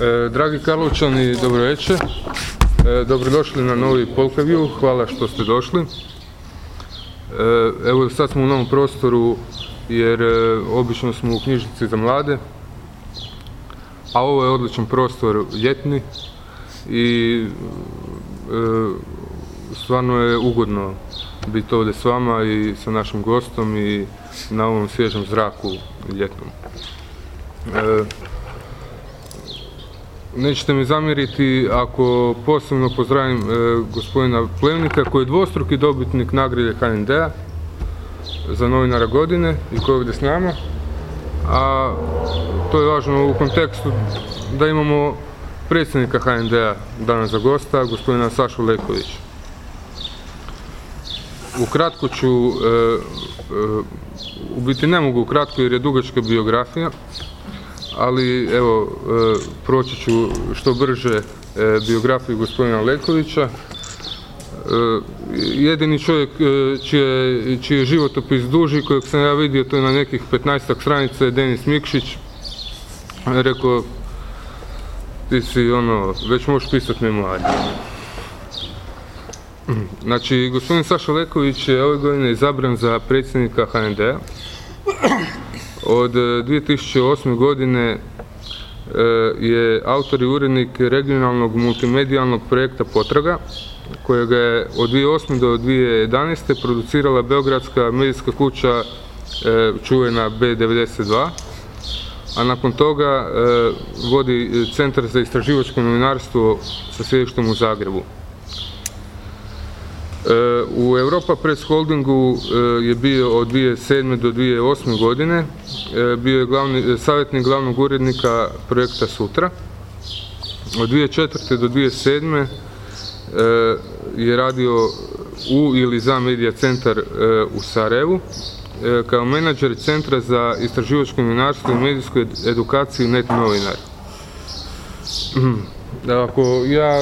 E, dragi Karlovčani, dobro večer. E, dobrodošli na novi Polkaviju, hvala što ste došli. E, evo sad smo u novom prostoru jer obično smo u knjižnici za mlade, a ovo je odličan prostor ljetni i stvarno je ugodno biti ovdje s vama i sa našim gostom i na ovom svježem zraku ljetnom. Nećete mi zamjeriti ako posebno pozdravim e, gospodina Plevnika koji je dvostruki dobitnik nagrade HND-a za novinara godine i koji je ovdje s nama. A to je važno u kontekstu da imamo predsjednika HND-a danas za gosta, gospodina Sašu Leković. Ukratko ću, e, e, u biti ne mogu ukratko jer je dugačka biografija, ali evo e, proći ću što brže e, biografiju gospodina Lekovića. E, jedini čovjek čiji je životopis duži kojeg sam ja vidio to je na nekih 15 stranica je Denis Mikšić. Rekao ti si ono, već možeš pisati memoari. Znači, gospodin Saša Leković je ove godine izabran za predsjednika HND-a. Od 2008. E, godine e, je autor i urednik regionalnog multimedijalnog projekta Potraga, kojega je od 2008. do 2011. producirala Beogradska medijska kuća e, čuvena B92, a nakon toga vodi Centar za istraživačko novinarstvo sa sjedištem u Zagrebu. U Europa Press Holdingu e, je bio od 2007. do 2008. godine, e, bio je glavni, savjetnik glavnog urednika projekta Sutra. Od 2004. do 2007. E, je radio u ili za Medija centar u Sarajevu kao menadžer Centra za istraživačko novinarstvo i medijsku edukaciju Net Novinar. Ako ja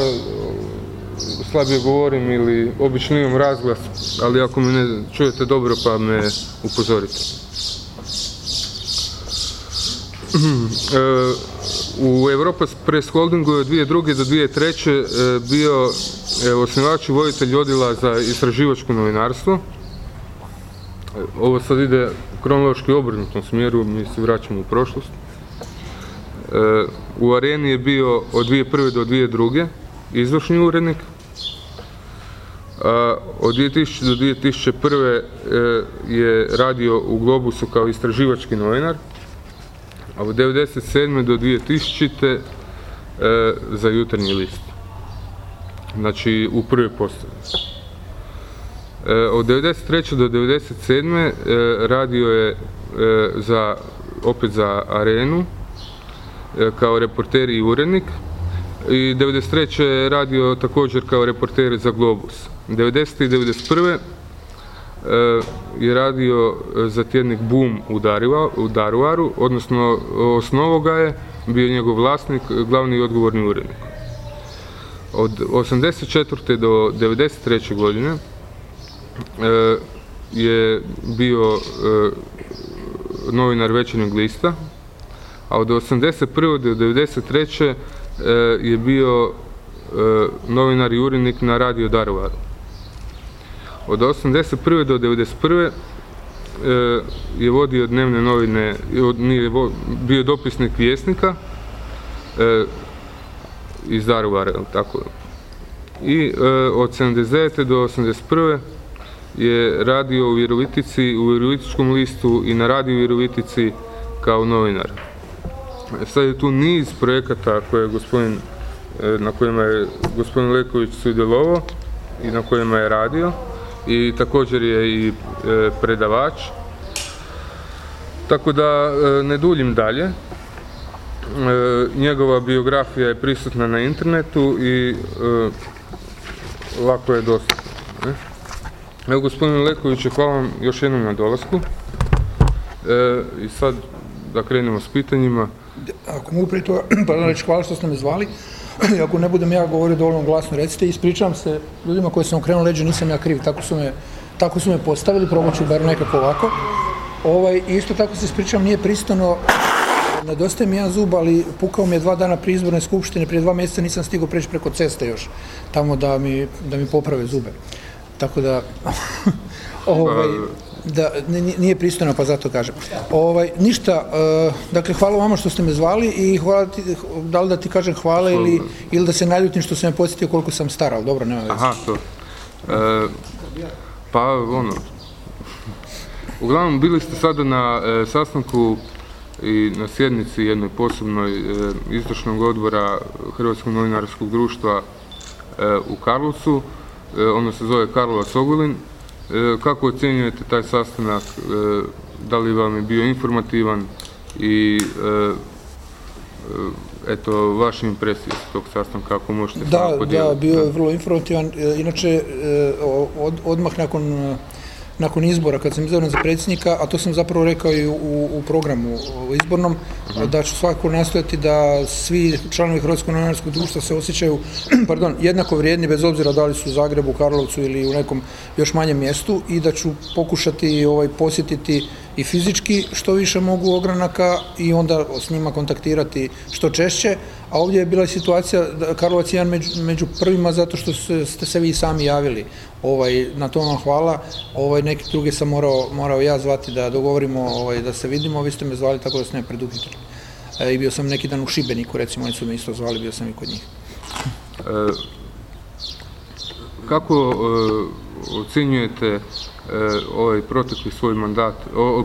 slabije govorim ili obično imam razglas, ali ako me ne čujete dobro pa me upozorite. E, u Europa Press Holdingu je od 2002. do 2003. E, bio e, osnivač i voditelj odjela za istraživačko novinarstvo. Ovo sad ide kronološki obrnutom smjeru, mi se vraćamo u prošlost. U areni je bio od 2001. do 2002. izvršni urednik, od 2000 do 2001. E, je radio u Globusu kao istraživački novinar, a od 1997. do 2000. E, za jutarnji list. Znači u prvoj postavi. E, od 1993. do 1997. radio je za, opet za Arenu kao reporter i urednik i 1993. je radio također kao reporter za Globus. 90. i 91. E, je radio e, za tjednik Boom u Daruvaru, odnosno osnovo ga je, bio je njegov vlasnik, glavni i odgovorni urednik. Od 84. do 93. godine e, je bio novinar večernjeg lista, a od 81. do 93. je bio novinar i urednik na radio Daruvaru. Od 81. do 91. E, je vodio dnevne novine, nije bio dopisnik vjesnika e, iz Daruvara, tako I e, od 79. do 81. je radio u Vjerovitici, u Vjerovitičkom listu i na radiju u Vjerovitici kao novinar. Sad je tu niz projekata koje je gospodin, na kojima je gospodin Leković sudjelovao i na kojima je radio i također je i e, predavač. Tako da e, ne duljim dalje. E, njegova biografija je prisutna na internetu i lako je dostupna. Evo gospodine Lekoviću, hvala vam još jednom na dolasku. I sad da krenemo s pitanjima. Ako mogu prije toga, reći hvala što ste me zvali. I ako ne budem ja govorio dovoljno glasno, recite, ispričavam se ljudima koji sam okrenuo leđe, nisam ja kriv, tako su me, tako su me postavili, probat ću bar nekako ovako. Ovaj, isto tako se ispričam, nije pristojno, nedostaje mi jedan zub, ali pukao mi je dva dana prije izborne skupštine, prije dva mjeseca nisam stigao preći preko ceste još, tamo da mi, da mi poprave zube. Tako da, ovaj, da, nije pristojno pa zato kažem. Ovaj, ništa, uh, dakle hvala vama što ste me zvali i hvala ti, da li da ti kažem hvala ili, ili da se naljutim što sam me podsjetio koliko sam star, ali dobro, nema veze. Aha, to. E, pa ono, uglavnom bili ste sada na e, sastanku i na sjednici jednoj posebnoj e, istočnog odbora Hrvatskog novinarskog društva u Karlovcu, ono se zove Karlovac Ogulin. Kako ocjenjujete taj sastanak, da li vam je bio informativan i eto, vaše impresije s tog sastanka, ako možete Da, da, bio je vrlo informativan. Inače, odmah nakon nakon izbora, kad sam izabran za predsjednika, a to sam zapravo rekao i u, u programu izbornom, mhm. da ću svakako nastojati da svi članovi Hrvatskog novinarskog društva se osjećaju pardon, jednako vrijedni bez obzira da li su u Zagrebu, Karlovcu ili u nekom još manjem mjestu i da ću pokušati ovaj, posjetiti i fizički što više mogu ogranaka i onda s njima kontaktirati što češće, a ovdje je bila situacija da Karlovac jedan među, među prvima zato što ste se vi sami javili ovaj, na to vam hvala, ovaj, neki drugi sam morao, morao ja zvati da dogovorimo ovaj, da se vidimo, vi ste me zvali tako da ste me preduhitili. E, I bio sam neki dan u Šibeniku, recimo, oni su me isto zvali, bio sam i kod njih. E, kako e, ocjenjujete ovaj protekli svoj mandat, o,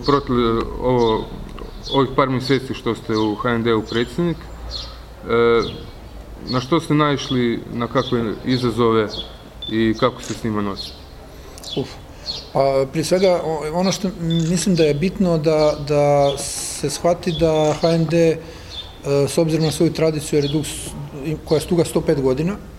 ovih par mjeseci što ste u HND-u predsjednik, na što ste naišli, na kakve izazove i kako se s njima nositi? Uf. Pa, prije svega, ono što mislim da je bitno da, da se shvati da HND e, s obzirom na svoju tradiciju koja je stuga 105 godina e,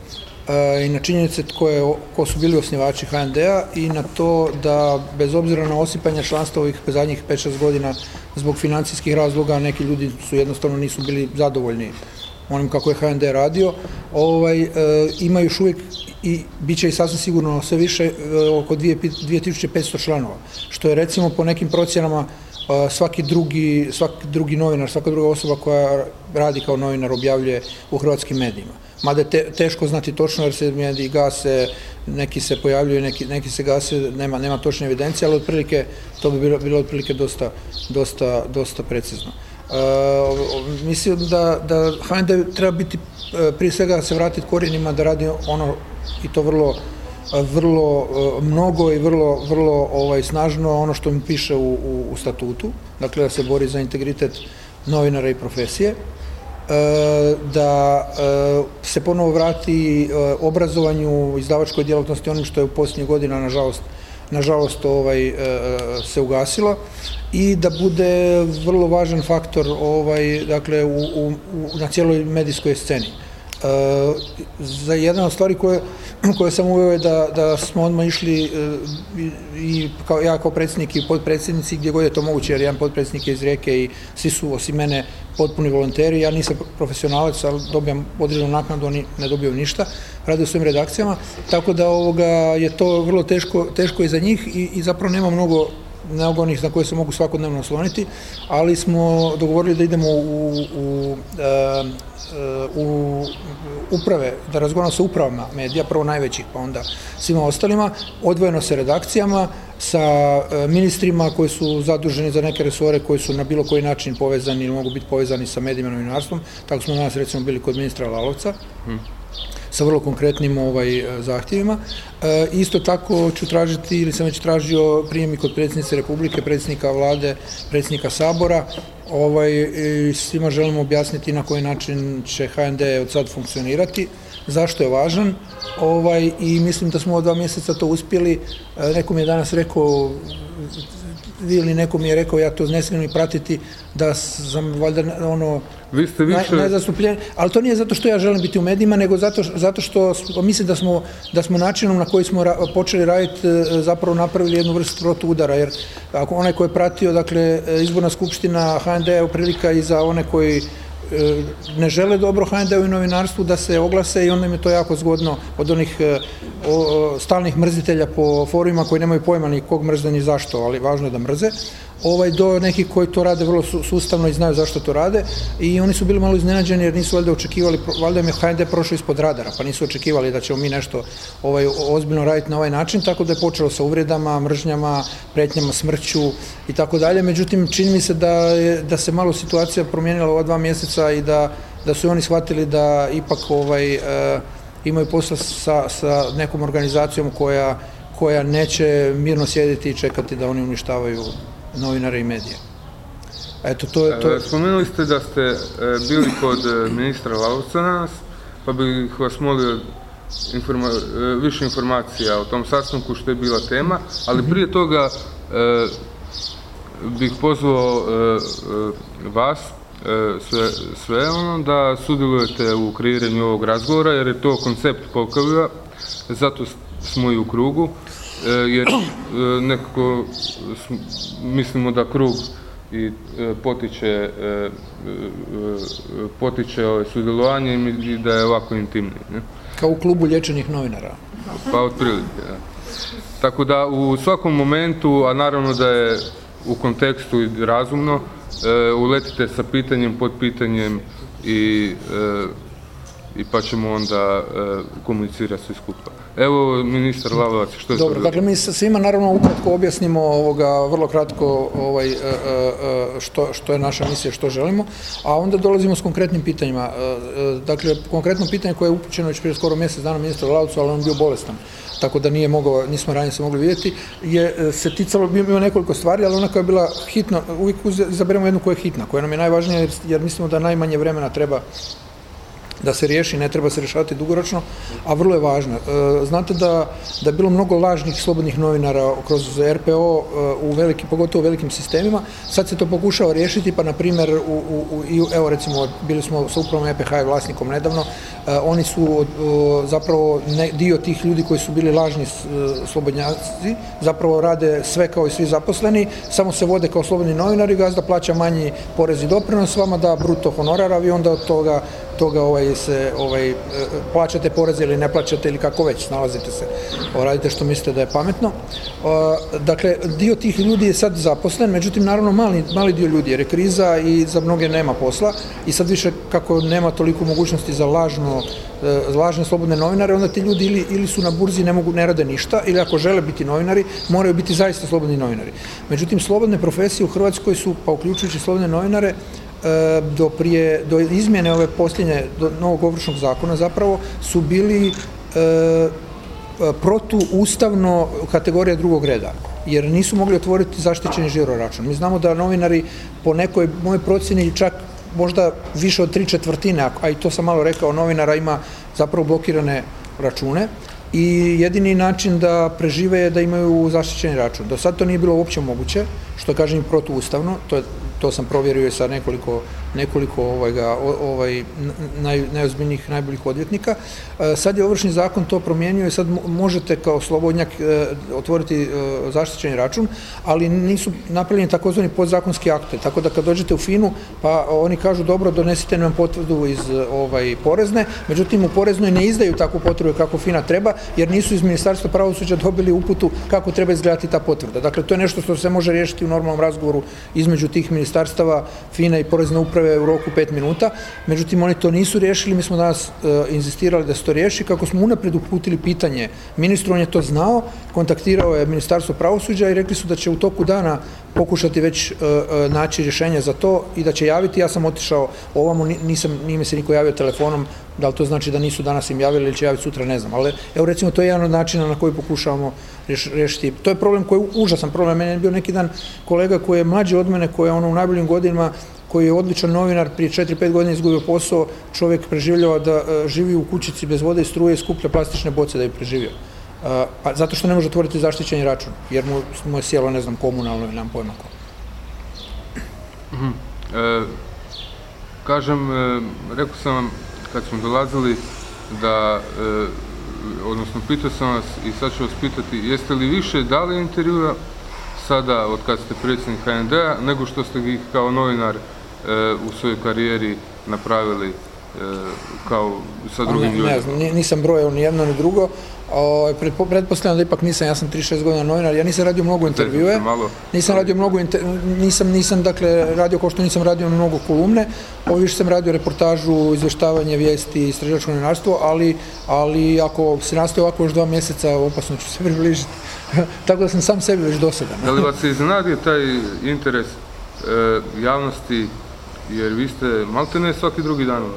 i na činjenice koje, ko su bili osnivači HND-a i na to da bez obzira na osipanje članstva ovih zadnjih 5-6 godina zbog financijskih razloga neki ljudi su jednostavno nisu bili zadovoljni onim kako je HND radio, ovaj, e, ima još uvijek i bit će i sasvim sigurno sve više e, oko 2500 članova, što je recimo po nekim procjenama e, svaki drugi, svaki drugi novinar, svaka druga osoba koja radi kao novinar objavljuje u hrvatskim medijima. Mada je teško znati točno jer se mediji gase, neki se pojavljuju, neki, neki se gase, nema, nema točne evidencije, ali otprilike to bi bilo, bilo otprilike dosta, dosta, dosta precizno. E, mislim da, da HND treba biti prije svega se vratiti korijenima da radi ono i to vrlo vrlo mnogo i vrlo, vrlo ovaj, snažno ono što mi piše u, u, statutu, dakle da se bori za integritet novinara i profesije, e, da e, se ponovo vrati e, obrazovanju, izdavačkoj djelatnosti onim što je u posljednjih godina nažalost nažalost ovaj, se ugasilo i da bude vrlo važan faktor ovaj, dakle, u, u, na cijeloj medijskoj sceni. Za jedna od stvari koje sam uveo je da, da smo odmah išli e, i kao, ja kao predsjednik i podpredsjednici gdje god je to moguće jer jedan podpredsjednik je iz Rijeke i svi su osim mene potpuni volonteri, ja nisam profesionalac, ali dobijam određenu naknadu, oni ne dobiju ništa, rade u svojim redakcijama, tako da ovoga je to vrlo teško, teško i za njih i, i zapravo nema mnogo mnogo onih na koje se mogu svakodnevno osloniti, ali smo dogovorili da idemo u, u u uprave, da razgovaramo sa upravama medija, prvo najvećih pa onda svima ostalima, odvojeno sa redakcijama, sa e, ministrima koji su zaduženi za neke resore koji su na bilo koji način povezani ili mogu biti povezani sa medijima i novinarstvom. Tako smo danas recimo bili kod ministra Lalovca. Hmm sa vrlo konkretnim ovaj, zahtjevima. E, isto tako ću tražiti, ili sam već tražio prijem i kod predsjednice Republike, predsjednika vlade, predsjednika Sabora, ovaj, svima želimo objasniti na koji način će HND od sad funkcionirati, zašto je važan ovaj, i mislim da smo od dva mjeseca to uspjeli. E, mi je danas rekao ili neko mi je rekao ja to ne smijem pratiti da sam valjda ono Vi ste više... najzastupljen, ali to nije zato što ja želim biti u medijima, nego zato, zato što mislim da smo, da smo načinom na koji smo počeli raditi e, zapravo napravili jednu vrstu protu udara, jer ako onaj koji je pratio, dakle, izborna skupština HND je prilika i za one koji e, ne žele dobro HND-u i novinarstvu da se oglase i onda im je to jako zgodno od onih e, stalnih mrzitelja po forumima koji nemaju pojma ni kog mrze ni zašto, ali važno je da mrze. Ovaj, do nekih koji to rade vrlo sustavno i znaju zašto to rade i oni su bili malo iznenađeni jer nisu valjda očekivali, valjda im je HND prošao ispod radara, pa nisu očekivali da ćemo mi nešto ovaj, ozbiljno raditi na ovaj način, tako da je počelo sa uvredama, mržnjama, pretnjama, smrću i tako dalje. Međutim, čini mi se da, je, da se malo situacija promijenila ova dva mjeseca i da, da su oni shvatili da ipak ovaj, e, imaju posla sa, sa nekom organizacijom koja, koja neće mirno sjediti i čekati da oni uništavaju novinare i medije. Eto, to je to. Spomenuli ste da ste e, bili kod e, ministra Lavovca nas, pa bih vas molio informa više informacija o tom sastanku što je bila tema, ali mhm. prije toga bih pozvao vas sve, sve ono da sudjelujete u kreiranju ovog razgovora jer je to koncept pokavlja, zato smo i u krugu e, jer e, nekako mislimo da krug i e, potiče, potiče sudjelovanje i da je ovako intimni. Ne? Kao u klubu liječenih novinara. Pa otprilike, Tako da u svakom momentu, a naravno da je u kontekstu i razumno, e, uletite sa pitanjem, pod pitanjem i, e, i pa ćemo onda e, komunicirati svi skupa. Evo, ministar Lavovac, što je Dobro, dakle mi svima naravno ukratko objasnimo ovoga, vrlo kratko ovaj, e, e, što, što je naša misija, što želimo, a onda dolazimo s konkretnim pitanjima. Dakle, konkretno pitanje koje je upućeno već prije skoro mjesec dana ministra Lavcu, ali on bio bolestan tako da nije mogao, nismo ranije se mogli vidjeti, je e, se ticalo, bilo nekoliko stvari, ali ona koja je bila hitna, uvijek izaberemo jednu koja je hitna, koja nam je najvažnija jer, jer mislimo da najmanje vremena treba da se riješi, ne treba se rješavati dugoročno, a vrlo je važno. E, znate da, da je bilo mnogo lažnih slobodnih novinara kroz RPO e, u veliki, pogotovo u velikim sistemima. Sad se to pokušava riješiti, pa na primjer, u, u, evo recimo, bili smo sa upravom EPH i vlasnikom nedavno, oni su zapravo dio tih ljudi koji su bili lažni slobodnjaci, zapravo rade sve kao i svi zaposleni, samo se vode kao slobodni novinari, gazda plaća manji porez i doprinos, vama da bruto honorar, a vi onda od toga toga ovaj, se ovaj, e, plaćate poreze ili ne plaćate ili kako već, snalazite se, radite što mislite da je pametno. Dakle, dio tih ljudi je sad zaposlen, međutim, naravno, mali, mali dio ljudi, jer je kriza i za mnoge nema posla i sad više kako nema toliko mogućnosti za lažno, e, lažne slobodne novinare, onda ti ljudi ili, ili su na burzi ne mogu, ne rade ništa, ili ako žele biti novinari, moraju biti zaista slobodni novinari. Međutim, slobodne profesije u Hrvatskoj su, pa uključujući slobodne novinare, E, do prije, do izmjene ove posljednje, do novog ovršnog zakona zapravo su bili e, protuustavno kategorija drugog reda jer nisu mogli otvoriti zaštićeni žiro račun. Mi znamo da novinari po nekoj mojoj procjeni čak možda više od tri četvrtine, a i to sam malo rekao, novinara ima zapravo blokirane račune i jedini način da prežive je da imaju zaštićeni račun. Do sad to nije bilo uopće moguće, što kažem protuustavno, to to sam provjerio sa nekoliko, nekoliko ovaj, naj, najozbiljnijih, najboljih odvjetnika. E, sad je ovršni zakon to promijenio i sad možete kao slobodnjak e, otvoriti e, zaštićeni račun, ali nisu napravljeni takozvani podzakonski akte, tako da kad dođete u FINU, pa oni kažu dobro, donesite nam potvrdu iz ovaj, porezne, međutim u poreznoj ne izdaju takvu potvrdu kako FINA treba, jer nisu iz Ministarstva pravosuđa dobili uputu kako treba izgledati ta potvrda. Dakle, to je nešto što se može riješiti u normalnom razgovoru između tih ministarstava, FINA i porezne uprave u roku pet minuta. Međutim, oni to nisu riješili, mi smo danas e, inzistirali da se to riješi. Kako smo unaprijed uputili pitanje ministru, on je to znao, kontaktirao je ministarstvo pravosuđa i rekli su da će u toku dana pokušati već e, e, naći rješenje za to i da će javiti. Ja sam otišao ovamo, nisam, nije mi se niko javio telefonom, da li to znači da nisu danas im javili ili će javiti sutra, ne znam. Ali evo recimo to je jedan od načina na koji pokušavamo riješiti. To je problem koji je užasan problem. Meni je bio neki dan kolega koji je mlađi od mene, koji je ono u najboljim godinama, koji je odličan novinar, prije 4-5 godina izgubio posao, čovjek preživljava da e, živi u kućici bez vode i struje i skuplja plastične boce da je preživio. Pa zato što ne može otvoriti zaštićeni račun, jer mu, mu je sjelo, ne znam, komunalno ili nam pojma ko. Mhm. E, kažem, e, rekao sam vam kad smo dolazili da, e, odnosno pitao sam vas i sad ću vas pitati, jeste li više dali intervjua sada od kad ste predsjednik HND-a nego što ste ih kao novinar u svojoj karijeri napravili kao sa drugim ljudima? Ne znam, nisam brojao ni jedno ni drugo. O, pretpostavljam da ipak nisam, ja sam 36 godina novinar, ja nisam radio mnogo intervjue, nisam radio mnogo, nisam, nisam dakle radio kao što nisam radio mnogo kolumne, ovo više sam radio reportažu, izveštavanje vijesti, istraživačko novinarstvo, ali, ali ako se nastoji ovako još dva mjeseca, opasno ću se približiti. Tako da sam sam sebi već dosadan. Da li vas je iznenadio taj interes e, javnosti, jer vi ste malte ne svaki drugi dan u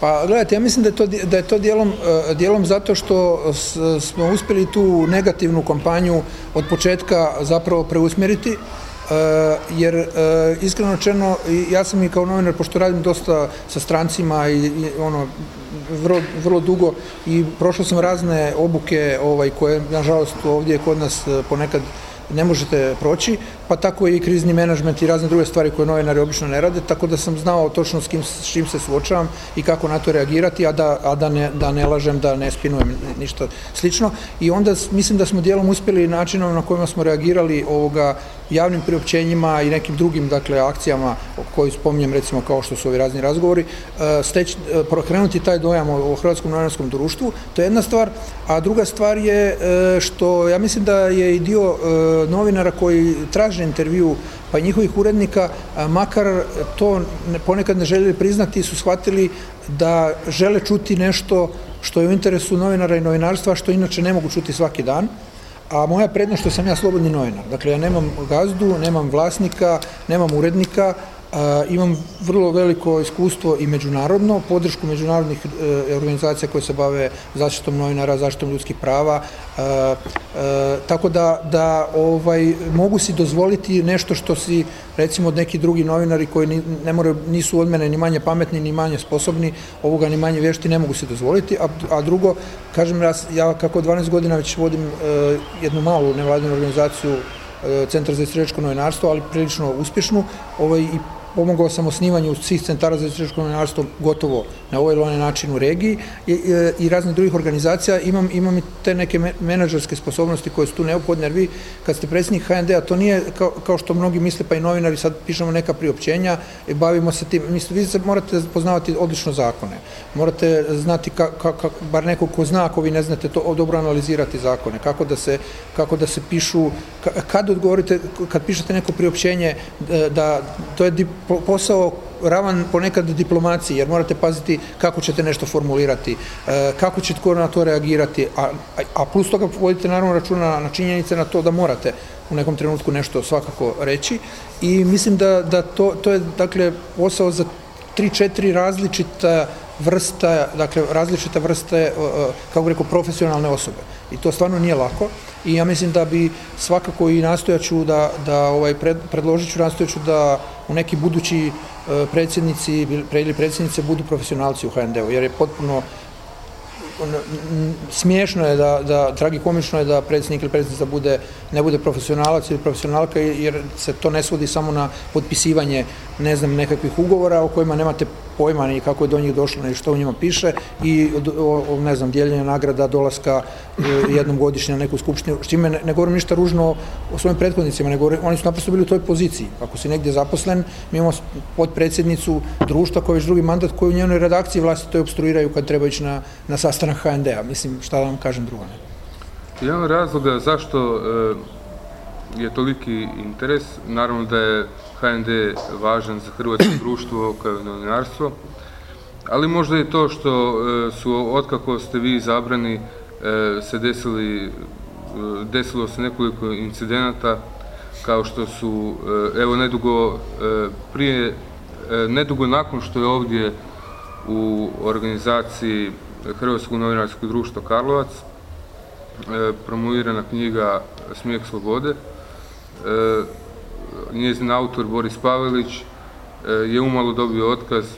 pa gledajte, ja mislim da je to, da je to dijelom, e, dijelom zato što smo uspjeli tu negativnu kampanju od početka zapravo preusmjeriti, e, jer e, iskreno rečeno ja sam i kao novinar pošto radim dosta sa strancima i, ono vrlo, vrlo, dugo i prošao sam razne obuke ovaj koje nažalost ovdje kod nas ponekad ne možete proći, pa tako i krizni menadžment i razne druge stvari koje novinari obično ne rade, tako da sam znao točno s, kim, čim se suočavam i kako na to reagirati, a da, a da, ne, da ne lažem, da ne spinujem ništa slično. I onda mislim da smo dijelom uspjeli načinom na kojima smo reagirali ovoga javnim priopćenjima i nekim drugim dakle akcijama koji spominjem recimo kao što su ovi razni razgovori e, steć, e, prokrenuti taj dojam o, Hrvatskom novinarskom društvu to je jedna stvar a druga stvar je e, što ja mislim da je i dio novinara koji traže intervju pa i njihovih urednika makar to ponekad ne željeli priznati su shvatili da žele čuti nešto što je u interesu novinara i novinarstva što inače ne mogu čuti svaki dan a moja prednost što sam ja slobodni novinar. Dakle, ja nemam gazdu, nemam vlasnika, nemam urednika, imam vrlo veliko iskustvo i međunarodno, podršku međunarodnih e, organizacija koje se bave zaštitom novinara, zaštitom ljudskih prava, e, e, tako da, ovaj, mogu si dozvoliti nešto što si recimo neki drugi novinari koji ne moraju, nisu od mene ni manje pametni, ni manje sposobni, ovoga ni manje vješti ne mogu si dozvoliti, a, drugo, kažem ja kako 12 godina već vodim jednu malu nevladinu organizaciju Centar za istraživačko novinarstvo, ali prilično uspješnu ovaj, i pomogao sam osnivanju svih centara za istraživačko novinarstvo gotovo na ovaj ili onaj način u regiji i, i raznih drugih organizacija. Imam, imam i te neke menadžerske sposobnosti koje su tu neophodne, jer vi kad ste predsjednik HND-a, to nije kao, kao, što mnogi misle, pa i novinari, sad pišemo neka priopćenja i bavimo se tim. Mislim, vi morate poznavati odlično zakone. Morate znati, ka, ka, bar neko ko zna, ako vi ne znate to, dobro analizirati zakone, kako da se, kako da se pišu, kad odgovorite, kad pišete neko priopćenje, da to je posao ravan ponekad diplomaciji, jer morate paziti kako ćete nešto formulirati, e, kako će tko na to reagirati, a, a plus toga vodite naravno računa na činjenice na to da morate u nekom trenutku nešto svakako reći i mislim da, da to, to je dakle posao za tri, četiri različita vrsta, dakle različite vrste, kako bi rekao, profesionalne osobe. I to stvarno nije lako. I ja mislim da bi svakako i nastojaću da, da ovaj, predložit ću, nastojaću da u neki budući e, predsjednici ili predsjednice budu profesionalci u HND-u, jer je potpuno smiješno je da, da tragikomično je da predsjednik ili predsjednica bude, ne bude profesionalac ili profesionalka jer se to ne svodi samo na potpisivanje ne znam nekakvih ugovora o kojima nemate pojma ni kako je do njih došlo ni što u njima piše i o, ne znam dijeljenja nagrada dolaska e, jednom godišnje na neku skupštinu s čime ne, govorim ništa ružno o svojim prethodnicima nego oni su naprosto bili u toj poziciji. Ako si negdje zaposlen mi imamo podpredsjednicu društva koja je drugi mandat koji u njenoj redakciji vlasti to obstruiraju kad treba ići na, na sastanak HND-a mislim šta da vam kažem drugo ne? Jedan razloga zašto e, je toliki interes. Naravno da je HND važan za hrvatsko društvo kao novinarstvo, ali možda i to što e, su, otkako ste vi izabrani, e, se desili, e, desilo se nekoliko incidenata, kao što su, evo, nedugo prije, nedugo nakon što je ovdje u organizaciji Hrvatskog novinarskog društva Karlovac promovirana knjiga Smijeh slobode, njezin autor Boris Pavelić e, je umalo dobio otkaz. E,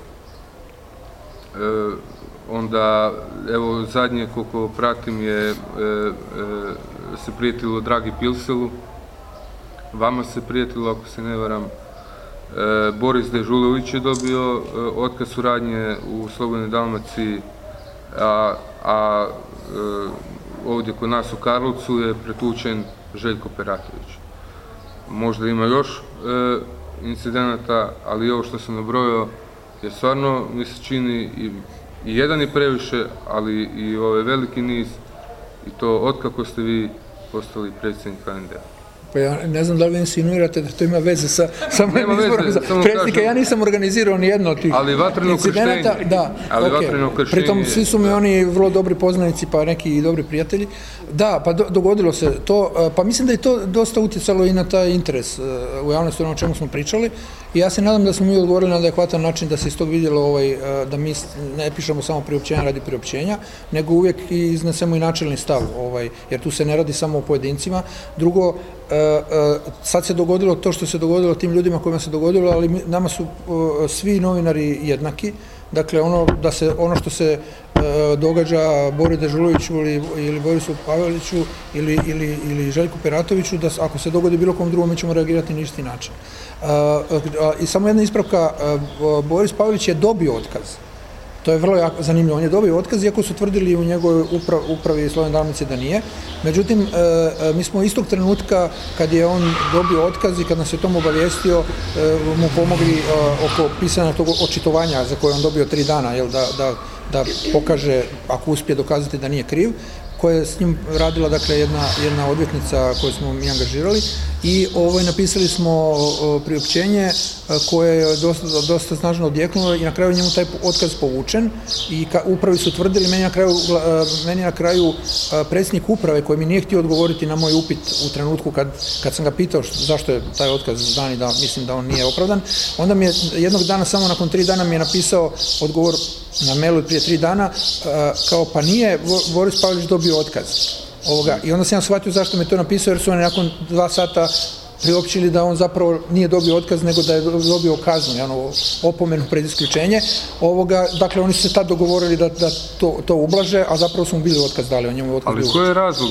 onda evo zadnje koliko pratim je e, se prijetilo Dragi Pilselu. Vama se prijetilo ako se ne varam. Boris Dežulović je dobio otkaz suradnje u Slobodnoj Dalmaciji a, a ovdje kod nas u Karlovcu je pretučen Željko Peratović možda ima još e, incidenata, ali ovo što sam nabrojao jer stvarno mi se čini i, i jedan je previše, ali i ovaj veliki niz i to otkako ste vi postali predsjednik HND-a. Pa ja ne znam da li vi insinuirate da to ima veze sa, sa mojim izborom za predsjednika. Ja nisam organizirao ni jedno od tih ali incidenata. Da, ali vatreno kršenje. Pritom svi su mi oni vrlo dobri poznanici, pa neki i dobri prijatelji. Da, pa dogodilo se to, pa mislim da je to dosta utjecalo i na taj interes u javnosti ono o čemu smo pričali. I ja se nadam da smo mi odgovorili na adekvatan način da se iz tog vidjelo ovaj, da mi ne pišemo samo priopćenja radi priopćenja, nego uvijek iznesemo i načelni stav, ovaj, jer tu se ne radi samo o pojedincima. Drugo, sad se dogodilo to što se dogodilo tim ljudima kojima se dogodilo, ali nama su e, svi novinari jednaki. Dakle, ono, da se, ono što se događa Bori Dežuloviću ili, ili Borisu Paveliću ili, ili, ili Željku Peratoviću, da ako se dogodi bilo kom drugom, mi ćemo reagirati na isti način. I samo jedna ispravka, Boris Pavelić je dobio otkaz to je vrlo jako zanimljivo. On je dobio otkaz, iako su tvrdili u njegovoj upravi Sloven Dalmacije da nije. Međutim, e, e, mi smo istog trenutka kad je on dobio otkaz i kad nas je tom obavijestio, e, mu pomogli oko pisanja tog očitovanja za koje on dobio tri dana, jel, da, da, da pokaže, ako uspije dokazati da nije kriv koja je s njim radila dakle jedna, jedna odvjetnica koju smo mi angažirali i ovaj, napisali smo priopćenje e, koje je dosta, dosta snažno odjeknulo i na kraju njemu taj otkaz povučen i ka, upravi su tvrdili, meni na kraju, e, meni na kraju e, predsjednik uprave koji mi nije htio odgovoriti na moj upit u trenutku kad, kad sam ga pitao zašto je taj otkaz dan i da mislim da on nije opravdan, onda mi je jednog dana, samo nakon tri dana mi je napisao odgovor na mailu prije tri dana, kao pa nije Boris Pavlić dobio otkaz. Ovoga. I onda sam ja shvatio zašto me to napisao, jer su oni nakon dva sata priopćili da on zapravo nije dobio otkaz, nego da je dobio kaznu, ono, opomenu pred isključenje. Ovoga, dakle, oni su se tad dogovorili da, da to, to ublaže, a zapravo smo bili otkaz dali, on njemu otkaz Ali koji je razlog?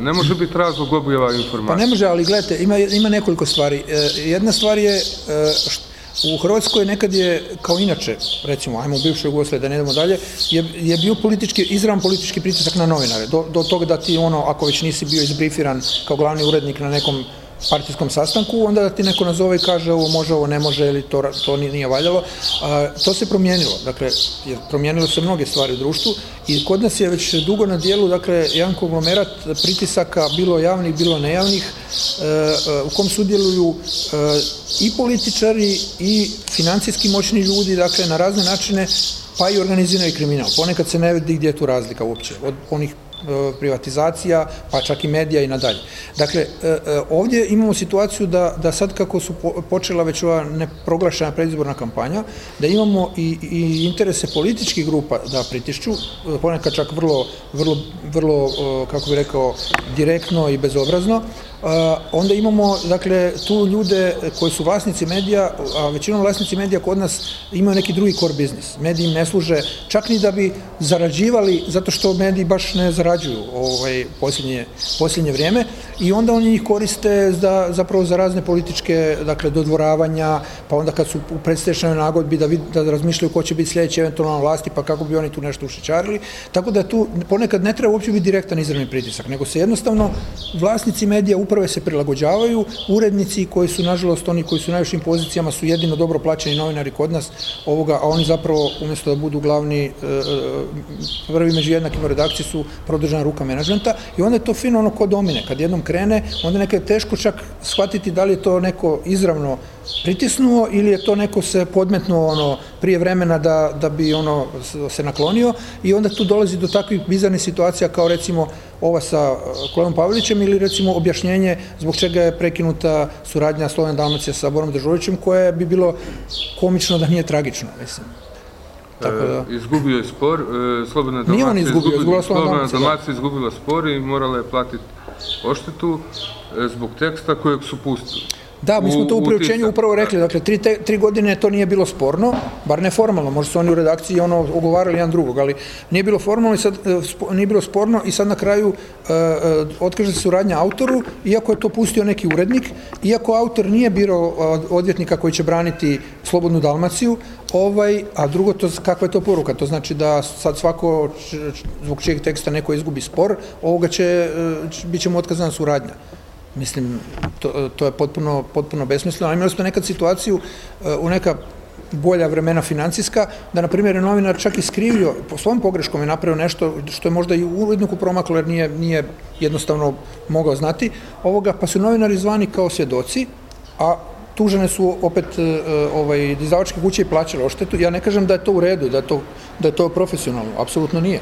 ne može biti razlog objava informacija. Pa ne može, ali gledajte, ima, ima nekoliko stvari. E, jedna stvar je, e, u Hrvatskoj nekad je, kao inače, recimo, ajmo u bivšoj Jugoslaviji, da ne idemo dalje, je, je bio politički, izravan politički pritisak na novinare. Do, do toga da ti ono, ako već nisi bio izbrifiran kao glavni urednik na nekom partijskom sastanku, onda da ti neko nazove i kaže ovo može, ovo ne može ili to, to nije valjalo. to se promijenilo, dakle, jer promijenilo se mnoge stvari u društvu i kod nas je već dugo na dijelu, dakle, jedan konglomerat pritisaka, bilo javnih, bilo nejavnih, e, e, u kom sudjeluju e, i političari i financijski moćni ljudi, dakle, na razne načine, pa i organizirani kriminal. Ponekad se ne vidi gdje je tu razlika uopće. Od onih privatizacija, pa čak i medija i nadalje. Dakle, e, e, ovdje imamo situaciju da, da sad kako su počela već ova neproglašena predizborna kampanja, da imamo i, i interese političkih grupa da pritišću, ponekad čak vrlo, vrlo, vrlo, kako bi rekao, direktno i bezobrazno, onda imamo dakle tu ljude koji su vlasnici medija, a većinom vlasnici medija kod nas imaju neki drugi core biznis. Mediji im ne služe čak ni da bi zarađivali, zato što mediji baš ne zarađuju ovaj, posljednje, posljednje vrijeme i onda oni ih koriste za, zapravo za razne političke dakle, dodvoravanja, pa onda kad su u predstečnoj nagodbi da, vid, da razmišljaju ko će biti sljedeći eventualno vlasti, pa kako bi oni tu nešto ušećarili. Tako da tu ponekad ne treba uopće biti direktan izravni pritisak, nego se jednostavno vlasnici medija uprave se prilagođavaju, urednici koji su nažalost oni koji su u najvišim pozicijama su jedino dobro plaćeni novinari kod nas, ovoga, a oni zapravo umjesto da budu glavni e, e, prvi među jednakim u redakciji su produžena ruka menadžmenta i onda je to fino ono kod domine, kad jednom krene, onda nekad je teško čak shvatiti da li je to neko izravno pritisnuo ili je to neko se podmetnuo ono prije vremena da, da bi ono se naklonio i onda tu dolazi do takvih bizarnih situacija kao recimo ova sa uh, Kolegom Pavlićem ili recimo objašnjenje zbog čega je prekinuta suradnja Sloven Dalmacija sa Borom Držovićem koje bi bilo komično da nije tragično, mislim. Tako da. E, izgubio je spor, e, Slobodna Dalmacija, izgubio, Slobodna Dalmacija izgubila spor i morala je platiti oštetu e, zbog teksta kojeg su pustili. Da, mi smo to u priopćenju upravo rekli, dakle, tri, tri godine to nije bilo sporno, bar ne formalno, možda su oni u redakciji ono ogovarali jedan drugog, ali nije bilo formalno i sad, e, nije bilo sporno i sad na kraju e, e, otkaže se suradnja autoru, iako je to pustio neki urednik, iako autor nije birao odvjetnika koji će braniti Slobodnu Dalmaciju, ovaj, a drugo, to, kakva je to poruka? To znači da sad svako zbog čijeg teksta neko izgubi spor, ovoga će, bit će mu otkazana suradnja. Mislim, to, to je potpuno, potpuno besmisleno. Imali smo nekad situaciju e, u neka bolja vremena financijska, da na primjer je novinar čak i skrivio, po svom pogreškom je napravio nešto što je možda i uredniku promaklo jer nije, nije jednostavno mogao znati ovoga, pa su novinari zvani kao svjedoci, a tužene su opet e, ovaj, izdavačke kuće i plaćale oštetu. Ja ne kažem da je to u redu, da je to, da je to profesionalno, apsolutno nije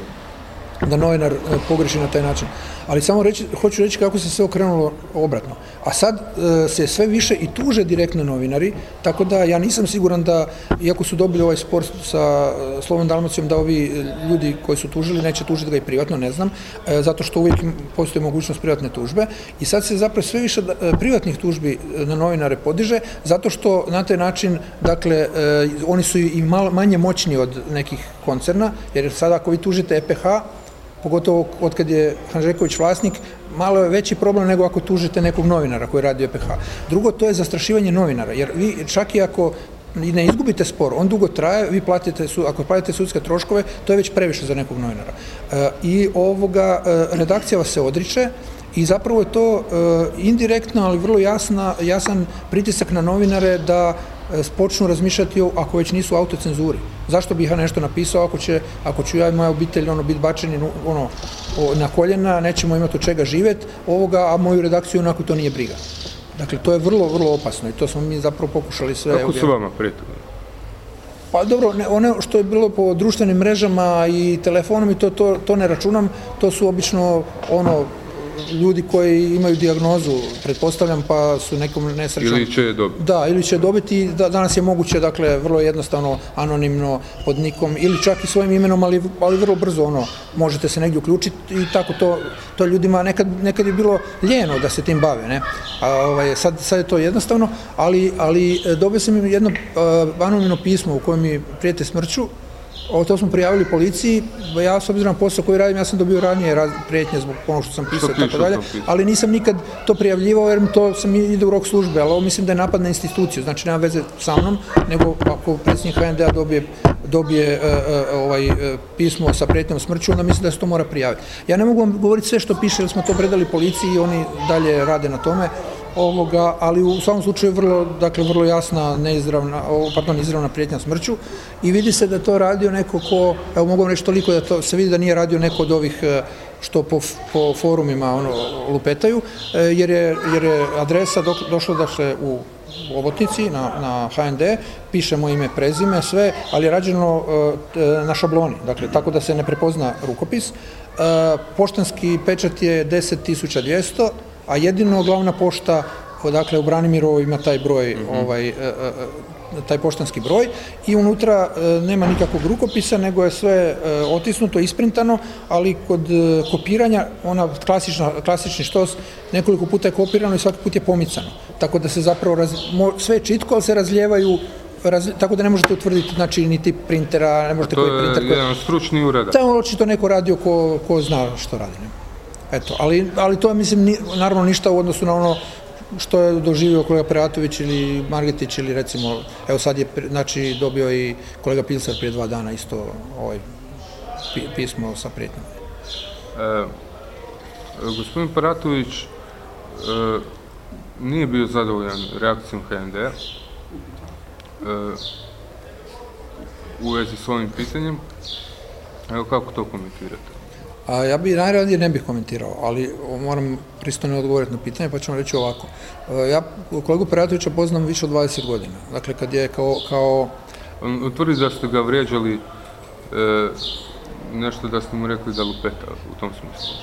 da novinar e, pogreši na taj način. Ali samo reći, hoću reći kako se sve okrenulo obratno. A sad e, se sve više i tuže direktno novinari, tako da ja nisam siguran da, iako su dobili ovaj spor sa e, Slovom Dalmacijom, da ovi ljudi koji su tužili neće tužiti ga i privatno, ne znam, zato što uvijek postoji mogućnost privatne tužbe. I sad se zapravo sve više privatnih tužbi na novinare podiže, zato što na taj način, dakle, oni su i manje moćni od nekih koncerna, jer sada ako vi tužite EPH, pogotovo od kad je Hanžeković vlasnik, malo je veći problem nego ako tužite nekog novinara koji radi EPH. Drugo, to je zastrašivanje novinara, jer vi čak i ako ne izgubite spor, on dugo traje, vi platite, ako platite sudske troškove, to je već previše za nekog novinara. E, I ovoga, e, redakcija vas se odriče, i zapravo je to e, indirektno, ali vrlo jasna, jasan pritisak na novinare da počnu razmišljati ako već nisu autocenzuri. Zašto bih ja nešto napisao ako, će, ako ću ja i moja obitelj ono, biti bačeni ono, na koljena, nećemo imati od čega živjeti ovoga, a moju redakciju onako to nije briga. Dakle, to je vrlo, vrlo opasno i to smo mi zapravo pokušali sve... Kako su vama Pa dobro, ne, ono što je bilo po društvenim mrežama i telefonom i to, to, to ne računam, to su obično ono ljudi koji imaju dijagnozu, pretpostavljam, pa su nekom nesrećom... Ili će dobiti. Da, ili će dobiti, da, danas je moguće, dakle, vrlo jednostavno, anonimno, pod nikom, ili čak i svojim imenom, ali, ali vrlo brzo, ono, možete se negdje uključiti i tako to, to ljudima nekad, nekad je bilo ljeno da se tim bave, ne? A, ovaj, sad, sad je to jednostavno, ali, ali e, dobio sam jedno uh, anonimno pismo u kojem mi prijete smrću, o, to smo prijavili policiji, ja s obzirom na posao koji radim, ja sam dobio ranije prijetnje zbog ono što sam pisao i tako dalje, ali nisam nikad to prijavljivao jer to sam ide u rok službe, ali ovo mislim da je napad na instituciju, znači nema veze sa mnom, nego ako predsjednik HND-a dobije, dobije e, ovaj, e, pismo sa prijetnjom smrću, onda mislim da se to mora prijaviti. Ja ne mogu vam govoriti sve što piše jer smo to predali policiji i oni dalje rade na tome, ovoga, ali u svakom slučaju vrlo, dakle, vrlo jasna neizravna, pardon, izravna prijetnja smrću i vidi se da to radio neko ko, evo mogu vam reći toliko da to se vidi da nije radio neko od ovih e, što po, po forumima ono, lupetaju, e, jer je, jer je adresa došla da se u obotnici na, na HND, pišemo ime, prezime, sve, ali je rađeno e, na šabloni, dakle, tako da se ne prepozna rukopis. Poštanski pečat je 10.200, a jedino glavna pošta odakle u Branimirovu ima taj broj, mhm. ovaj, e, e, e, taj poštanski broj i unutra nema nikakvog rukopisa, nego je sve otisnuto, isprintano, ali kod kopiranja, ona klasična, klasični štos, nekoliko puta je kopirano i svaki put je pomicano. Tako da se zapravo, sve je čitko, ali se razljevaju tako da ne možete utvrditi znači ni tip printera, ne možete koji printer. To je jedan stručni uradak. Je očito neko radio ko, ko zna što radi. Ne? Eto, ali, ali to je, mislim, naravno ništa u odnosu na ono što je doživio kolega Prejatović ili Margetić ili recimo, evo sad je znači, dobio i kolega Pilsar prije dva dana isto ovaj, pismo sa prijetnjom. E, gospodin Paratović e, nije bio zadovoljan reakcijom HND e, u vezi s ovim pitanjem. Evo kako to komentirate? A ja bi najradije ne bih komentirao, ali moram pristojno odgovoriti na pitanje, pa ćemo reći ovako. E, ja kolegu Peratovića poznam više od 20 godina. Dakle, kad je kao... kao... Utvrdi da ste ga vrijeđali e, nešto da ste mu rekli da lupeta u tom smislu.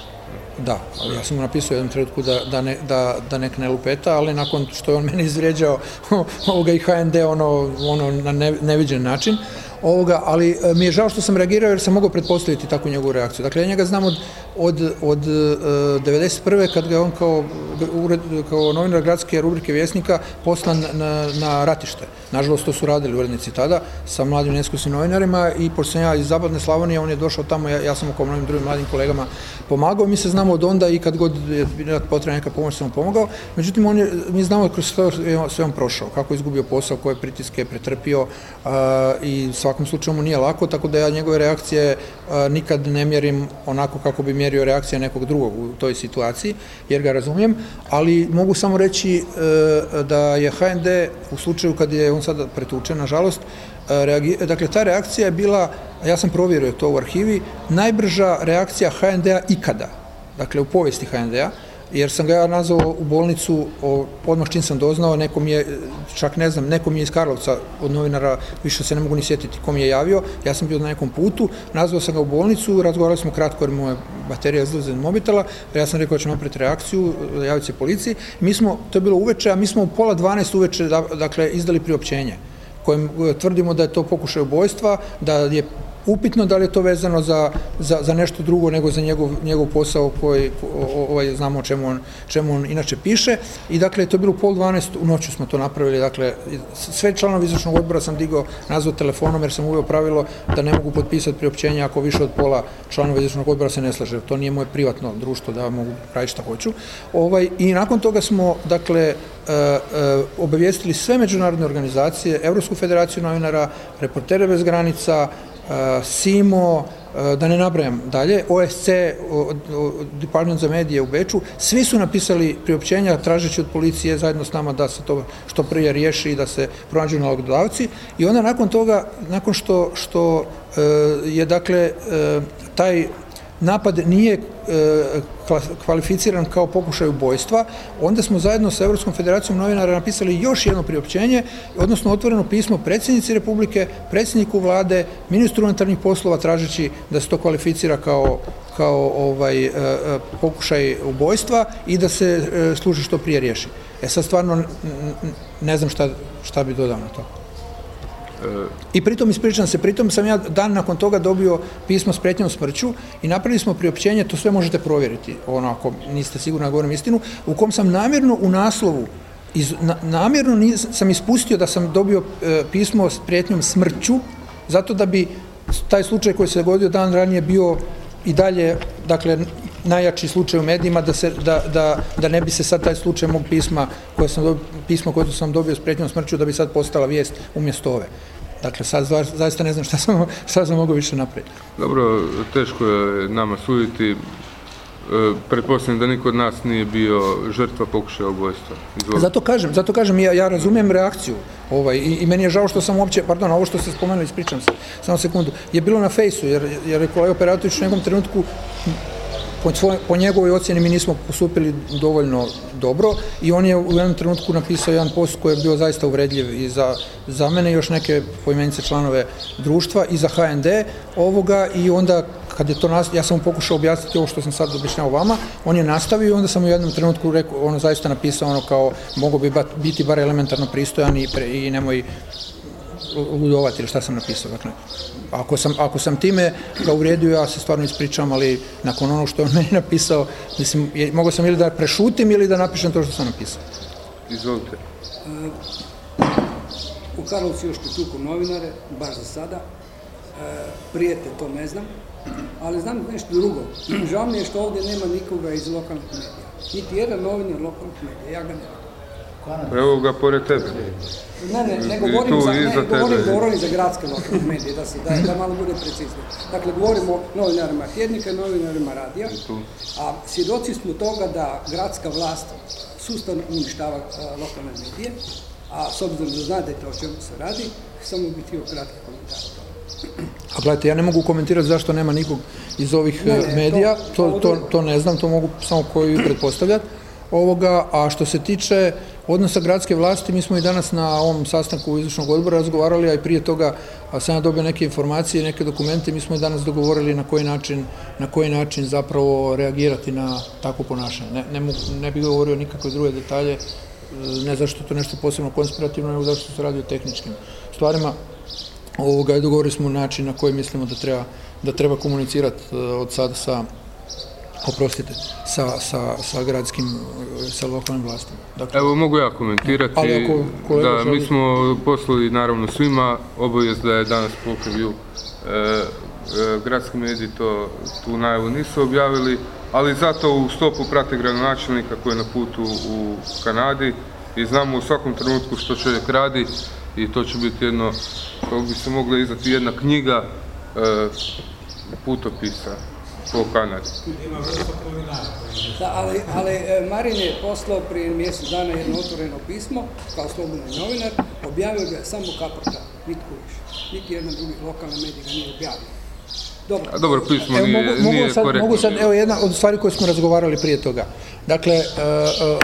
Da, ali ja sam mu napisao u jednom trenutku da, da, ne, da, da nek ne lupeta, ali nakon što je on meni izvrijeđao ovoga i HND ono, ono na neviđen način, ovoga, ali e, mi je žao što sam reagirao jer sam mogao pretpostaviti takvu njegovu reakciju. Dakle, ja njega znam od, od, od 91. E, kad ga on kao, ured, kao novinar gradske rubrike Vjesnika poslan na, na ratište. Nažalost, to su radili urednici tada sa mladim neskusnim novinarima i pošto sam ja iz Zapadne Slavonije, on je došao tamo, ja, sam kao mnogim drugim mladim kolegama pomagao. Mi se znamo od onda i kad god je potrebna neka pomoć sam mu pomogao. Međutim, on je, mi znamo kroz to sve on prošao, kako je izgubio posao, koje pritiske je pretrpio i svakom slučaju mu nije lako, tako da ja njegove reakcije nikad ne mjerim onako kako bi mjerio reakcija nekog drugog u toj situaciji, jer ga razumijem, ali mogu samo reći e, da je HND u slučaju kad je on sada pretučen, nažalost, reagi- dakle ta reakcija je bila, ja sam provjerio to u arhivi, najbrža reakcija HND-a ikada, dakle u povijesti HND-a, jer sam ga ja nazvao u bolnicu, o, odmah čim sam doznao, nekom je, čak ne znam, nekom je iz Karlovca od novinara, više se ne mogu ni sjetiti kom je javio, ja sam bio na nekom putu, nazvao sam ga u bolnicu, razgovarali smo kratko jer mu je baterija izlaze mobitela, ja sam rekao da ćemo napraviti reakciju, javiti se policiji, mi smo, to je bilo uveče, a mi smo u pola 12 uveče, da- dakle, izdali priopćenje kojim e, tvrdimo da je to pokušaj ubojstva, da je upitno da li je to vezano za, za, za nešto drugo nego za njegov, njegov posao koji ovaj, znamo o čemu on, čemu on inače piše. I dakle to je bilo pol 12 u noću smo to napravili dakle sve članovi izvršnog odbora sam digao nazvao telefonom jer sam uveo pravilo da ne mogu potpisati priopćenja ako više od pola članova izvršnog odbora se ne slaže. To nije moje privatno društvo da mogu raditi šta hoću. Ovaj, i nakon toga smo dakle e, e, obavijestili sve međunarodne organizacije, Evropsku federaciju novinara, Reportere bez granica, SIMO, e, da ne nabrajam dalje, OSC, Department za medije u Beču, svi su napisali priopćenja tražeći od policije zajedno s nama da se to što prije riješi i da se pronađu nalogodavci. I onda nakon toga, nakon što, što e, je dakle e, taj napad nije e, kvalificiran kao pokušaj ubojstva, onda smo zajedno sa Europskom federacijom novinara napisali još jedno priopćenje, odnosno otvoreno pismo predsjednici Republike, predsjedniku vlade, ministru unutarnjih poslova tražeći da se to kvalificira kao kao ovaj e, e, pokušaj ubojstva i da se služi što prije riješi. E sad stvarno ne znam šta, šta bi dodao na to. I pritom, ispričam se, pritom sam ja dan nakon toga dobio pismo s pretnjom smrću i napravili smo priopćenje, to sve možete provjeriti, ono ako niste sigurni da govorim istinu, u kom sam namjerno u naslovu iz, na, namjerno sam ispustio da sam dobio e, pismo s prijetnjom smrću, zato da bi taj slučaj koji se dogodio dan ranije bio i dalje, dakle, najjači slučaj u medijima, da, se, da, da, da ne bi se sad taj slučaj mog pisma, koje sam dobio, pismo koje sam dobio s prijetnjom smrću, da bi sad postala vijest umjesto ove. Dakle, sad za- zaista ne znam šta sam, šta sam mogao više napraviti. Dobro, teško je nama suditi. E, pretpostavljam da niko od nas nije bio žrtva pokušaja ubojstva. Zato kažem, zato kažem, ja, ja razumijem reakciju ovaj, i, i meni je žao što sam uopće, pardon, ovo što ste spomenuli, ispričam se, samo sekundu, je bilo na fejsu, jer, jer je kolega Operatović u nekom trenutku po, njegovoj ocjeni mi nismo postupili dovoljno dobro i on je u jednom trenutku napisao jedan post koji je bio zaista uvredljiv i za, za mene i još neke poimenice članove društva i za HND ovoga i onda kad je to nas, ja sam mu pokušao objasniti ovo što sam sad objašnjao vama, on je nastavio i onda sam u jednom trenutku rekao, ono zaista napisao ono kao mogu bi biti bar elementarno pristojan i, i nemoj ludovati ili šta sam napisao. Dakle, ako sam, ako sam time ga uvrijedio, ja se stvarno ispričam, ali nakon ono što je on meni napisao, mislim, je, mogao sam ili da prešutim ili da napišem to što sam napisao. Izvolite. U Karlovcu još tuku novinare, baš za sada. E, prijete, to ne znam. Ali znam nešto drugo. Žao mi je što ovdje nema nikoga iz lokalnih medija. Niti jedan novinar lokalnih medija, ja ga nemam. Evo ga pored tebe. Ne, ne, ne govorim, za, ne, govorim, govorim za gradske lokalne medije, da, se, da, da malo bude preciznije. Dakle, govorimo o novinarima tjednika i novinarima radija, a svjedoci smo toga da gradska vlast sustavno uništava a, lokalne medije, a s obzirom da znate o čemu se radi, samo bih htio kratki komentar. o tome. A gledajte, ja ne mogu komentirati zašto nema nikog iz ovih Ne, e, ne, medija, to- to, to, to ne znam, to mogu samo koji pretpostavljati ovoga, a što se tiče odnosa gradske vlasti, mi smo i danas na ovom sastanku izvršnog odbora razgovarali, a i prije toga sam ja dobio neke informacije, neke dokumente, mi smo i danas dogovorili na koji način, na koji način zapravo reagirati na takvo ponašanje. Ne, ne, ne bih govorio nikakve druge detalje, e, ne zašto je to nešto posebno konspirativno, nego zašto se radi o tehničkim stvarima ovoga dogovorili smo način na koji mislimo da treba, da treba komunicirati e, od sada sa oprostite, sa, sa, sa gradskim, sa lokalnim vlastima. Dakle, Evo mogu ja komentirati. Ali ako kolega da, mi želi- smo poslali naravno svima obavijest da je danas pokrivju e, e, gradski mediji to tu najavu nisu objavili, ali zato u stopu prate gradonačelnika koji je na putu u Kanadi i znamo u svakom trenutku što čovjek radi i to će biti jedno, kako bi se mogla izdati jedna knjiga e, putopisa po Kanadi. Da, ali, ali e, Marin je poslao prije mjesec dana jedno otvoreno pismo, kao slobodni novinar, objavio ga samo Kaprta. nitko više. Niti jedan drugi lokalni medij ga nije objavio. Dobro, dobro, pismo Evo, nije, mogu, mogu nije sad, korektno mogu sad, evo jedna od stvari koje smo razgovarali prije toga. Dakle, e, e,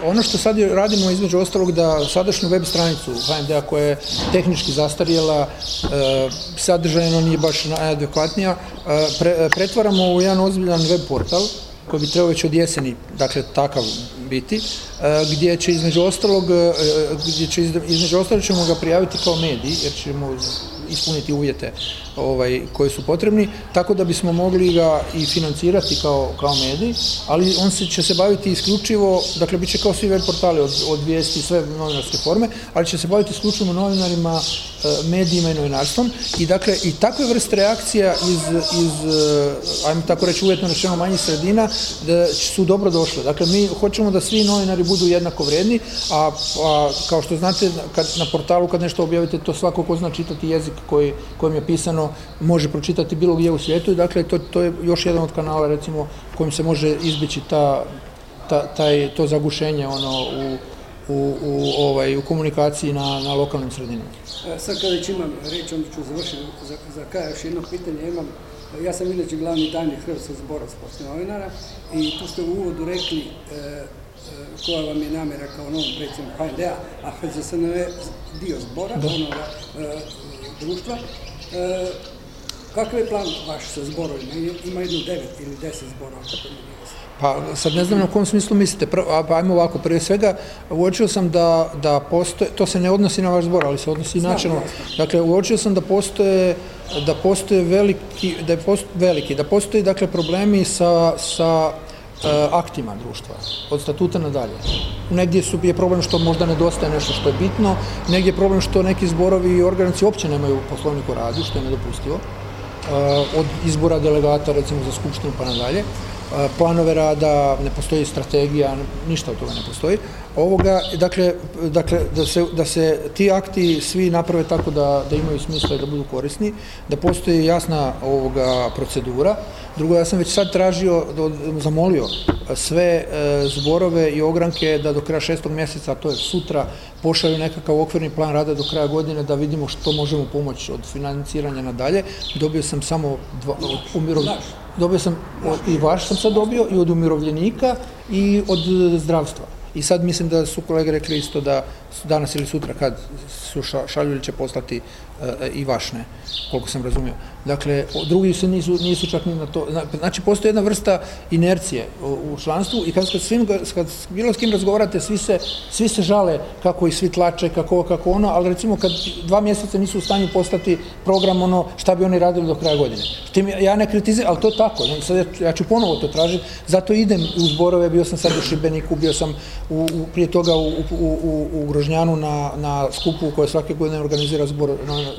ono što sad radimo između ostalog da sadašnju web stranicu HND-a koja je tehnički zastarjela, e, sadržajno nije baš najadekvatnija, pre- pretvaramo u jedan ozbiljan web portal koji bi trebao već od jeseni, dakle takav biti, gdje će između ostalog, gdje će između ostalog ćemo ga prijaviti kao medij, jer ćemo ispuniti uvjete ovaj, koji su potrebni, tako da bismo mogli ga i financirati kao, kao medij, ali on se, će se baviti isključivo, dakle bit će kao svi web portali od, od vijesti, sve novinarske forme, ali će se baviti isključivo novinarima, e, medijima i novinarstvom i dakle i takve vrste reakcija iz, iz e, ajmo tako reći uvjetno rečeno manjih sredina da su dobro došle. Dakle, mi hoćemo da svi novinari budu jednako vredni, a, a kao što znate, kad, na portalu kad nešto objavite, to svako ko zna čitati jezik koji, kojim je pisano može pročitati bilo gdje u svijetu i dakle to, to je još jedan od kanala recimo kojim se može izbjeći ta, ta, taj, to zagušenje ono u, u, u, ovaj, u komunikaciji na, na lokalnim sredinama. E, Sad kad već imam reč, onda ću završiti za, za kraj još jedno pitanje imam. Ja sam inače glavni tajnik Hrvatskog zbora sportskih novinara i tu ste u uvodu rekli e, e, koja vam je namjera kao novom predsjedniku HND-a, a HZSN je dio zbora, onoga e, društva. E, kakav je plan vaš sa zborovima? Ima jedno devet ili deset zborova, kako jasno. Pa sad ne znam na kom smislu mislite, Prvo, pa ajmo ovako, prije svega uočio sam da, da postoje, to se ne odnosi na vaš zbor, ali se odnosi i načelno. Dakle, uočio sam da postoje, da postoje veliki, da je post, veliki, da postoji dakle problemi sa, sa aktima društva, od statuta nadalje. Negdje su, je problem što možda nedostaje nešto što je bitno, negdje je problem što neki zborovi i organici uopće nemaju poslovnik o radu, što je nedopustivo. Uh, od izbora delegata recimo za skupštinu pa nadalje. Planove rada, ne postoji strategija, ništa od toga ne postoji. Ovoga, dakle, dakle da, se, da se ti akti svi naprave tako da, da imaju smisla i da budu korisni, da postoji jasna ovoga procedura. Drugo, ja sam već sad tražio, zamolio sve e, zborove i ogranke da do kraja šestog mjeseca, to je sutra, pošalju nekakav okvirni plan rada do kraja godine da vidimo što možemo pomoći od financiranja nadalje. Dobio sam samo dva, umirov... Dobio sam, i vaš sam sad dobio, i od umirovljenika i od e, zdravstva. I sad mislim da su kolege rekli isto da danas ili sutra kad su ša- šalju ili će poslati e, i vašne, koliko sam razumio. Dakle, drugi se nisu, nisu čak ni na to, zna- znači postoji jedna vrsta inercije u, članstvu i kad, kad, svim, kad bilo s kim razgovarate, svi se, svi se žale kako i svi tlače, kako kako ono, ali recimo kad dva mjeseca nisu u stanju postati program ono šta bi oni radili do kraja godine. Tim ja ne kritiziram, ali to je tako, sad ja, ću ponovo to tražiti, zato idem u zborove, bio sam sad u Šibeniku, bio sam u, u, prije toga u, u, u, u Grožnjanu na, na skupu koje svake godine organizira zbor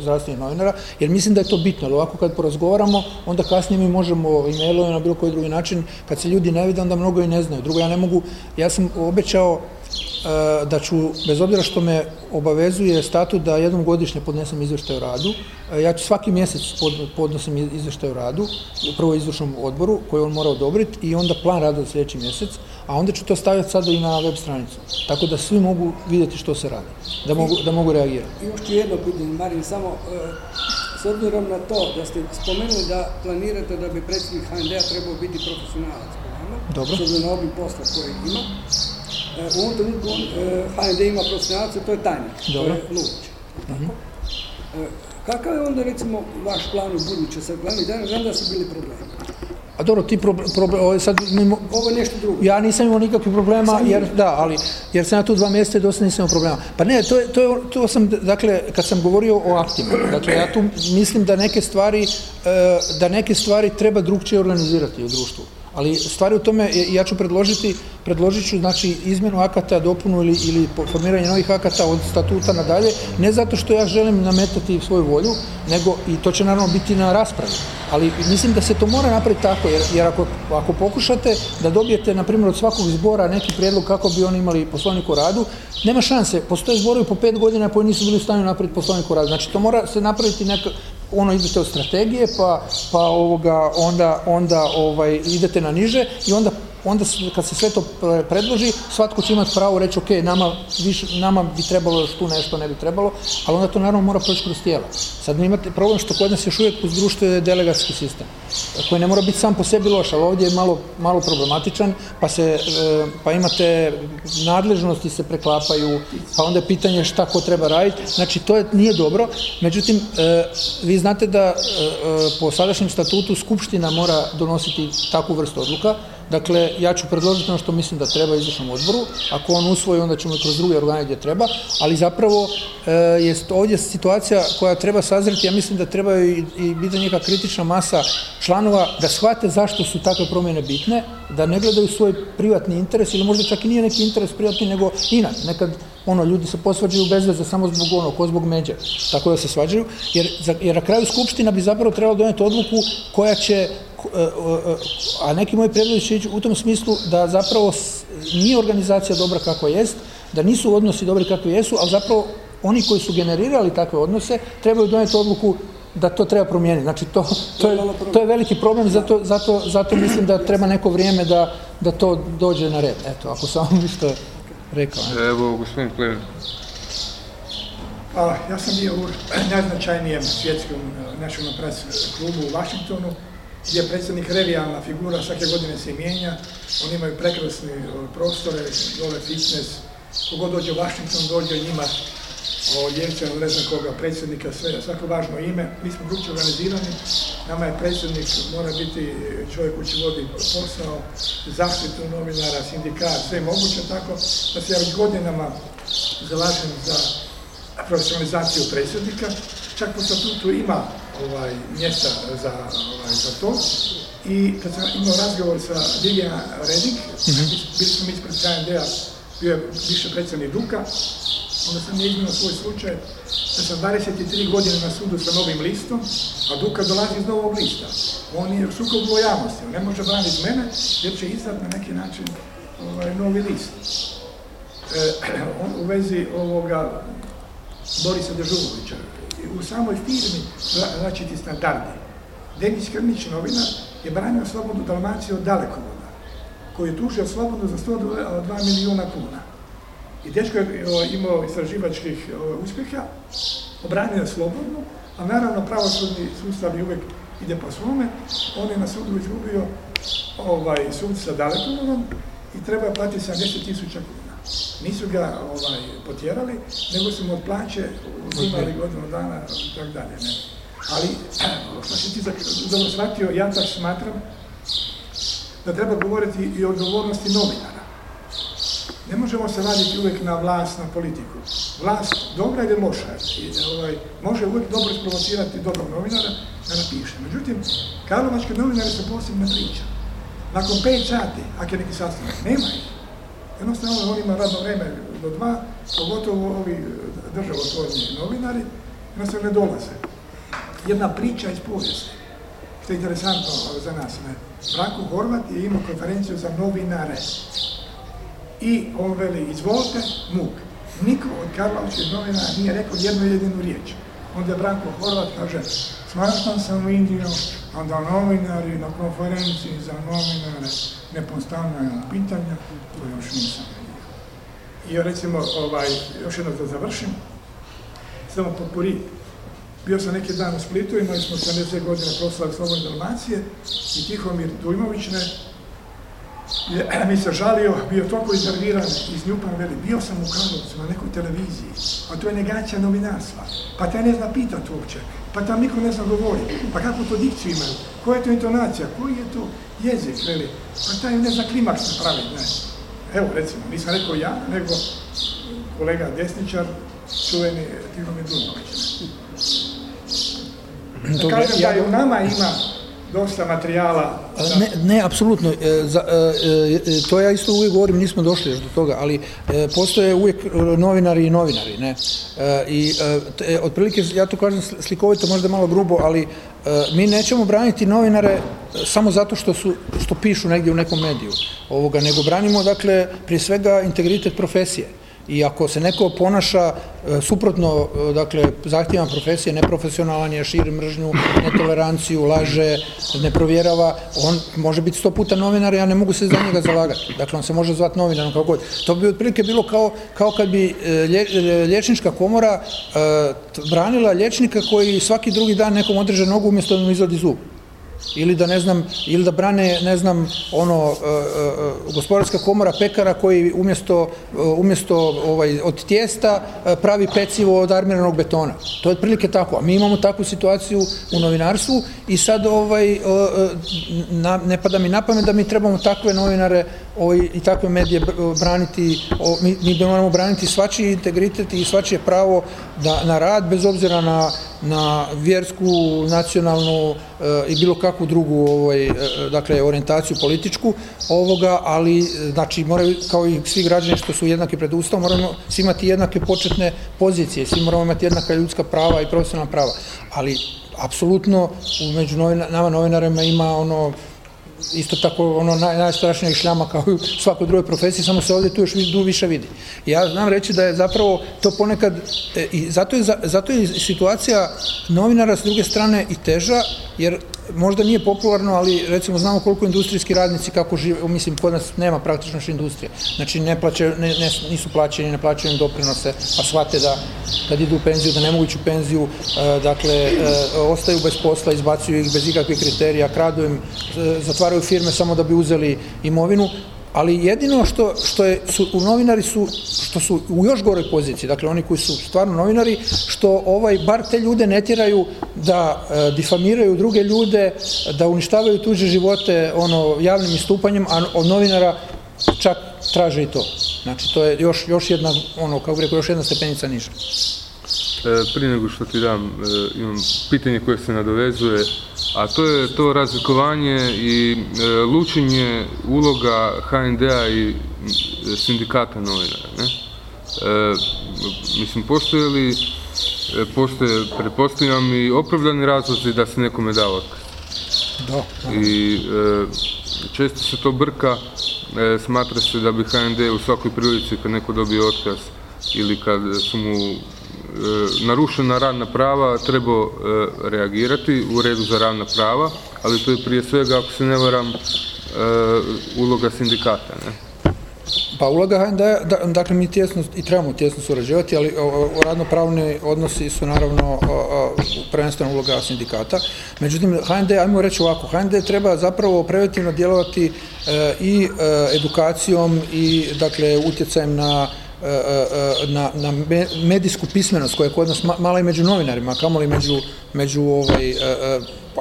zdravstvenih novinara, jer mislim da je to bitno, jer ovako kad porazgovaramo, onda kasnije mi možemo e-mailom ili na bilo koji drugi način, kad se ljudi ne vide, onda mnogo i ne znaju. Drugo, ja ne mogu, ja sam obećao e, da ću, bez obzira što me obavezuje statut da jednom godišnje podnesem izvještaj o radu, e, ja ću svaki mjesec pod, podnosim iz- izvještaj o radu, prvo izvršnom odboru koji on mora odobriti i onda plan rada za sljedeći mjesec, a onda ću to staviti sada i na web stranicu, tako da svi mogu vidjeti što se radi, da mogu, da mogu reagirati. I Još ću jedno pitanje, Marin, samo e, s obzirom na to da ste spomenuli da planirate da bi predsjednik HND-a trebao biti profesionalac po vama, Dobro. s obzirom na obim posla koji ima. E, u ovom trenutku e, HND ima profesionalca, to je tajnik, Dobro. to je tako? E, kakav je onda recimo vaš plan u buduće sa glavni tajnik? Znam da su bili problemi. A dobro, ti problem, problem, ovo je sad, Ovo je nešto drugo. Ja nisam imao nikakvih problema, jer, da, ali, jer sam ja tu dva mjeseca i dosta nisam imao problema. Pa ne, to, je, to, je, to sam, dakle, kad sam govorio o aktima, dakle, ja tu mislim da neke stvari, e, da neke stvari treba drugčije organizirati u društvu. Ali stvari u tome, e, ja ću predložiti, predložit ću znači izmjenu akata, dopunu ili, ili formiranje novih akata od statuta nadalje, ne zato što ja želim nametati svoju volju, nego i to će naravno biti na raspravi. Ali mislim da se to mora napraviti tako, jer, jer ako, ako pokušate da dobijete, na primjer, od svakog zbora neki prijedlog kako bi oni imali poslovnik o radu, nema šanse. Postoje zborovi po pet godina koji nisu bili u stanju napraviti poslovnik o radu. Znači, to mora se napraviti neka, ono idete od strategije, pa, pa ovoga, onda, onda ovaj, idete na niže i onda onda kad se sve to predloži, svatko će imati pravo reći, ok, nama, nama bi trebalo još tu nešto, ne bi trebalo, ali onda to naravno mora proći kroz tijela. Sad imate problem što kod nas još uvijek uz društvo je delegatski sistem, koji ne mora biti sam po sebi loš, ali ovdje je malo, malo problematičan, pa, se, e, pa imate nadležnosti se preklapaju, pa onda je pitanje šta ko treba raditi, znači to je, nije dobro, međutim, e, vi znate da e, po sadašnjem statutu Skupština mora donositi takvu vrstu odluka, Dakle, ja ću predložiti ono što mislim da treba izvršnom odboru, ako on usvoji, onda ćemo kroz druge organe gdje treba, ali zapravo e, je ovdje situacija koja treba sazreti, ja mislim da trebaju i, i biti neka kritična masa članova da shvate zašto su takve promjene bitne, da ne gledaju svoj privatni interes ili možda čak i nije neki interes privatni nego inak. Nekad ono, ljudi se posvađaju bez veze samo zbog ono, ko zbog međe, tako da se svađaju, jer, jer na kraju Skupština bi zapravo trebala donijeti odluku koja će, e, e, e, a neki moji predlozi će ići u tom smislu da zapravo nije organizacija dobra kakva jest, da nisu odnosi dobri kakvi jesu, ali zapravo oni koji su generirali takve odnose trebaju donijeti odluku da to treba promijeniti. Znači, to, to, je, to je veliki problem, zato, zato, zato mislim da treba neko vrijeme da, da to dođe na red. Eto, ako samo ništa rekao. Evo, gospodin Kleven. Hvala. Ja sam bio u najznačajnijem svjetskom našem pres klubu u Washingtonu, gdje je predsjednik revijalna figura, svake godine se mijenja, oni imaju prekrasne eh, prostore, dole fitness, kogod dođe u Washington, dođe njima o Ljevca, ne znam koga, predsjednika, sve, svako važno ime. Mi smo drugče organizirani, nama je predsjednik, mora biti čovjek koji će vodi posao, zaštitu novinara, sindikat, sve moguće, tako da se ja godinama zalažem za profesionalizaciju predsjednika. Čak po statutu ima ovaj, mjesta za, ovaj, za to. I kad sam imao razgovor sa Vivian Redik, mm bili smo ispred KND-a, bio je više predsjednik Duka, onda sam iznio svoj slučaj da sam 23 godine na sudu sa novim listom, a Duka dolazi iz novog lista. On je u sukobu lojalnosti, on ne može braniti mene jer će izdati na neki način ovaj, novi list. E, u vezi ovoga Borisa Dežulovića, u samoj firmi različiti standardi. Denis Krnić, novinar, je branio slobodnu Dalmaciju od dalekovoda, koji je tužio slobodno za 102 milijuna kuna. I dečko je imao istraživačkih uspjeha, obranio je slobodno, a naravno pravosudni sustav je uvijek ide po svome. On je na sudu izgubio ovaj, sud sa dalekovodom i treba platiti 70 tisuća kuna. Nisu ga ovaj, potjerali, nego su mu od plaće uzimali godinu dana i tako dalje. Ne. Ali, što si ti dobro shvatio, ja tako smatram da treba govoriti i o odgovornosti novinara. Ne možemo se raditi uvijek na vlast, na politiku. Vlast dobra ili loša. I, ovaj, može uvijek dobro isprovocirati dobrog novinara da napiše. Međutim, karlovački novinari su posebna priča. Nakon pet sati, ako je neki sastanak, nema ih. Jednostavno, on ima radno vreme do dva, pogotovo ovi državotvorni novinari, jednostavno ne dolaze. Jedna priča iz povijesti, što je interesantno za nas. Ne? Branko Horvat je imao konferenciju za novinare i on veli, izvolite, muk. Niko od Karlovačkih novina nije rekao jednu jedinu riječ. Onda Branko Horvat kaže, smaštan sam vidio, onda novinari na konferenciji za novinare ne postavljaju pitanja, to još nisam vidio. I recimo, ovaj, još jedno da završim, samo potpori. Bio sam neki dan u Splitu, imali smo 70 godina proslave Slobodne Dalmacije i Tihomir Dujmović, je, mi se žalio, bio toliko iznerviran iz Njupan, veli, bio sam u Karlovcu na nekoj televiziji, a to je negacija novinarstva, pa te ne zna pitat uopće, pa tam niko ne zna govori, pa kako to dikciju imaju, koja je to intonacija, koji je to jezik, veli, pa taj ne zna klimaks napraviti, ne. Evo, recimo, nisam rekao ja, nego kolega Desničar, čuveni Tihomir Dumović. Da kažem da i u nama ima dosta materijala. Ne, ne, apsolutno. E, za, e, e, to ja isto uvijek govorim, nismo došli još do toga, ali postoje uvijek novinari i novinari. Ne? I otprilike, ja to kažem slikovito, možda malo grubo, ali mi nećemo braniti novinare samo zato što, su, što pišu negdje u nekom mediju, ovoga, nego branimo, dakle, prije svega integritet profesije I ako se neko ponaša e, suprotno, e, dakle, zahtjevan profesije, neprofesionalan je, širi mržnju, netoleranciju, laže, ne provjerava, on može biti sto puta novinar, ja ne mogu se za njega zalagati. Dakle, on se može zvati novinarom kako god. To bi otprilike bilo kao, kao kad bi e, liječnička komora branila liječnika koji svaki drugi dan nekom odreže nogu umjesto da mu izvadi zub ili da ne znam, ili da brane, ne znam, ono, e, e, gospodarska komora pekara koji umjesto, e, umjesto ovaj, od tijesta pravi pecivo od armiranog betona. To je otprilike tako. A mi imamo takvu situaciju u novinarstvu i sad ovaj, ne pada mi na pamet da mi trebamo takve novinare ovaj, i takve medije braniti, mi, mi moramo braniti svačiji integritet i svačije pravo da, na rad bez obzira na, na vjersku, nacionalnu i bilo kakvu drugu ovaj, e, dakle, orijentaciju političku ovoga, ali znači moraju kao i svi građani što su jednaki pred Ustavom, moramo svi imati jednake početne pozicije, svi moramo imati jednaka ljudska prava i profesionalna prava. Ali apsolutno među nama novinarima ima ono isto tako ono naj, najstrašnijeg šljama kao i u svakoj drugoj profesiji, samo se ovdje tu još više vidi. Ja znam reći da je zapravo to ponekad, e, i zato je, zato je situacija novinara s druge strane i teža, jer možda nije popularno, ali recimo znamo koliko industrijski radnici kako žive, mislim kod nas nema praktično industrije. Znači ne plaćaju, ne, nisu plaćeni, ne plaćaju im doprinose, a shvate da kad idu u penziju, da ne mogu ići penziju, e, dakle e, ostaju bez posla, izbacuju ih bez ikakvih kriterija, kradu im, e, firme samo da bi uzeli imovinu, ali jedino što, što je, su, u novinari su, što su u još goroj poziciji, dakle oni koji su stvarno novinari, što ovaj, bar te ljude ne tjeraju da e, difamiraju druge ljude, da uništavaju tuđe živote ono, javnim istupanjem, a od novinara čak traže i to. Znači to je još, još jedna, ono, kako bi rekao, još jedna stepenica niža. E, prije nego što ti dam, e, imam pitanje koje se nadovezuje, a to je to razlikovanje i e, lučenje uloga HND-a i sindikata novinara. Ne? mislim, postoje li, postoje, prepostavljam i opravdani razlozi da se nekome da otkaz. Da, I često se to brka, smatra se da bi HND u svakoj prilici kad neko dobije otkaz ili kad su mu E, narušena radna prava treba e, reagirati u redu za ravna prava, ali to je prije svega, ako se ne varam, e, uloga sindikata. Ne? Pa uloga HND, dakle mi tjesno i trebamo tjesno surađivati, ali radnopravni odnosi su naravno prvenstveno uloga sindikata. Međutim, HND, ajmo reći ovako, HND treba zapravo preventivno djelovati i edukacijom i dakle utjecajem na E, e, e, na, na medijsku pismenost koja je kod nas mala i među novinarima, kamoli među, među ovaj,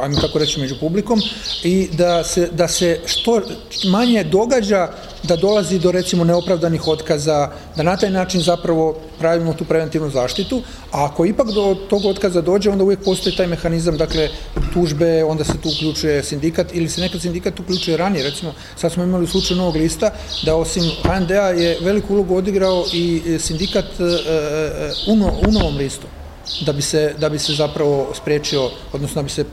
ajmo tako reći, među publikom i da se, da se što manje događa da dolazi do recimo neopravdanih otkaza, da na taj način zapravo pravimo tu preventivnu zaštitu, a ako ipak do tog otkaza dođe, onda uvijek postoji taj mehanizam, dakle, tužbe, onda se tu uključuje sindikat ili se nekad sindikat uključuje ranije, recimo, sad smo imali slučaj novog lista, da osim HND-a je veliku ulogu odigrao i sindikat e, e, u novom listu da bi se, da bi se zapravo spriječio, odnosno da bi se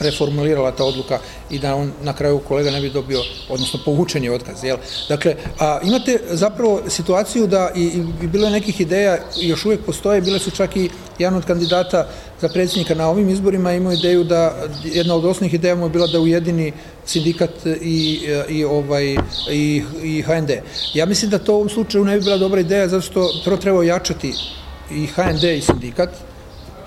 preformulirala ta odluka i da on na kraju kolega ne bi dobio, odnosno povučen je otkaz. Jel? Dakle, a imate zapravo situaciju da i, i bilo je nekih ideja, još uvijek postoje, bile su čak i jedan od kandidata za predsjednika na ovim izborima imao ideju da, jedna od osnovnih ideja mu je bila da ujedini sindikat i, i, ovaj, i, i HND. Ja mislim da to u ovom slučaju ne bi bila dobra ideja zato što prvo treba ojačati i HND i sindikat,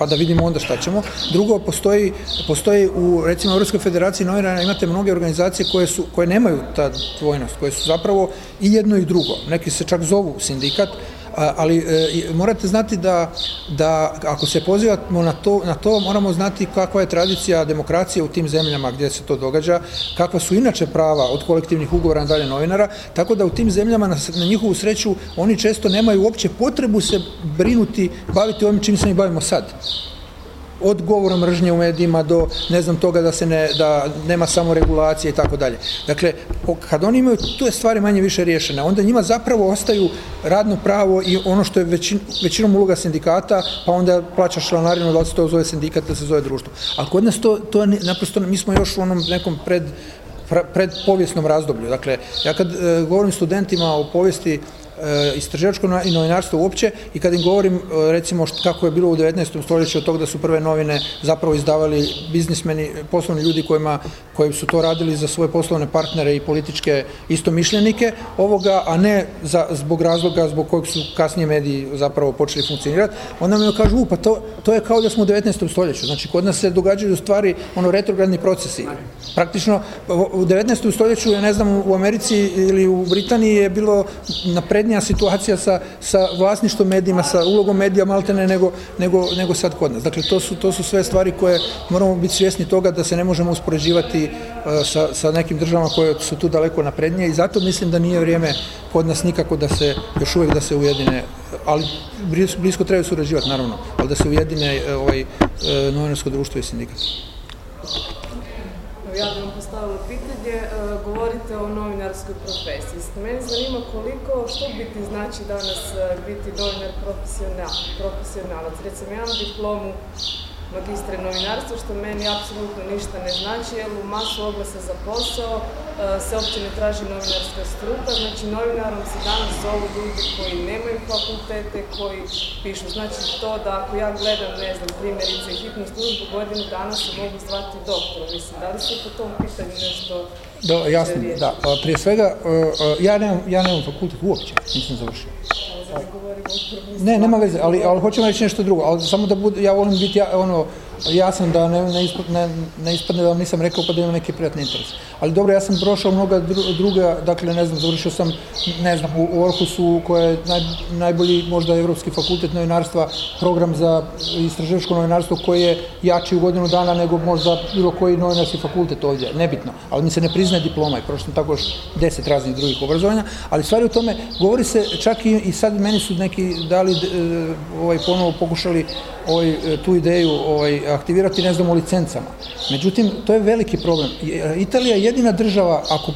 pa da vidimo onda šta ćemo. Drugo, postoji, postoji u recimo Europskoj federaciji novinara imate mnoge organizacije koje, su, koje nemaju ta dvojnost, koje su zapravo i jedno i drugo. Neki se čak zovu sindikat, ali e, morate znati da, da ako se pozivamo na to, na to, moramo znati kakva je tradicija demokracije u tim zemljama gdje se to događa, kakva su inače prava od kolektivnih ugovora na dalje novinara, tako da u tim zemljama na, na njihovu sreću oni često nemaju uopće potrebu se brinuti, baviti ovim čim se mi bavimo sad od govora mržnje u medijima do ne znam toga da se ne, da nema samo regulacije i tako dalje. Dakle, kad oni imaju tu stvari manje više riješene, onda njima zapravo ostaju radno pravo i ono što je većin, većinom uloga sindikata, pa onda plaćaš članarinu da li se to zove sindikat da se zove društvo. A kod nas to, to naprosto, mi smo još u onom nekom pred pred povijesnom razdoblju. Dakle, ja kad e, govorim studentima o povijesti istraživačko i novinarstvo uopće i kad im govorim recimo kako je bilo u 19. stoljeću od toga da su prve novine zapravo izdavali biznismeni, poslovni ljudi kojima, koji su to radili za svoje poslovne partnere i političke istomišljenike ovoga, a ne za, zbog razloga zbog kojeg su kasnije mediji zapravo počeli funkcionirati, onda mi kažu, pa to, to je kao da smo u 19. stoljeću, znači kod nas se događaju stvari, ono, retrogradni procesi. Praktično, u 19. stoljeću, ja ne znam, u Americi ili u Britaniji je bilo naprednija situacija sa, sa vlasništvom medijima, sa ulogom medija maltene nego, nego, nego sad kod nas. Dakle, to su, to su sve stvari koje moramo biti svjesni toga da se ne možemo uspoređivati uh, sa, sa nekim državama koje su tu daleko naprednije i zato mislim da nije vrijeme kod nas nikako da se, još uvijek da se ujedine, ali blisko trebaju surađivati naravno, ali da se ujedine uh, ovaj, uh, novinarsko društvo i sindikat. Ja bih vam postavila pitanje, govorite o novinarskoj profesiji. Mene zanima koliko, što biti znači danas biti novinar profesionalac. Recimo, ja imam diplomu magistre novinarstva, što meni apsolutno ništa ne znači, jer u masu oglasa za posao e, se uopće ne traži novinarska struka, znači novinarom se danas zovu ljudi koji nemaju fakultete, koji pišu. Znači to da ako ja gledam, ne znam, primjerice hitnu službu godinu dana se mogu zvati doktor, mislim, da li se po tom pitanju nešto da, jasno, da. Prije svega, e, e, ja nemam, ja nemam fakultet uopće, nisam završio. Ne, nema veze, ali, ali hoćemo reći nešto drugo, ali samo da bude, ja volim biti ja, ono, jasan da ne, ne, ispadne, ne, ispadne da vam nisam rekao pa da imam neki prijatni interes. Ali dobro, ja sam prošao mnoga druga, dakle ne znam, završio sam, ne znam, u Orhusu koja je naj, najbolji možda Evropski fakultet novinarstva, program za istraživačko novinarstvo koji je jači u godinu dana nego možda bilo koji novinarski fakultet ovdje, nebitno, ali mi se ne priznaje diploma i prošlo sam tako još deset raznih drugih obrazovanja, ali stvari u tome, govori se čak i, i sad meni su neki dali, ovaj, ponovo pokušali ovaj, tu ideju ovaj, aktivirati, ne znam, u licencama. Međutim, to je veliki problem. Italija je jedina država, ako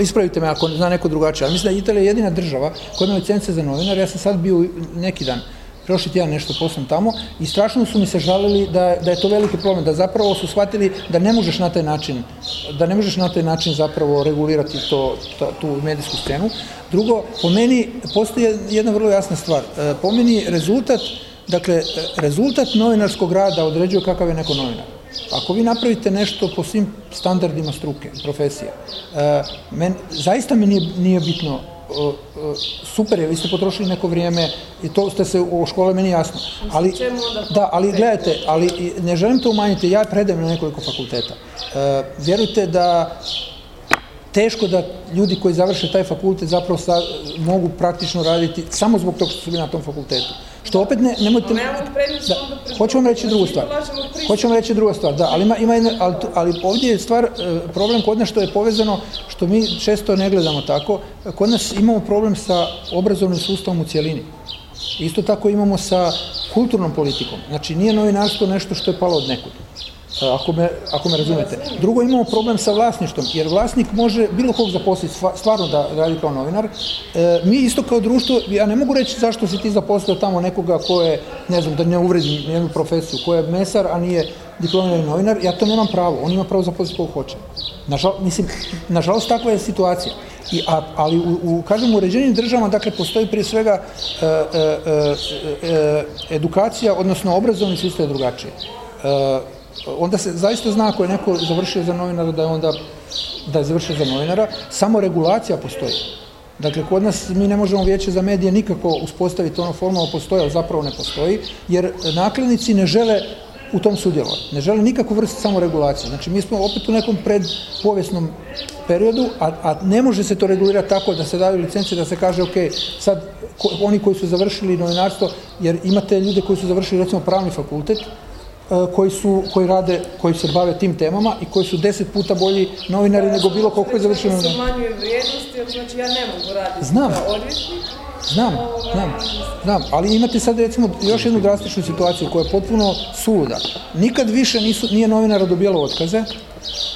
ispravite me ako zna neko drugačije, ali mislim da je Italija jedina država koja ima licence za novinar. Ja sam sad bio neki dan, prošli tjedan nešto poslom tamo i strašno su mi se žalili da, da je to veliki problem, da zapravo su shvatili da ne možeš na taj način, da ne možeš na taj način zapravo regulirati to, tu medijsku scenu. Drugo, po meni postoji jedna vrlo jasna stvar. E, po meni rezultat Dakle, rezultat novinarskog rada određuje kakav je neko novinar. Ako vi napravite nešto po svim standardima struke, profesije, e, men, zaista mi nije, nije bitno super je, vi ste potrošili neko vrijeme i to ste se u škole meni jasno. Ali, da, ali gledajte, ali ne želim to umanjiti, ja predajem na nekoliko fakulteta. E, vjerujte da teško da ljudi koji završe taj fakultet zapravo mogu praktično raditi samo zbog toga što su bili na tom fakultetu. Što opet ne, nemojte... Da, hoću vam reći drugu stvar. Hoću vam reći drugu stvar, da, ali, ima, ima ali, ali ovdje je stvar, e, problem kod nas što je povezano, što mi često ne gledamo tako, kod nas imamo problem sa obrazovnim sustavom u cjelini. Isto tako imamo sa kulturnom politikom. Znači, nije novinarstvo nešto što je palo od nekud. E, ako me, ako me razumete. Drugo, imamo problem sa vlasništvom, jer vlasnik može bilo kog zaposliti stvarno da radi kao novinar. E, mi isto kao društvo, ja ne mogu reći zašto si ti zaposlio tamo nekoga ko je, ne znam, da ne uvredim jednu profesiju, ko je mesar, a nije diplomirani novinar, ja to nemam pravo, on ima pravo zaposliti kog hoće. Nažal, mislim, nažalost takva je situacija. I, a, ali u, u, kažem, u uređenim državama, dakle, postoji prije svega e, e, edukacija, odnosno obrazovni sustav je drugačiji onda se zaista zna ako je neko završio za novinara da je onda da je završio za novinara, samo regulacija postoji. Dakle, kod nas mi ne možemo vijeće za medije nikako uspostaviti ono formalno postoji, ali zapravo ne postoji, jer nakladnici ne žele u tom sudjelovati. Ne žele nikakvu vrstu samoregulacije. Znači, mi smo opet u nekom predpovijesnom periodu, a, a ne može se to regulirati tako da se daju licencije, da se kaže, ok, sad oni koji su završili novinarstvo, jer imate ljude koji su završili recimo pravni fakultet, koji, su, koji rade, koji se bave tim temama i koji su deset puta bolji novinari nego bilo ko koji je novinar. Smanjuje vrijednosti, znači ja ne mogu raditi znam. Znam, znam, znam, ali imate sad recimo još jednu drastičnu situaciju koja je potpuno suluda. Nikad više nisu, nije novinara dobijalo otkaze,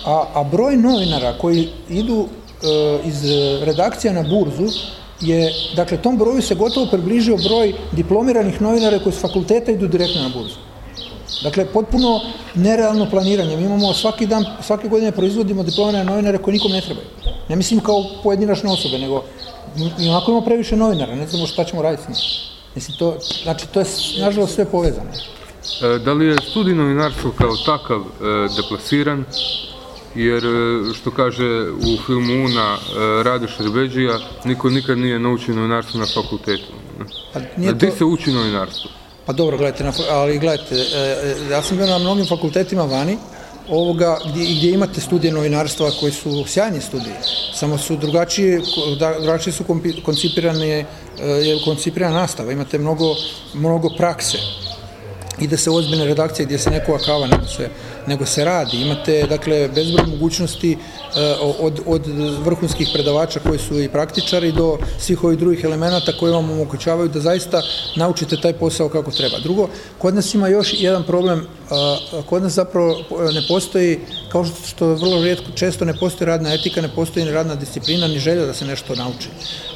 a, a broj novinara koji idu e, iz redakcija na burzu je, dakle, tom broju se gotovo približio broj diplomiranih novinara koji s fakulteta idu direktno na burzu. Dakle, potpuno nerealno planiranje. Mi imamo svaki dan, svake godine proizvodimo diplomirane novinare koji nikom ne trebaju. Ne mislim kao pojedinačne osobe, nego i onako imamo previše novinara, ne znamo šta ćemo raditi s njim. Mislim, to, znači, to je, nažalost, sve povezano. E, Da li je studij novinarstvo kao takav e, deplasiran? Jer, e, što kaže u filmu Una Rade Šerbeđija, niko nikad nije naučio novinarstvo na fakultetu. ne? Pa Gdje to- se uči novinarstvo? Pa dobro, gledajte, ali gledajte, e, e, ja sam bio na mnogim fakultetima vani, ovoga, gdje, gdje imate studije novinarstva koji su sjajni studiji, samo su drugačije, drugačije su koncipirane, e, je koncipirana nastava, imate mnogo, mnogo prakse, ide se ozbiljne redakcije gdje se ne kuva kava, nego se, nego se radi. Imate, dakle, bezbroj mogućnosti e, od, od vrhunskih predavača koji su i praktičari do svih ovih drugih elemenata koji vam omogućavaju da zaista naučite taj posao kako treba. Drugo, kod nas ima još jedan problem, kod nas zapravo e, ne postoji, kao što, što vrlo rijetko, često ne postoji radna etika, ne postoji ni radna disciplina, ni želja da se nešto nauči.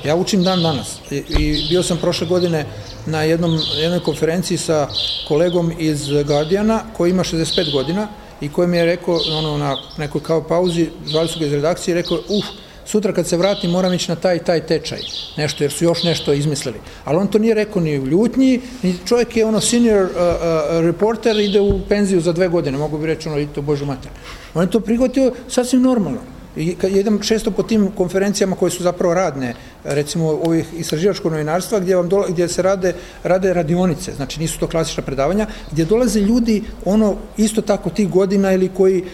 Ja učim dan danas i, i bio sam prošle godine na jednom, jednoj konferenciji sa kolegom iz Guardiana koji ima 65 godina i koji mi je rekao ono, na nekoj kao pauzi, zvali su ga iz redakcije i rekao, uf, sutra kad se vratim moram ići na taj taj tečaj, nešto, jer su još nešto izmislili. Ali on to nije rekao ni u ljutnji, ni čovjek je ono senior reporter, ide u penziju za dve godine, mogu bi reći ono, i to božu mater. On je to prihvatio sasvim normalno. Idem često po tim konferencijama koje su zapravo radne, recimo ovih istraživačkog novinarstva gdje vam gdje se rade rade radionice, znači nisu to klasična predavanja, gdje dolaze ljudi ono isto tako tih godina ili koji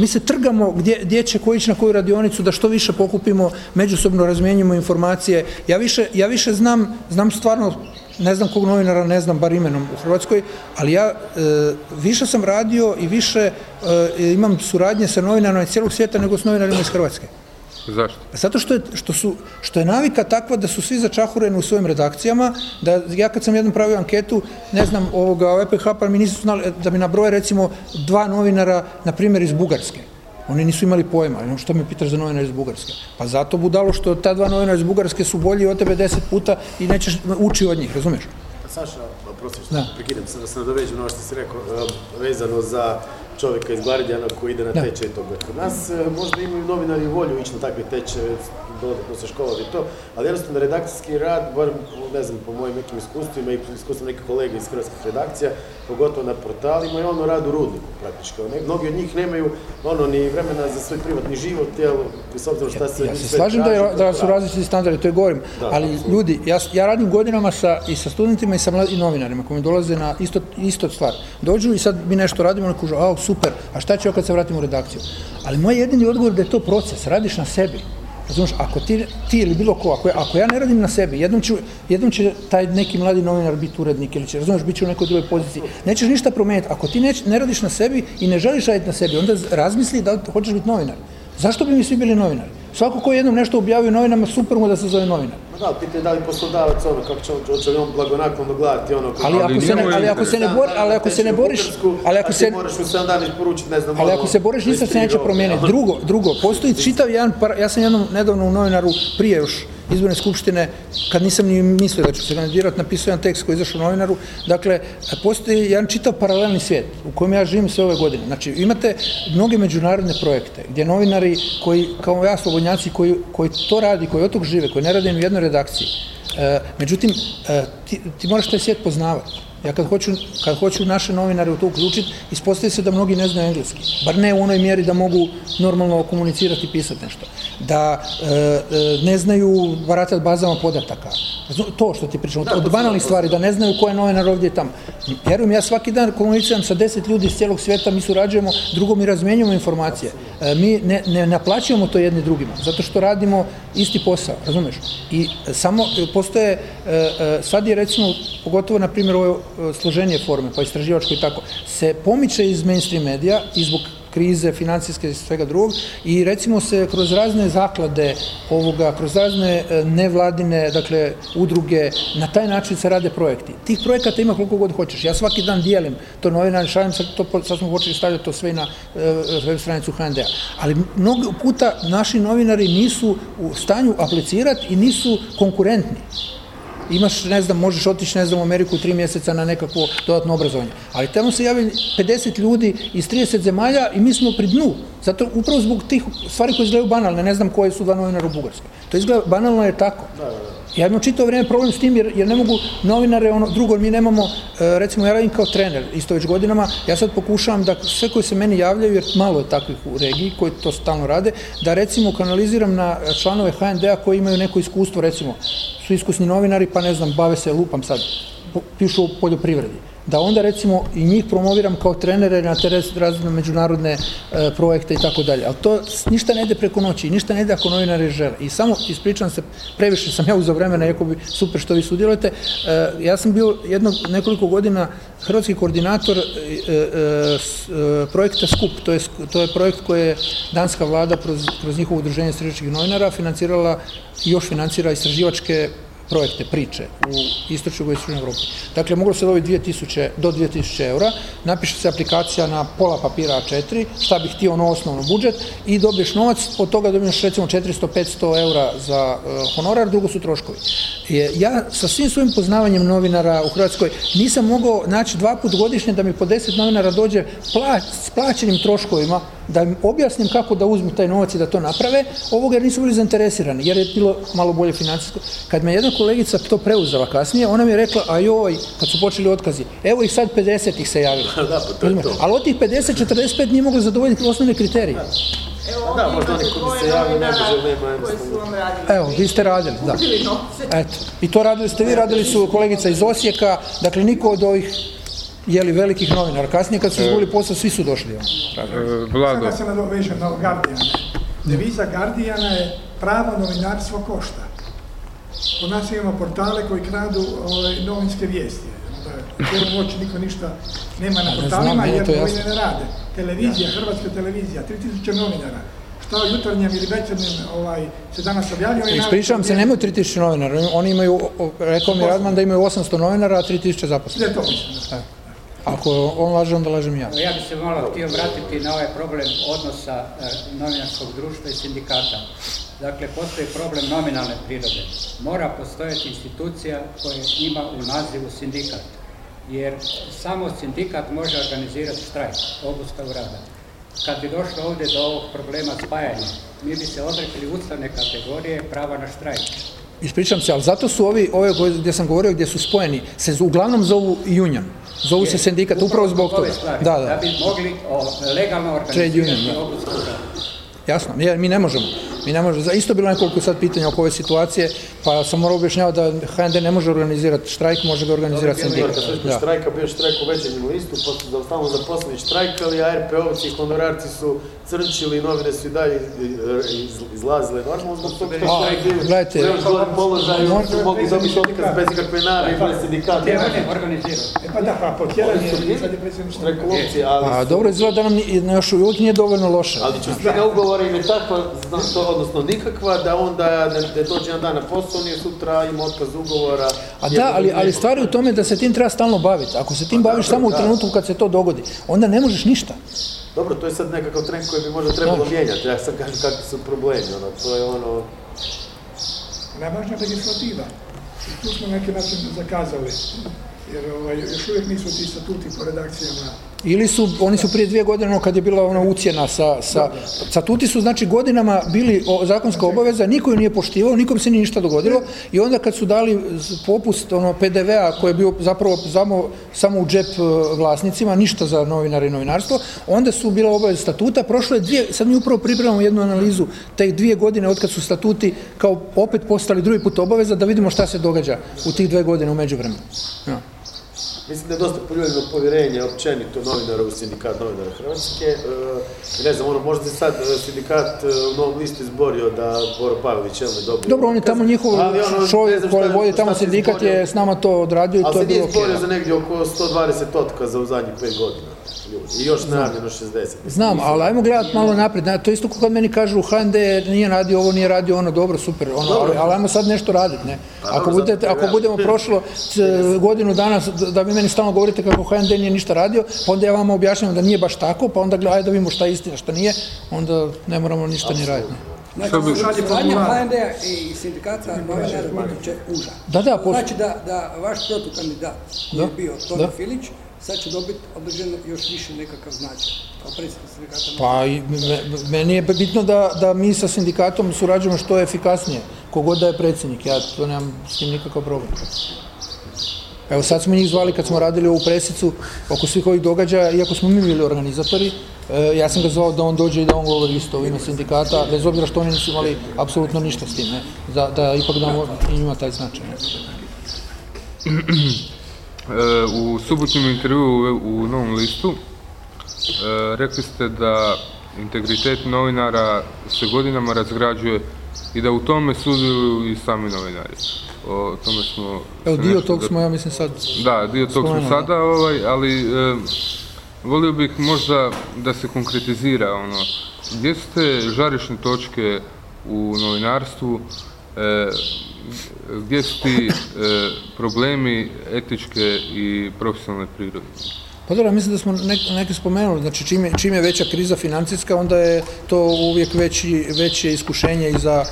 mi se trgamo gdje, gdje će ko ići na koju radionicu da što više pokupimo, međusobno razmjenjujemo informacije. Ja više, ja više znam, znam stvarno ne znam kog novinara, ne znam bar imenom u Hrvatskoj, ali ja e, više sam radio i više e, imam suradnje sa novinarima iz cijelog svijeta nego s novinarima iz Hrvatske. Zašto? Zato što je, što, su, što je navika takva da su svi začahureni u svojim redakcijama, da ja kad sam jednom pravio anketu, ne znam, ovoga, o EPH, pa mi nisu znali da mi nabroje recimo dva novinara, na primjer iz Bugarske. Oni nisu imali pojma, ono što me pitaš za novinara iz Bugarske. Pa zato budalo što ta dva novinara iz Bugarske su bolji od tebe deset puta i nećeš uči od njih, razumiješ? Saša, oprosti što Da. prekidam se da se nadovežem na ovo što si rekao, e, vezano za čovjeka iz Guardiana koji ide na tečaj toga. Kod nas e, možda imaju novinari volju ići na takve tečaje, dodatno se školovati i to, ali jednostavno redakcijski rad, barem, ne znam, po mojim nekim iskustvima i po iskustvu nekih kolega iz hrvatskih redakcija, pogotovo na portalima, je ono rad u rudniku praktički. Mnogi od njih nemaju ono ni vremena za svoj privatni život, jel, s obzirom šta se Ja se slažem da, je, da su različiti standardi, to je govorim, Da, ali ljudi, ja, ja radim godinama sa, i sa studentima i sa mladim novinarima koji mi dolaze na isto, isto stvar. Dođu i sad mi nešto radimo, oni kažu, a super, a šta ja kad se vratim u redakciju? Ali moj jedini odgovor je da je to proces, radiš na sebi. Razumiješ, ako ti, ti ili bilo ko, ako, ako ja ne radim na sebi, jednom, ću, jednom će taj neki mladi novinar biti urednik ili će, razumiješ, bit će u nekoj drugoj poziciji. Nećeš ništa promijeniti. Ako ti neć, ne radiš na sebi i ne želiš raditi na sebi, onda razmisli da li hoćeš biti novinar. Zašto bi mi svi bili novinari? Svako ko je jednom nešto objavio u novinama, super mu da se zove novinar. Ma da, pitanje je da li poslodavac ono, kako će on, li on blagonaklono gledati ono... kako- Ali, Ali ako se ne, ali ako se ne bori, ali ako se ne boriš, ali ako se moraš u 7 dana isporučiti, ne znam, Ali ono, ako se boriš, ništa se neće 23 promijeniti. Drugo, drugo, postoji čitav jedan, par- ja sam jednom nedavno u novinaru prije još izborne skupštine, kad nisam ni mislio da ću se kandidirati, napisao jedan tekst koji je izašao novinaru. Dakle, postoji jedan čitav paralelni svijet u kojem ja živim sve ove godine. Znači, imate mnoge međunarodne projekte gdje novinari koji, kao ja, slobodnjaci, koji, koji to radi, koji od tog žive, koji ne rade u jednoj redakciji, E, međutim, e, ti, ti moraš taj svijet poznavati. Ja kad hoću, kad hoću naše novinare u to uključiti, ispostavi se da mnogi ne znaju engleski. Bar ne u onoj mjeri da mogu normalno komunicirati i pisati nešto. Da e, e, ne znaju baratati bazama podataka. To što ti pričam, od, od banalnih stvari, da ne znaju ko je novinar ovdje i tamo. Vjerujem, ja svaki dan komuniciram sa deset ljudi iz cijelog svijeta, mi surađujemo, drugo mi razmjenjujemo informacije. E, mi ne, ne naplaćujemo to jedni drugima, zato što radimo isti posao, razumiješ? I e, samo postoje, e, e, sad je recimo, pogotovo na primjer ove e, složenije forme, pa istraživačko i tako, se pomiče iz mainstream medija i zbog krize, financijske i svega drugog i recimo se kroz razne zaklade ovoga, kroz razne e, nevladine, dakle, udruge, na taj način se rade projekti. Tih projekata ima koliko god hoćeš. Ja svaki dan dijelim to novinar, šaljem sad to, sad smo počeli stavljati to sve na e, web stranicu HND-a. Ali mnogo puta naši novinari nisu u stanju aplicirati i nisu konkurentni. Imaš, ne znam, možeš otići, ne znam, u Ameriku tri mjeseca na nekakvo dodatno obrazovanje. Ali tamo se javi 50 ljudi iz 30 zemalja i mi smo pri dnu. Zato upravo zbog tih stvari koje izgledaju banalne, ne znam koje su dva novinara u Bugarskoj. To izgleda, banalno je tako. Ja imam čitavo vrijeme problem s tim jer, jer ne mogu novinare, ono, drugo, mi nemamo, e, recimo ja radim kao trener, isto već godinama, ja sad pokušavam da sve koji se meni javljaju, jer malo je takvih u regiji koji to stalno rade, da recimo kanaliziram na članove HND-a koji imaju neko iskustvo, recimo, su iskusni novinari, pa ne znam, bave se lupam sad, pišu o poljoprivredi da onda recimo i njih promoviram kao trenere na te raz- razne međunarodne e, projekte i tako dalje. Ali to ništa ne ide preko noći, ništa ne ide ako novinari žele. I samo ispričam se, previše sam ja uzeo vremena, iako bi super što vi sudjelujete. E, ja sam bio jedno, nekoliko godina hrvatski koordinator e, e, projekta SKUP, to je, to je projekt koji je danska vlada kroz, kroz njihovo udruženje istraživačkih novinara financirala i još financira istraživačke projekte, priče u istočnoj i istočnoj Europi. Dakle, moglo se dobiti 2000, do 2000 eura, napiše se aplikacija na pola papira A4, šta bi htio ono osnovno budžet i dobiješ novac, od toga dobiješ recimo 400-500 eura za e, honorar, drugo su troškovi. Ja sa svim svojim poznavanjem novinara u Hrvatskoj nisam mogao naći dva put godišnje da mi po 10 novinara dođe pla, s plaćenim troškovima da im objasnim kako da uzmu taj novac i da to naprave, ovoga jer nisu bili zainteresirani, jer je bilo malo bolje financijsko. Kad me jedna kolegica to preuzela kasnije, ona mi je rekla, a joj, kad su počeli otkazi, evo ih sad 50 ih se javilo. Pa. Ali od tih 50, 45 nije moglo zadovoljiti osnovne kriterije. Evo Da, možda oni koji se javljaju može, nema jednostavno. Evo, vi ste radili, da. Eto, i to radili ste vi, radili su kolegica iz Osijeka, dakle niko od ovih jeli velikih novinara. Kasnije kad su izgubili posao, svi su došli. E, Vlado, da se nadovežem na Guardiana. Deviza Guardiana je pravo novinarstvo košta. Kod nas imamo portale koji kradu ovaj, novinske vijesti. Cijelu noć niko ništa nema na portalima jer to novine ne rade. Televizija, hrvatska televizija, 3000 novinara. Šta u jutarnjem ili večernjem ovaj, se danas objavljuje? Ispričavam se, nemaju 3000 novinara, oni imaju, o- rekao mi Radman da imaju 800 novinara, a 3000 zaposlenih. Sve to mislim. Ako on laže, onda lažem ja. Ja bih se malo htio vratiti na ovaj problem odnosa e, novinarskog društva i sindikata. Dakle, postoji problem nominalne prirode. Mora postojati institucija koja ima u nazivu sindikat. Jer samo sindikat može organizirati štrajk, obustavu rada. Kad bi došlo ovdje do ovog problema spajanja, mi bi se odrekli ustavne kategorije prava na štrajk. Ispričam se, ali zato su ovi, ove gdje sam govorio, gdje su spojeni, se uglavnom zovu union. Zovu se sindikat, upravo zbog toga. stvari, Da, da da, bi mogli o, legalno organizirati obustavu rada. Jasno, jer mi ne možemo. Mi ne možemo. Za- Isto je bilo nekoliko sad pitanja oko ove situacije, pa sam morao objašnjavati da HND ne može organizirati štrajk, može ga organizirati sindikat. Da. štrajka bio štrajk u večernjem listu, pa su za stalno zaposleni štrajkali, a RPO-ovci i honorarci su crnčili, novine su i dalje iz- izlazile. Normalno zbog toga što bio gledajte, u još gorem položaju, su mogli dobiti otkaz bez ikakve nare i bez sindikata. Gdje on je organizirao? E pa da, pa bili sad je predsjednik štrajkovci, ali A dobro, izgleda da nam još uvijek nije dovoljno loše. Ali čistina ugovora im je takva, odnosno nikakva, da onda ne, dođe jedan dan na posao, nije sutra ima otkaz ugovora. A da, ali, ali stvar je u tome da se tim treba stalno baviti. Ako se tim baviš samo u trenutku kad se to dogodi, onda ne možeš ništa. Dobro, to je sad nekakav trend koji bi možda trebalo mijenjati. Ja sam kažem kakvi su problemi, ono, to je ono... Najvažnija legislativa. I tu smo neki način zakazali. Jer ovaj, još uvijek nisu ti statuti po redakcijama Ili su, oni su prije dvije godine, ono kad je bila ona ucjena sa, sa, statuti su znači godinama bili o, zakonska obaveza, niko ju nije poštivao, nikom se nije ništa dogodilo i onda kad su dali popust ono PDV-a koji je bio zapravo samo, samo u džep e, vlasnicima, ništa za novinare i novinarstvo, onda su bila obaveza statuta, prošlo je dvije, sad mi upravo pripremamo jednu analizu te dvije godine od kad su statuti kao opet postali drugi put obaveza da vidimo šta se događa u tih dvije godine u međuvremenu. Ja. Mislim da je dosta poljuljeno povjerenje općenito novinara u sindikat novinara Hrvatske. E, ne znam, ono, možda se sad e, sindikat e, u novom listu izborio da Boro Pavelić ne dobije Dobro, on je tamo njihov ali ono, čovjek koji vodi tamo sindikat je s nama to odradio i Ali to je se nije bilo izborio za negdje oko 120 otkaza u zadnjih 5 godina. Ljudi. I još najavljeno 60. Mislim, Znam, ali ajmo gledati malo naprijed. To je isto kao kad meni kažu HND nije radio ovo, nije radio ono, dobro, super, ono, ali, ali ajmo sad nešto raditi, ne. Ako, dobro, budete, ako budemo prošlo c- godinu dana s- da vi meni stalno govorite kako HND nije ništa radio, pa onda ja vama objašnjavam da nije baš tako, pa onda gledaj da vidimo šta je istina, šta nije, onda ne moramo ništa ni raditi. ne. Znači, suradnja HND-a i sindikata novinara biti će uža. Da, da, posto- Znači da, da vaš protukandidat koji je bio Toni. Filić, sad će dobiti određen još više nekakav značaj kao predsjednik sindikata novinara. Pa i me- meni je bitno da, da mi sa sindikatom surađujemo što efikasnije, kogod da je predsjednik, ja to nemam s tim nikakav problem. Evo sad smo njih zvali kad smo radili ovu presicu oko svih ovih događaja, iako smo mi bili organizatori, e, ja sam ga zvao da on dođe i da on govori isto u ime sindikata, bez obzira što oni nisu imali apsolutno ništa s tim, ne? Da, da ipak damo i njima taj značaj. Ne? U subotnjem intervjuu u, Novom listu e, rekli ste da integritet novinara se godinama razgrađuje i da u tome sudjeluju i sami novinari. O tome smo... Evo dio tog da- smo, ja mislim sad, Da, dio tog smo sada, ovaj, ali e, volio bih možda da se konkretizira ono, gdje su te žarišne točke u novinarstvu, e, gdje su ti e, problemi etičke i profesionalne prirode? Pa dobro, mislim da smo nek- neke spomenuli, znači čim je, veća kriza financijska, onda je to uvijek veći, veće iskušenje i za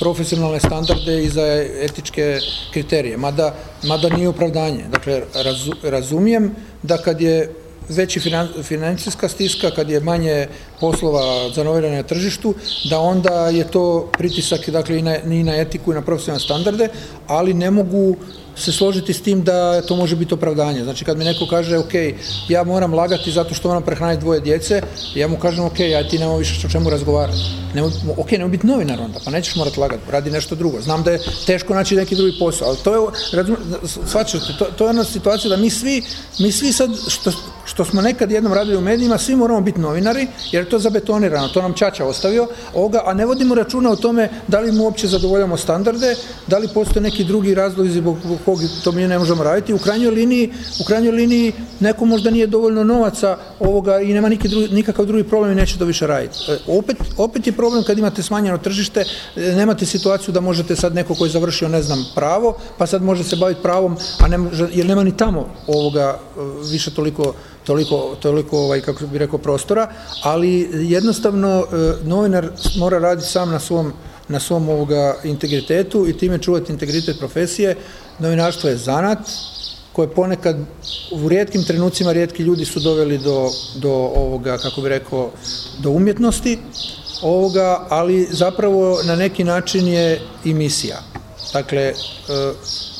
profesionalne standarde i za etičke kriterije, mada, mada nije opravdanje. Dakle, razu- razumijem da kad je veći finan- financijska stiska, kad je manje poslova za novinare na tržištu, da onda je to pritisak dakle, i, na, i na etiku i na profesionalne standarde, ali ne mogu se složiti s tim da to može biti opravdanje. Znači kad mi neko kaže, ok, ja moram lagati zato što moram prehraniti dvoje djece, ja mu kažem, ok, ja ti nemamo više o čemu razgovarati. Nemo, ok, nemoj biti novinar onda, pa nećeš morati lagati, radi nešto drugo. Znam da je teško naći neki drugi posao, ali to je, shvaćate, to, to je ona situacija da mi svi, mi svi sad, što, što smo nekad jednom radili u medijima, svi moramo biti novinari, jer je to zabetonirano, to nam Čača ostavio, ovoga, a ne vodimo računa o tome da li mu uopće zadovoljamo standarde, da li postoje neki drugi razlozi zbog kog to mi ne možemo raditi. U krajnjoj liniji, u krajnjoj liniji neko možda nije dovoljno novaca ovoga i nema neki drugi, nikakav drugi problem i neće to više raditi. E, opet, opet je problem kad imate smanjeno tržište, e, nemate situaciju da možete sad neko koji je završio ne znam pravo, pa sad može se baviti pravom, a ne jer nema ni tamo ovoga e, više toliko toliko, toliko ovaj, kako bi rekao, prostora, ali jednostavno e, novinar mora raditi sam na svom, na svom ovoga integritetu i time čuvati integritet profesije. Novinarstvo je zanat koje ponekad u rijetkim trenucima rijetki ljudi su doveli do, do ovoga, kako bi rekao, do umjetnosti ovoga, ali zapravo na neki način je i misija. Dakle, e,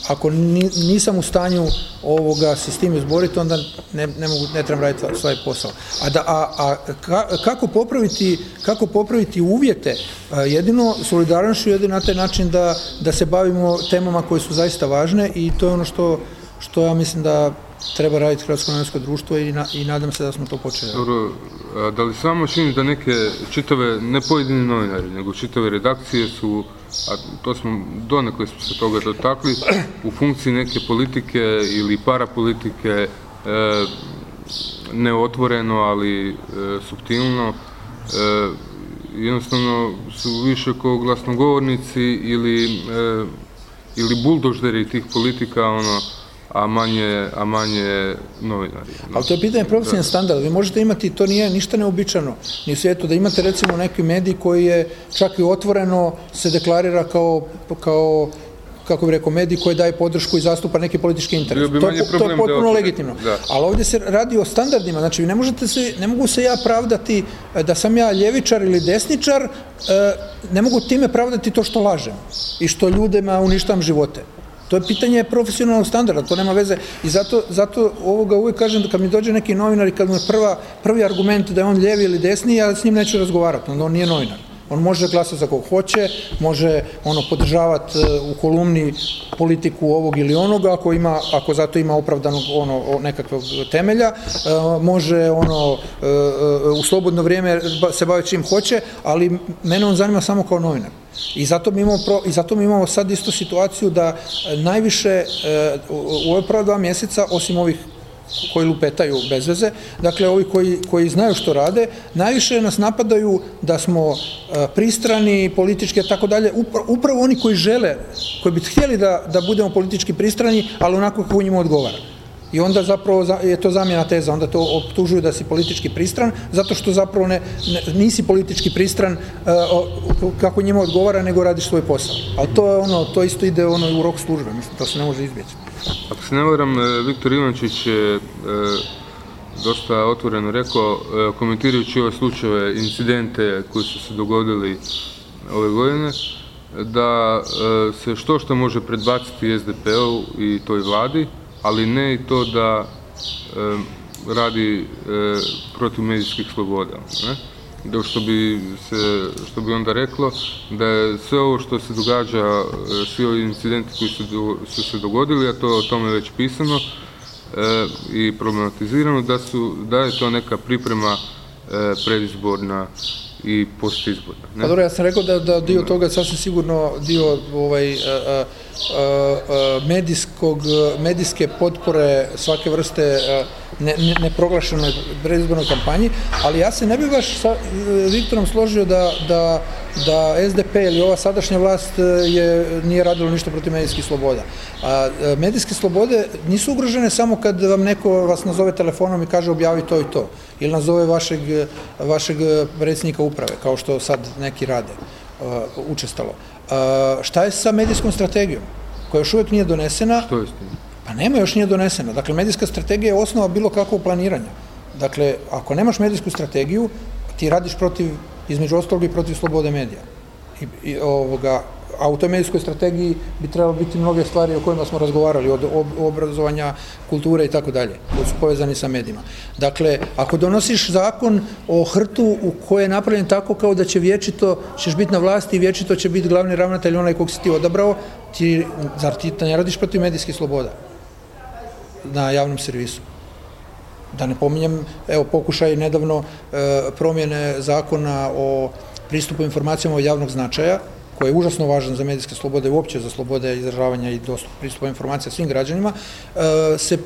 ako ni- nisam u stanju ovoga se s tim izboriti, onda ne, ne, mogu, ne trebam raditi svoj posao. A, da, a, a ka- kako, popraviti, kako popraviti uvjete? A, jedino solidarnošću, jedino na taj način da, da se bavimo temama koje su zaista važne i to je ono što, što ja mislim da treba raditi Hrvatsko novinarsko društvo i, i nadam se da smo to počeli. Dobro, da li se vama čini da neke čitave, ne pojedini novinari, nego čitave redakcije su, a to smo, donekle smo se toga dotakli, u funkciji neke politike ili parapolitike, e, neotvoreno, ali e, subtilno, e, jednostavno su više kao glasnogovornici ili, e, ili buldožderi tih politika, ono, a manje, a manje novinari. Ali to je pitanje profesionalnog standarda. Vi možete imati, to nije ništa neobičano ni u svijetu, da imate recimo neki medij koji je čak i otvoreno se deklarira kao, kao kako bi rekao, medij koji daje podršku i zastupa neki politički interes. To, to je potpuno legitimno. Da. Ali ovdje se radi o standardima, znači vi ne možete se, ne mogu se ja pravdati e, da sam ja ljevičar ili desničar, e, ne mogu time pravdati to što lažem i što ljudima uništavam živote. To je pitanje profesionalnog standarda, to nema veze i zato, zato ovoga uvijek kažem da kad mi dođe neki novinar i kad mu je prva, prvi argument da je on lijevi ili desni, ja s njim neću razgovarati, onda on nije novinar. On može glasati za kog hoće, može ono podržavati e, u kolumni politiku ovog ili onoga ako ima ako zato ima opravdanog ono nekakvog temelja, e, može ono e, u slobodno vrijeme se baviti čim hoće, ali mene on zanima samo kao novinar. I zato mi imamo, pro- i zato mi imamo sad isto situaciju da najviše u ove prva dva mjeseca, osim ovih koji lupetaju bez veze, dakle ovi koji, koji znaju što rade, najviše nas napadaju da smo e, pristrani, politički tako dalje, upra- upravo oni koji žele, koji bi htjeli da, da budemo politički pristrani, ali onako kako njima odgovara. i onda zapravo je to zamjena teza, onda to optužuju da si politički pristran, zato što zapravo ne, nisi politički pristran e, kako njima odgovara, nego radiš svoj posao. Ali to je ono, to isto ide ono u rok službe, mislim, to se ne može izbjeći. Ako se ne varam, e, Viktor Ivančić je dosta otvoreno rekao, komentirajući ove slučajeve, incidente koji su se dogodili ove godine, da se što što može predbaciti SDP-u i toj vladi, ali ne i to da radi e, protiv medijskih sloboda. Ne? Da što bi, se, što bi onda reklo da je sve ovo što se događa, e, svi ovi incidenti koji su, su se dogodili, a to je o tome već pisano e, i problematizirano, da, su, da je to neka priprema predizborna i postizborna. Ne? Pa dobro, ja sam rekao da, da dio toga sasvim sigurno dio ovaj, medijskog, medijske potpore svake vrste neproglašenoj ne, ne predizbornoj kampanji, ali ja se ne bih baš sa Viktorom složio da, da, da SDP ili ova sadašnja vlast je, nije radilo ništa protiv medijskih sloboda. A, medijske slobode nisu ugrožene samo kad vam neko vas nazove telefonom i kaže objavi to i to, ili nazove vašeg, vašeg predsjednika uprave, kao što sad neki rade učestalo. Šta je sa medijskom strategijom? koja još uvijek nije donesena. Što je s tim? Pa nema, još nije donesena. Dakle, medijska strategija je osnova bilo kakvog planiranja. Dakle, ako nemaš medijsku strategiju, ti radiš protiv, između ostalog i protiv slobode medija. I, i ovoga, a u toj medijskoj strategiji bi trebalo biti mnoge stvari o kojima smo razgovarali, od obrazovanja, kulture i tako dalje, koji su povezani sa medijima. Dakle, ako donosiš zakon o hrtu u koje je napravljen tako kao da će vječito, ćeš biti na vlasti i vječito će biti glavni ravnatelj onaj kog si ti odabrao, ti, zar ti ne radiš protiv medijskih sloboda na javnom servisu? Da ne pominjem, evo, pokušaj nedavno e, promjene zakona o pristupu informacijama od javnog značaja, koji je užasno važan za medijske slobode, uopće za slobode izražavanja i dostup pristupa informacija svim građanima, e, se e,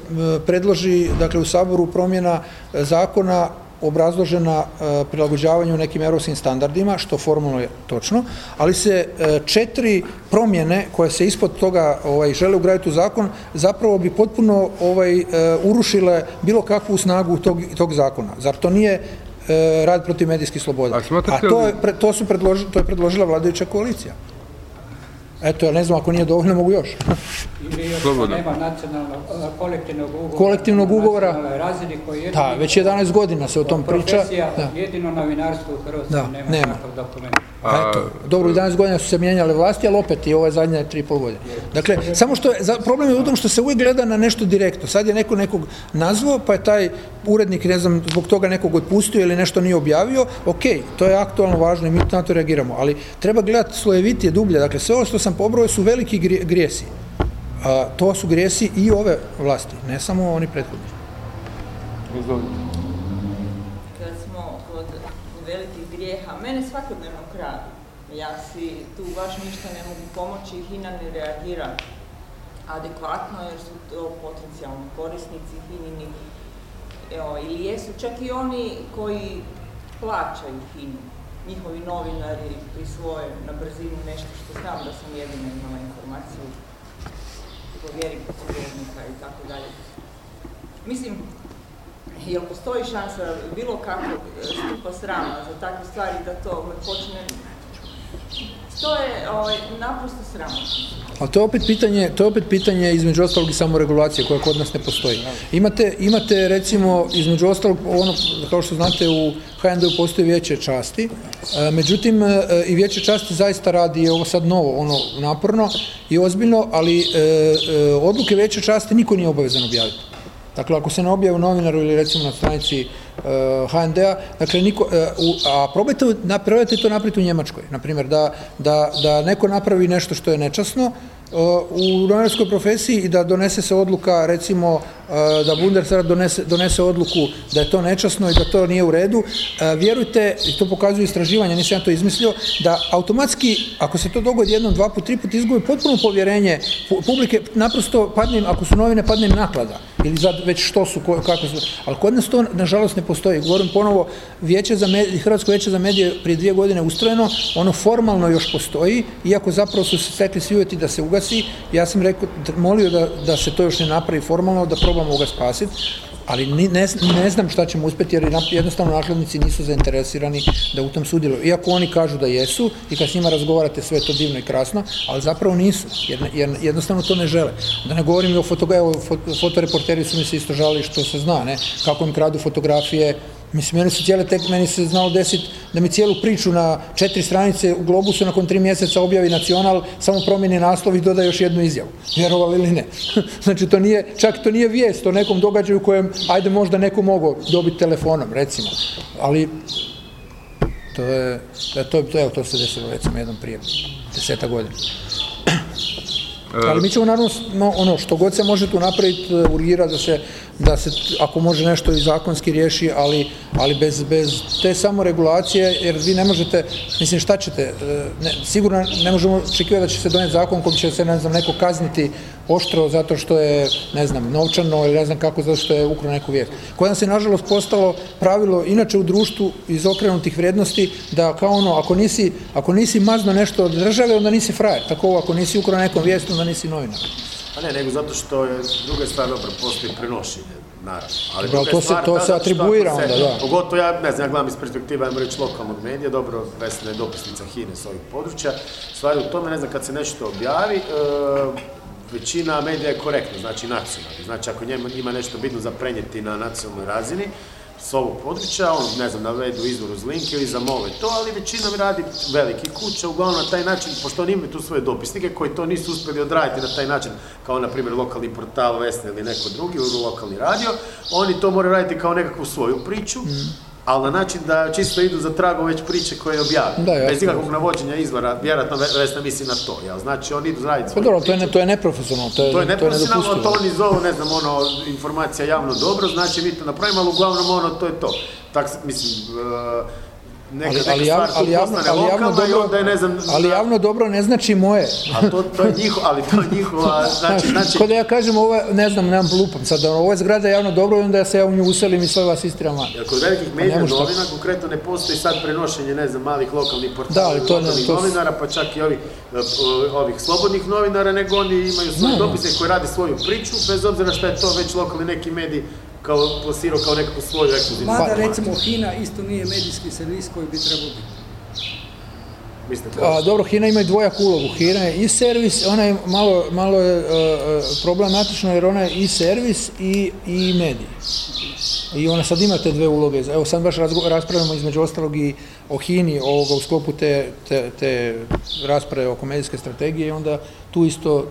predloži dakle, u Saboru promjena zakona obrazložena e, prilagođavanju nekim europskim standardima, što formalno je točno, ali se četiri promjene koje se ispod toga ovaj, žele ugraditi u zakon, zapravo bi potpuno ovaj, urušile bilo kakvu snagu tog, tog zakona. Zar to nije E, rad protiv medijskih sloboda. A, to, je, to, su predloži, to je predložila vladajuća koalicija. Eto, ja ne znam, ako nije dovoljno, mogu još. Ili još Slobodno. nema nacionalnog, kolektivnog ugovora. Kolektivnog ugovora. Razini koji je... Da, već 11 godina se o tom priča. Profesija, jedino novinarstvo u Hrvatskoj da, nema, nema takav dokument. A, eto, dobro, 11 godina su se mijenjale vlasti, ali opet i ove zadnje 3,5 godine. Dakle, samo što je, problem je u tom što se uvijek gleda na nešto direktno. Sad je neko nekog nazvao, pa je taj urednik, ne znam, zbog toga nekog otpustio ili nešto nije objavio, ok, to je aktualno važno i mi na to reagiramo, ali treba gledati slojevitije, dublje. Dakle, sve ovo što sam pobrojao su veliki grijesi. A, to su grijesi i ove vlasti, ne samo oni prethodni. Kad smo kod velikih grijeha, mene svakodnevno kradu. Ja si tu baš ništa ne mogu pomoći i HINA ne reagira adekvatno jer su to potencijalni korisnici HININI evo, ili jesu čak i oni koji plaćaju HINU, njihovi novinari prisvoje na brzinu nešto što znam da sam jedina imala informaciju povjeri posjednika i tako dalje. Mislim, jel postoji šansa bilo kakvog stupa srama za takve stvari da to počne to je ovaj, naprosto sramotno. A to je opet pitanje, to je opet pitanje između ostalog i samoregulacije koja kod nas ne postoji. Imate, imate recimo između ostalog ono kao što znate u HND-u postoji vijeće časti, e, međutim e, i vijeće časti zaista radi ovo sad novo, ono naporno i ozbiljno, ali e, odluke vijeće časti niko nije obavezan objaviti. Dakle, ako se ne objavi u novinaru ili recimo na stranici uh, HND-a, dakle, niko, uh, a probajte, probajte to napraviti u Njemačkoj, na primjer, da, da, da neko napravi nešto što je nečasno, u novinarskoj profesiji i da donese se odluka, recimo, da Bundesrat donese, donese odluku da je to nečasno i da to nije u redu, vjerujte, i to pokazuje istraživanje, nisam ja to izmislio, da automatski, ako se to dogodi jednom, dva put, tri put, izgubi potpuno povjerenje publike, naprosto padne ako su novine, padne naklada, ili za već što su, kako su, ali kod nas to, nažalost, ne postoji. Govorim ponovo, vijeće za medije, Hrvatsko vijeće za medije prije dvije godine ustrojeno, ono formalno još postoji, iako zapravo su se stekli svi uvjeti da se ugasi, ja sam rekao, molio da, da se to još ne napravi formalno, da proba probamo ga spasiti, ali ne, ne znam šta ćemo uspjeti jer jednostavno nakladnici nisu zainteresirani da u tom sudjeluju. Iako oni kažu da jesu i kad s njima razgovarate sve to divno i krasno, ali zapravo nisu, jer, jednostavno to ne žele. Da ne govorim i o fotoreporteri su mi se isto žali što se zna, ne, kako im kradu fotografije, Mislim, meni su cijele tek, meni se znalo desiti da mi cijelu priču na četiri stranice u Globusu nakon tri mjeseca objavi Nacional, samo promijeni naslov i doda još jednu izjavu. Vjerovali ili ne. znači, to nije, čak to nije vijest o nekom događaju kojem, ajde možda neko mogao dobiti telefonom, recimo. Ali, to je, to, to, evo, to se desilo recimo jednom prije deseta godina. Ali mi ćemo naravno, ono, što god se može tu napraviti, e, urgira da se, da se, ako može nešto i zakonski riješi, ali, ali bez, bez te samoregulacije, jer vi ne možete, mislim, šta ćete, e, ne, sigurno ne možemo očekivati da će se donijeti zakon kojim će se, ne znam, neko kazniti oštro zato što je, ne znam, novčano ili ne znam kako, zato što je ukrao neku vijest. Kod nas je, nažalost, postalo pravilo, inače u društvu iz okrenutih vrijednosti, da kao ono, ako nisi, ako nisi mazno nešto od države, onda nisi frajer. Tako ako nisi ukrao nekom vijestu, onda nisi novinar. A ne, nego zato što je druga stvar, dobro, postoji prenošenje, naravno. Ali druga to se- to se atribuira onda, da. Pogotovo ja, ne znam, ja gledam iz perspektive, ajmo reći, lokalnog medija, dobro, Vesna je dopisnica Hine s ovih područja. Stvar je u tome, ne znam, kad se nešto objavi, e, većina medija je korektna, znači nacionalna. Znači, ako njima, njima nešto bitno za prenijeti na nacionalnoj razini, s ovog područja, on, ne znam, navedu izvor uz link ili zamole to, ali većina radi veliki kuća, uglavnom na taj način, pošto oni imaju tu svoje dopisnike koji to nisu uspjeli odraditi na taj način, kao na primjer lokalni portal Vesna ili neko drugi, ili lokalni radio, oni to moraju raditi kao nekakvu svoju priču, ali na način da čisto idu za tragom već priče koje. Da, jasno. Bez ikakvog navođenja izvora, vjerojatno Ve- Vesna misli na to, jel? Znači oni idu raditi Pa dobro, to je, ne, to je neprofesionalno, to je, to je neprofesionalno, to nedopustivo. oni zovu, ne znam, ono, informacija javno dobro, znači mi to napravimo, ali uglavnom ono, to je to. Tak, mislim, e, neka, Ali, neka ali, stvar ali, javno, ali, javno lokalna i dobro, onda je, ne znam, ali javno dobro ne znači moje. a to, to je njiho, ali to je njihova, znači, znači, Kod da ja kažem, ovo, ne znam, nemam lupam sad, ono, ovo je zgrada javno dobro i onda ja se ja u nju uselim i sve vas istiram van. Jer kod velikih medija Pa tako. novina konkretno ne postoji sad prenošenje, ne znam, malih lokalnih Da, portala ili to lokalnih to novinara, pa čak i ovih, e, ovih slobodnih novinara, nego oni imaju svoje dopise koji rade svoju priču, bez obzira što je to već lokalni neki medij kao plasirao kao nekakvu svoju ekskluzivnu Mada recimo HINA isto nije medijski servis koji bi trebao biti. A, dobro, HINA ima i dvojaku ulogu. HINA je i servis, ona je malo, malo je, e, e, problematično jer ona je i servis i, i medij. I ona sad ima te dve uloge. Evo sad baš raspravljamo između ostalog i o HINI ovoga, u sklopu te, te, te rasprave oko medijske strategije i onda tu isto,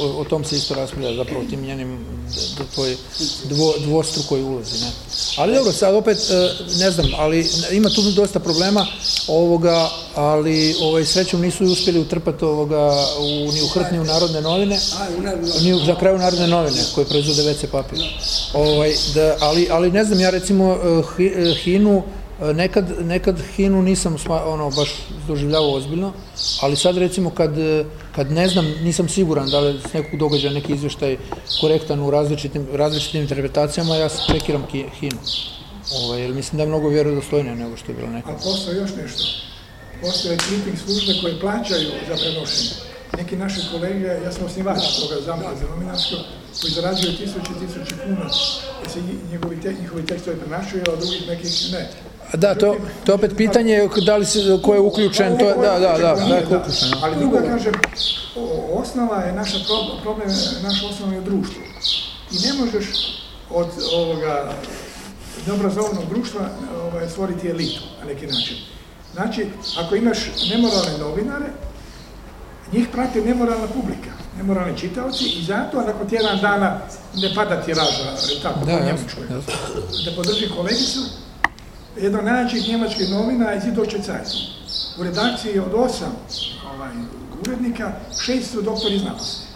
o, o tom se isto raspravlja zapravo tim njenim d- toj dvo, dvostrukoj ulozi. Ne? Ali dobro, sad opet, e, ne znam, ali ima tu dosta problema ovoga, ali ovaj, srećom nisu uspjeli utrpati ovoga u, ni u hrt, ni u narodne novine, ni u, za kraju narodne novine koje proizvode WC papir. Ovaj, da, ali, ali ne znam, ja recimo Hi- eh, Hinu, nekad, nekad Hinu nisam ono, baš doživljavao ozbiljno, ali sad recimo kad, eh, kad ne znam, nisam siguran da li s nekog događaja neki izvještaj korektan u različitim, različitim interpretacijama, ja čekiram Ki- Hinu. Ovaj, jer mislim da je mnogo vjerodostojnije nego što je bilo nekad. Ali postoji još nešto. Postoje clipping službe koje plaćaju za prenošenje. Neki naši kolege, ja sam osnivač toga zamka za novinarsko, koji zarađuju tisuće i tisuće kuna, jer se nji- njegovi, te, njihovi tekstovi prenašaju, a drugih nekih ne. Da, to, to je opet pitanje da li se, ko je uključen, to je, da, da, da, da, je uključen. Ali druga kažem, osnova je naša pro- problem, je naš osnova je u društvu. I ne možeš od ovoga neobrazovanog društva ovaj, stvoriti elitu na neki način. Znači, ako imaš nemoralne novinare, njih prati nemoralna publika, nemoralni čitaoci i zato nakon tjedan dana ne pada tiraža, tako, Da, po Njemačkoj. Da podržim kolegicu, jedna od najjačih njemačkih novina je Süddeutsche Zeitung. U redakciji od osam ovaj, urednika, šest su doktori znanosti.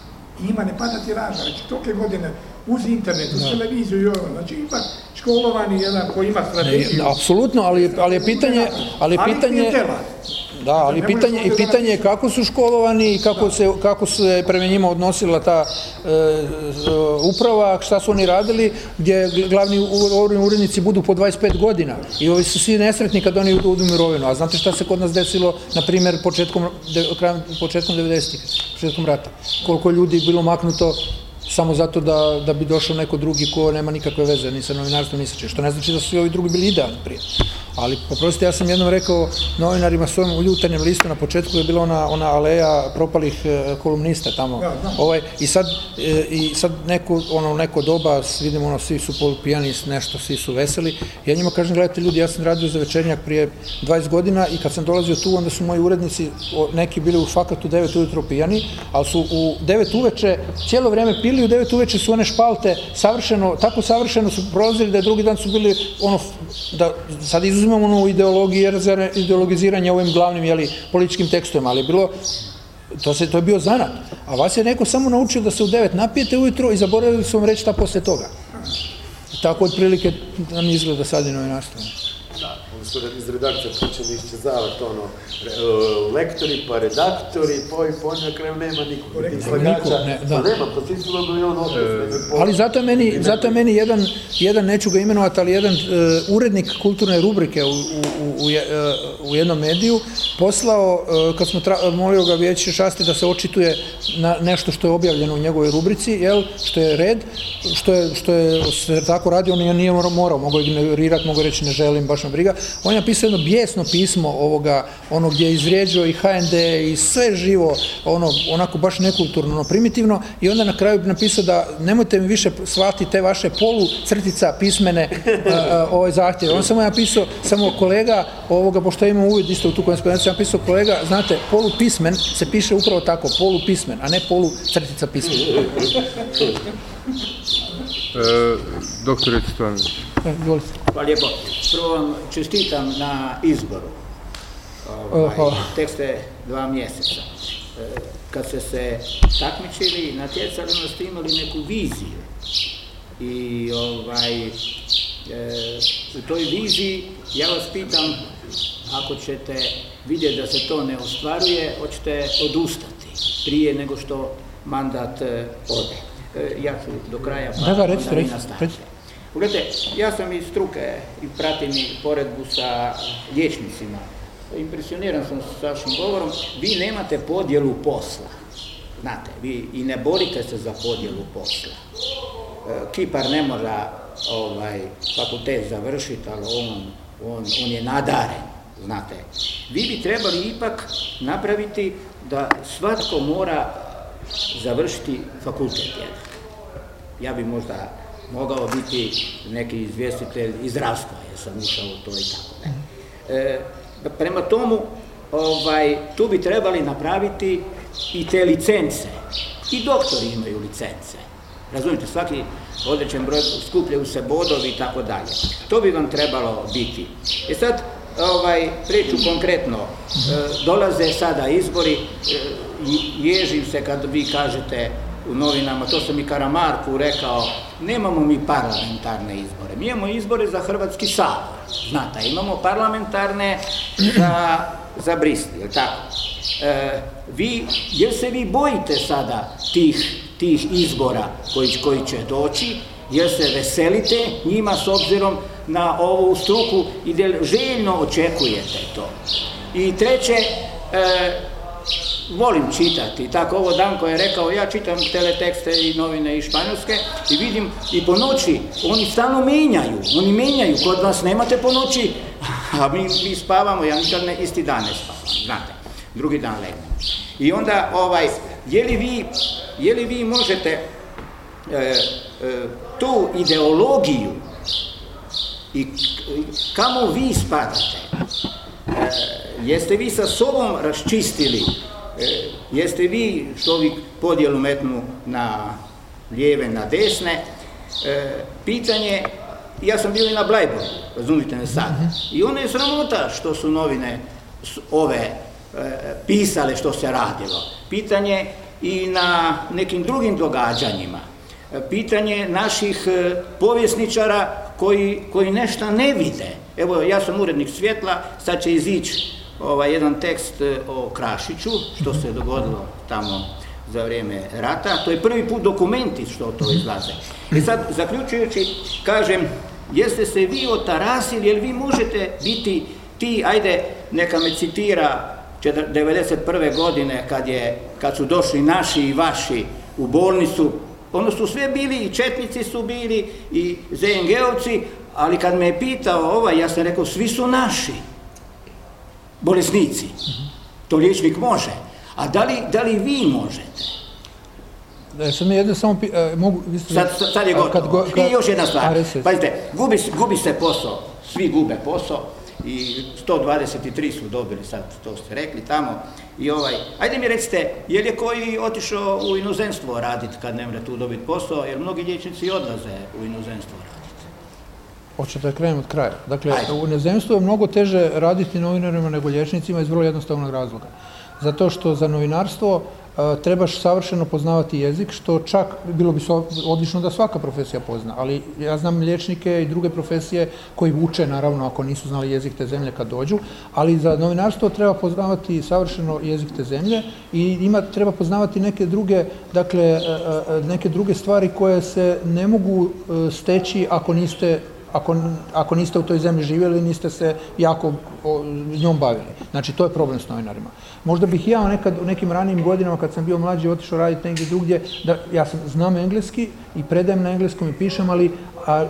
I njima ne pada tiraža, znači tolike godine uz internet, uz televiziju i ovo, znači ipak školovani jedan koji ima strategiju. Apsolutno, ali, ali je pitanje, ali je Ali pitanje. Da, ali pitanje, i pitanje je kako su školovani i kako se, kako se prema njima odnosila ta e, uprava, šta su oni radili, gdje gl- glavni urednici budu po 25 godina i ovi su svi nesretni kad oni odu u mirovinu, a znate šta se kod nas desilo, na primjer, početkom, de, početkom 90-ih, početkom rata, koliko ljudi bilo maknuto samo zato da, da bi došao neko drugi ko nema nikakve veze ni sa novinarstvom ni sa čim, što ne znači da su i ovi drugi bili idealni prije. Ali, poprostite, ja sam jednom rekao novinarima svojom uljutanjem listu na početku je bila ona, ona aleja propalih e, kolumnista tamo. Ovaj, I sad, e, i sad neko, ono, neko doba, vidimo, ono, svi su polupijani, nešto, svi su veseli. Ja njima kažem, gledajte ljudi, ja sam radio za večernjak prije 20 godina i kad sam dolazio tu, onda su moji urednici, neki bili u fakatu 9 ujutro pijani, ali su u 9 uveče cijelo vrijeme pili, u 9 uveče su one špalte savršeno, tako savršeno su prolazili da je drugi dan su bili, ono, da sad izuzimamo ono ideologiziranje ovim glavnim, jeli, političkim tekstovima, ali bilo to, se, to je bio zanat. A vas je neko samo naučio da se u 9 napijete ujutro i zaboravili su vam reći šta poslije toga. Tako otprilike nam izgleda sad i novinarstvo su iz redakcije počeli iščezavati ono, e, lektori, pa redaktori, pa i po na kraju nema nikog. Tih slagača, ne, da. Pa nema, pa svi su dobili on Ali zato je meni, zato je meni jedan, jedan, neću ga imenovati, ali jedan uh, urednik kulturne rubrike u, u, u, u jednom mediju poslao, uh, kad smo tra, molio ga vijeće šasti da se očituje na nešto što je objavljeno u njegovoj rubrici, jel, što je red, što je, što je se tako radio, on nije morao, mogao ignorirati, mogao reći ne želim, baš me briga, on je napisao jedno bijesno pismo ovoga, ono gdje je izvrijeđao i HND i sve živo, ono, onako baš nekulturno, ono, primitivno i onda na kraju napisao da nemojte mi više shvatiti te vaše polu crtica pismene ovaj zahtjev. On samo je napisao, samo kolega ovoga, pošto imamo uvid isto u tu korespondenciju, ja napisao kolega, znate, polu pismen se piše upravo tako, polu pismen, a ne polu crtica pismen. E, doktor E, Hvala lijepo. Prvo vam čestitam na izboru. Ovaj, tek ste dva mjeseca. E, kad ste se takmičili, natjecali, onda ste imali neku viziju. I ovaj, e, u toj viziji ja vas pitam, ako ćete vidjeti da se to ne ostvaruje, hoćete odustati prije nego što mandat ode. Ja ću do kraja pa da, da, recite, Pogledajte, ja sam iz struke i pratim i poredbu sa liječnicima. Impresioniran sam s vašim govorom. Vi nemate podjelu posla. Znate, vi i ne borite se za podjelu posla. E, Kipar ne mora ovaj, fakultet završiti, ali on, on, on je nadaren, znate. Vi bi trebali ipak napraviti da svatko mora završiti fakultet Ja bi možda mogao biti neki izvjestitelj iz zdravstva, jer sam ušao u to i tako. E, prema tomu, ovaj, tu bi trebali napraviti i te licence. I doktori imaju licence. Razumite, svaki određen broj skupljaju se bodovi i tako dalje. To bi vam trebalo biti. E sad, ovaj, priču konkretno, e, dolaze sada izbori, e, ježim se kad vi kažete u novinama, to sam i Karamarku rekao, nemamo mi parlamentarne izbore, mi imamo izbore za Hrvatski sabor, znate, imamo parlamentarne za, za Brisli, je tako? E, vi, jer se vi bojite sada tih, tih izbora koji, koji će doći, jer se veselite njima s obzirom na ovu struku i željno očekujete to. I treće, e, volim čitati, tako ovo Danko je rekao, ja čitam teletekste i novine iz Španjolske i vidim i po noći, oni stalno menjaju, oni menjaju, kod vas nemate po noći, a mi, mi spavamo, ja nikad ne isti dan ne spavam, znate, drugi dan legnem. I onda, ovaj, je li vi, je li vi možete e, e, tu ideologiju i kamo vi spadate, jeste vi sa sobom raščistili E, jeste vi što vi podjelu metnu na lijeve, na desne, e, pitanje, ja sam bio i na Blajboru, razumite me sad, i ono je sramota što su novine ove e, pisale što se radilo. Pitanje i na nekim drugim događanjima. Pitanje naših povjesničara koji, koji nešto ne vide. Evo, ja sam urednik svjetla, sad će izići ovaj, jedan tekst e, o Krašiću, što se dogodilo tamo za vrijeme rata. To je prvi put dokumenti što to izlaze. I sad, zaključujući, kažem, jeste se vi otarasili, jer vi možete biti ti, ajde, neka me citira 1991. godine kad, je, kad su došli naši i vaši u bolnicu, Ono su sve bili, i četnici su bili, i ZNG-ovci, ali kad me je pitao ovaj, ja sam rekao, svi su naši bolesnici. To liječnik može. A da li, da li vi možete? Da, sam jedno samo, pi- e, mogu, vi ste- Sad, je gotovo. kad go- kad- I još jedna stvar. Pazite, gubi, gubi se posao, svi gube posao i 123 su dobili sad, to ste rekli tamo. I ovaj, ajde mi recite, je li koji otišao u inozemstvo raditi kad ne može tu dobiti posao, jer mnogi liječnici odlaze u inozemstvo raditi. Hoćete da krenem od kraja. Dakle, Ajde. u inozemstvu je mnogo teže raditi novinarima nego liječnicima iz vrlo jednostavnog razloga. Zato što za novinarstvo e, trebaš savršeno poznavati jezik, što čak bilo bi odlično da svaka profesija pozna, ali ja znam liječnike i druge profesije koji uče, naravno, ako nisu znali jezik te zemlje kad dođu, ali za novinarstvo treba poznavati savršeno jezik te zemlje i ima, treba poznavati neke druge, dakle, e, e, neke druge stvari koje se ne mogu steći ako niste ako, ako niste u toj zemlji živjeli, niste se jako o, njom bavili. Znači, to je problem s novinarima. Možda bih ja nekad, u nekim ranijim godinama, kad sam bio mlađi, otišao raditi negdje drugdje, da ja znam engleski i predajem na engleskom i pišem, ali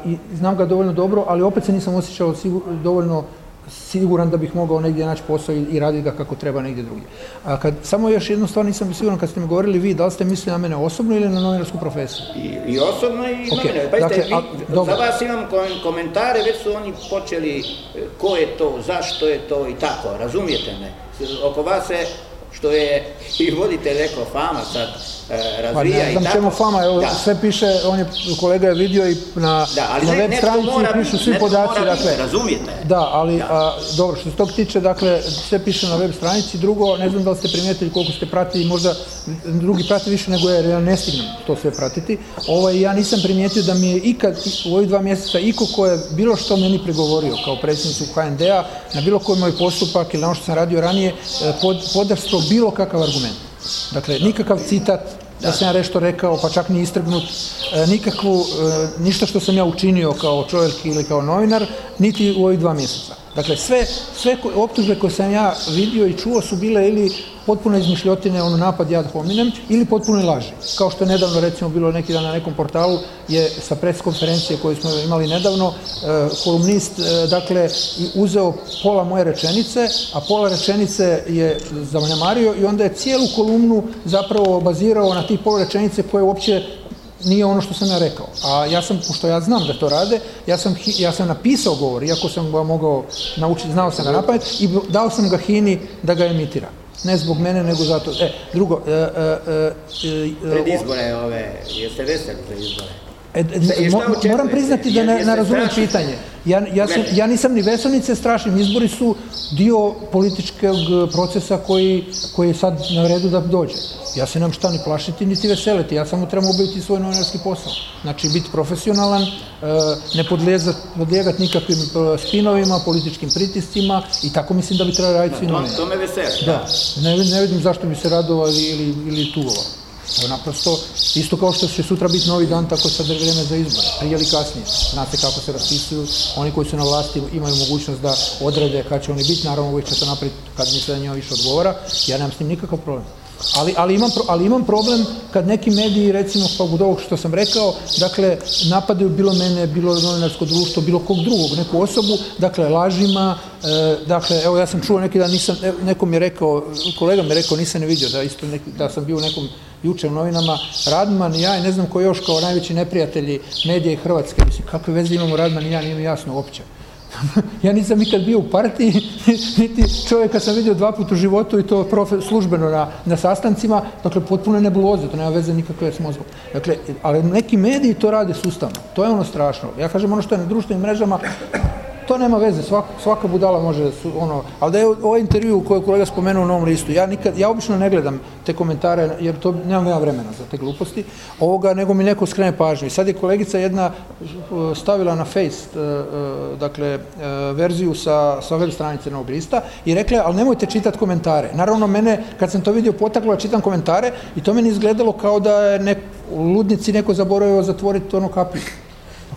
i znam ga dovoljno dobro, ali opet se nisam osjećao dovoljno siguran da bih mogao negdje naći posao i, i raditi ga kako treba negdje drugdje. A kad, samo još jednu stvar nisam siguran kad ste mi govorili vi, da li ste mislili na mene osobno ili na novinarsku profesiju? I, i osobno i Ok, novinari. Pazite, dakle, vi- a- dobro. za vas imam kom- komentare, već su oni počeli e, ko je to, zašto je to i tako, razumijete me? Oko vas se, što je i voditelj rekao, fama sad e, Pa razvija ne i znam tako. čemu fama, evo Da. sve piše, on je, kolega je vidio i na, Da, ali na ne- web stranici mora pišu svi podaci, mora dakle, razumijete? Da, ali a, dobro, što se tog tiče, dakle, sve piše na web stranici. Drugo, ne znam da li ste primijetili koliko ste pratili, možda drugi prate više nego ja, jer ja ne stignem to sve pratiti. Ovaj, ja nisam primijetio da mi je ikad u ovih dva mjeseca iko ko je bilo što meni prigovorio kao predsjednicu HND-a na bilo koji moj postupak ili na ono što sam radio ranije, e, pod, podarstvo bilo kakav argument. Dakle, nikakav citat, da sam ja nešto rekao, pa čak ni istrgnut, e, nikakvu, e, ništa što sam ja učinio kao čovjek ili kao novinar, niti u ovih dva mjeseca. Dakle, sve, sve optužbe koje sam ja vidio i čuo su bile ili potpuno izmišljotine, ono napad ad hominem, ili potpune laži. Kao što je nedavno, recimo, bilo neki dan na nekom portalu, je sa pres konferencije koju smo imali nedavno, e, kolumnist, e, dakle, uzeo pola moje rečenice, a pola rečenice je zanemario i onda je cijelu kolumnu zapravo bazirao na tih pola rečenice koje uopće nije ono što sam ja rekao. A ja sam, pošto ja znam da to rade, ja sam, ja sam napisao govor, iako sam ga mogao naučiti, znao sam ga napamet i dao sam ga Hini da ga emitira. Ne zbog mene, nego zato... E, drugo, e, e, e, e, Pred izbore ove, jeste veseli za izbore? E, e, mo- moram priznati da ne, razumijem pitanje. Ja, ja, sam, Gledaj. ja nisam ni veselnice strašim. Izbori su dio političkog procesa koji, koji je sad na redu da dođe. Ja se nemam šta ni plašiti, niti veseliti. Ja samo trebam obaviti svoj novinarski posao. Znači, biti profesionalan, e, ne podlijezat, podlijegat nikakvim spinovima, političkim pritiscima i tako mislim da bi trebali raditi svi novinari. to me veseli. Da, ne, ne vidim zašto bi se radovao ili, ili, tugovao. To je naprosto isto kao što će sutra biti novi dan, tako sad je vrijeme za izbore, prije ili kasnije. Znate kako se raspisuju, oni koji su na vlasti imaju mogućnost da odrede kad će oni biti, naravno uvijek će to napraviti kad misle da njima više odgovara, ja nemam s tim nikakav problem. Ali, ali, imam, ali imam problem kad neki mediji, recimo poput ovog što sam rekao, dakle, napadaju bilo mene, bilo novinarsko društvo, bilo kog drugog, neku osobu, dakle, lažima, e, dakle, evo ja sam čuo neki dan, nisam, neko mi je rekao, kolega mi je rekao, nisam ne vidio, da, isto neki, da sam bio u nekom jučer u novinama, Radman i ja i ne znam ko još kao najveći neprijatelji medije i Hrvatske, mislim, kakve veze imamo Radman i ja, nije mi jasno uopće. ja nisam nikad bio u partiji, niti čovjeka sam vidio dva puta u životu i to službeno na, na sastancima, dakle potpuno nebuloze, to nema veze nikakve s mozgom. Dakle, ali neki mediji to rade sustavno, to je ono strašno. Ja kažem ono što je na društvenim mrežama, to nema veze, svaka, svaka budala može, su, ono, ali da je ovaj intervju koji je kolega spomenuo u novom listu, ja nikad, ja obično ne gledam te komentare, jer to nemam ja vremena za te gluposti, ovoga, nego mi neko skrene pažnju. Sad je kolegica jedna uh, stavila na face, uh, uh, dakle, verziju sa, sa web stranice novog lista i rekla, ali nemojte čitati komentare. Naravno, mene, kad sam to vidio, potaklo čitam komentare i to meni izgledalo kao da je nek, ludnici neko zaboravio zatvoriti ono kaplju.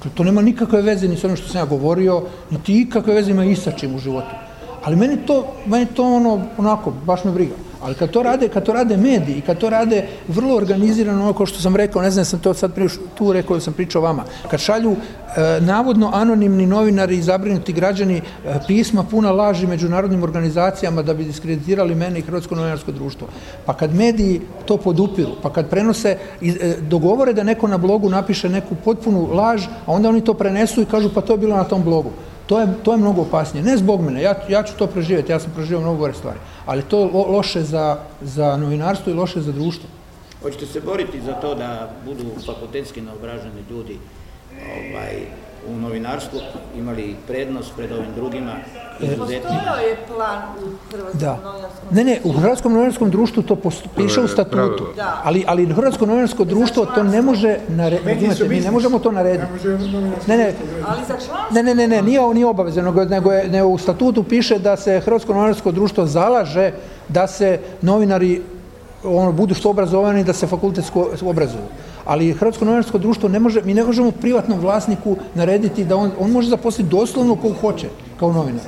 Dakle, to nema nikakve veze ni s onim što sam ja govorio, niti ikakve veze ima i sa čim u životu. Ali meni to, meni to ono, onako, baš me briga. Ali kad to rade, kad to rade mediji, kad to rade vrlo organizirano, ono što sam rekao, ne znam, sam to sad priš, tu rekao sam pričao vama, kad šalju e, navodno anonimni novinari i zabrinuti građani e, pisma puna laži međunarodnim organizacijama da bi diskreditirali mene i Hrvatsko novinarsko društvo. Pa kad mediji to podupiru, pa kad prenose, e, dogovore da neko na blogu napiše neku potpunu laž, a onda oni to prenesu i kažu pa to je bilo na tom blogu. To je, to je mnogo opasnije. Ne zbog mene, ja, ja ću to preživjeti, ja sam preživio mnogo gore stvari. Ali to je lo, loše za, za novinarstvo i loše za društvo. Hoćete se boriti za to da budu fakultetski naobraženi ljudi ovaj, u novinarstvu imali prednost pred ovim drugima izuzetnim. Postojao je plan u Hrvatskom Da. novinarskom Ne, ne, u Hrvatskom novinarskom društvu to piše u statutu. Da. ali, ali Hrvatsko novinarsko društvo to ne može narediti, mi ne možemo to narediti. Ne Ne, ne, Ne, ne, ne, ne, nije, nije obavezno, nego, nego, je, nego u statutu piše da se Hrvatsko novinarsko društvo zalaže da se novinari ono, budu što obrazovani da se fakultetsko obrazuju. Ali Hrvatsko novinarsko društvo ne može, mi ne možemo privatnom vlasniku narediti da on, on može zaposliti doslovno kogu hoće kao novinar.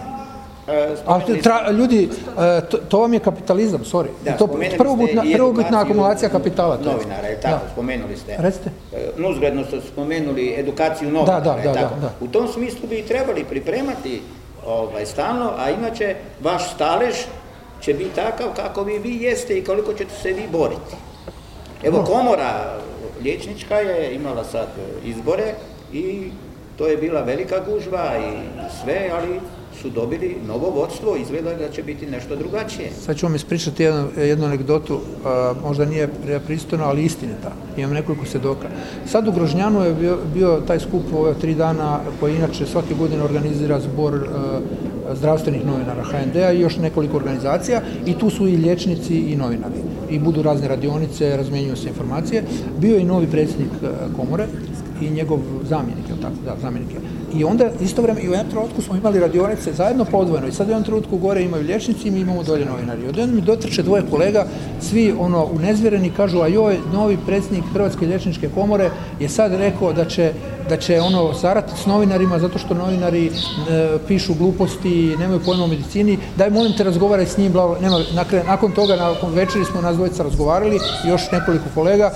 E, A spomenuli tra, ljudi, e, to, to vam je kapitalizam, sorry. Da, to prvobitna, prvobitna akumulacija kapitala. to. Novinara, je tako, Da. spomenuli ste. Recite. E, Nuzgredno ste spomenuli edukaciju novinara, Da, da, je tako? da, da. U tom smislu bi i trebali pripremati ovaj, stalno, a inače vaš stalež će biti takav kako vi, vi jeste i koliko ćete se vi boriti. Evo, komora liječnička je imala sad e, izbore i to je bila velika gužva i sve, ali su dobili novo vodstvo, izgleda da će biti nešto drugačije. Sad ću vam ispričati jednu, jednu anegdotu, a, možda nije pristojno, ali istinita. Imam nekoliko svjedoka. Sad u Grožnjanu je bio, bio taj skup ove tri dana koji inače svake godine organizira zbor a, zdravstvenih novinara HND-a i još nekoliko organizacija i tu su i liječnici i novinari. I budu razne radionice, razmjenjuju se informacije. Bio je i novi predsjednik a, komore i njegov zamjenik, jel tako? Da, zamjenik je. I onda istovremeno i u jednom trenutku smo imali radionice zajedno podvojeno i sad u jednom trenutku gore imaju liječnici i mi imamo dolje novinari. I odjednom mi dotrče dvoje kolega, svi ono unezvjereni kažu a joj, novi predsjednik Hrvatske liječničke komore je sad rekao da će da će ono sarati s novinarima zato što novinari e, pišu gluposti, nemaju pojma o medicini, daj molim te razgovaraj s njim, bla, nema, nakon, toga, nakon večeri smo nas dvojica razgovarali još nekoliko kolega,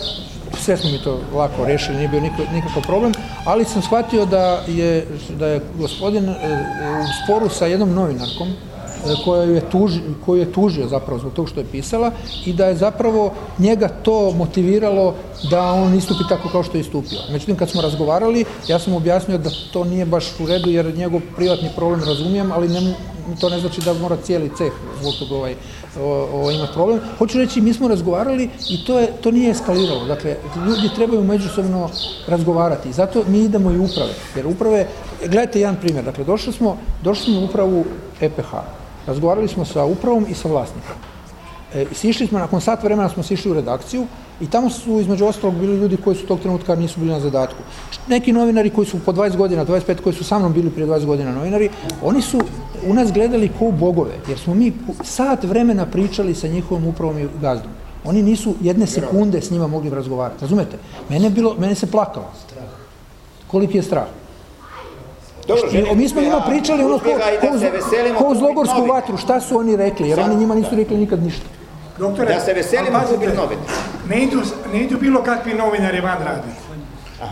sve smo mi to lako riješili, nije bio nikakav problem, ali sam shvatio da je, da je gospodin e, u sporu sa jednom novinarkom e, koju je, tuži, koju je tužio zapravo zbog tog što je pisala i da je zapravo njega to motiviralo da on istupi tako kao što je istupio. Međutim, kad smo razgovarali, ja sam objasnio da to nije baš u redu jer njegov privatni problem razumijem, ali ne, to ne znači da mora cijeli ceh zbog toga ovaj, o, o, ima problem. Hoću reći, mi smo razgovarali i to, je, to nije eskaliralo. Dakle, ljudi trebaju međusobno razgovarati. Zato mi idemo i uprave. Jer uprave, gledajte jedan primjer. Dakle, došli smo, došli smo u upravu EPH. Razgovarali smo sa upravom i sa vlasnikom. E, sišli smo, nakon sat vremena smo sišli u redakciju i tamo su između ostalog bili ljudi koji su tog trenutka nisu bili na zadatku. Neki novinari koji su po 20 godina, 25 koji su sa mnom bili prije 20 godina novinari, oni su u nas gledali kao u bogove, jer smo mi sat vremena pričali sa njihovom upravom i gazdom. Oni nisu jedne sekunde s njima mogli razgovarati, razumete? Mene, bilo, mene se plakalo. Koliki je strah. Dobro, mi smo njima pričali ono ko, ko, ko kupit Zlogorsku vatru, šta su oni rekli, jer oni njima nisu rekli nikad ništa. Doktore, Da se veselimo kupiti novine. Ne idu, ne idu bilo kakvi novinari van raditi.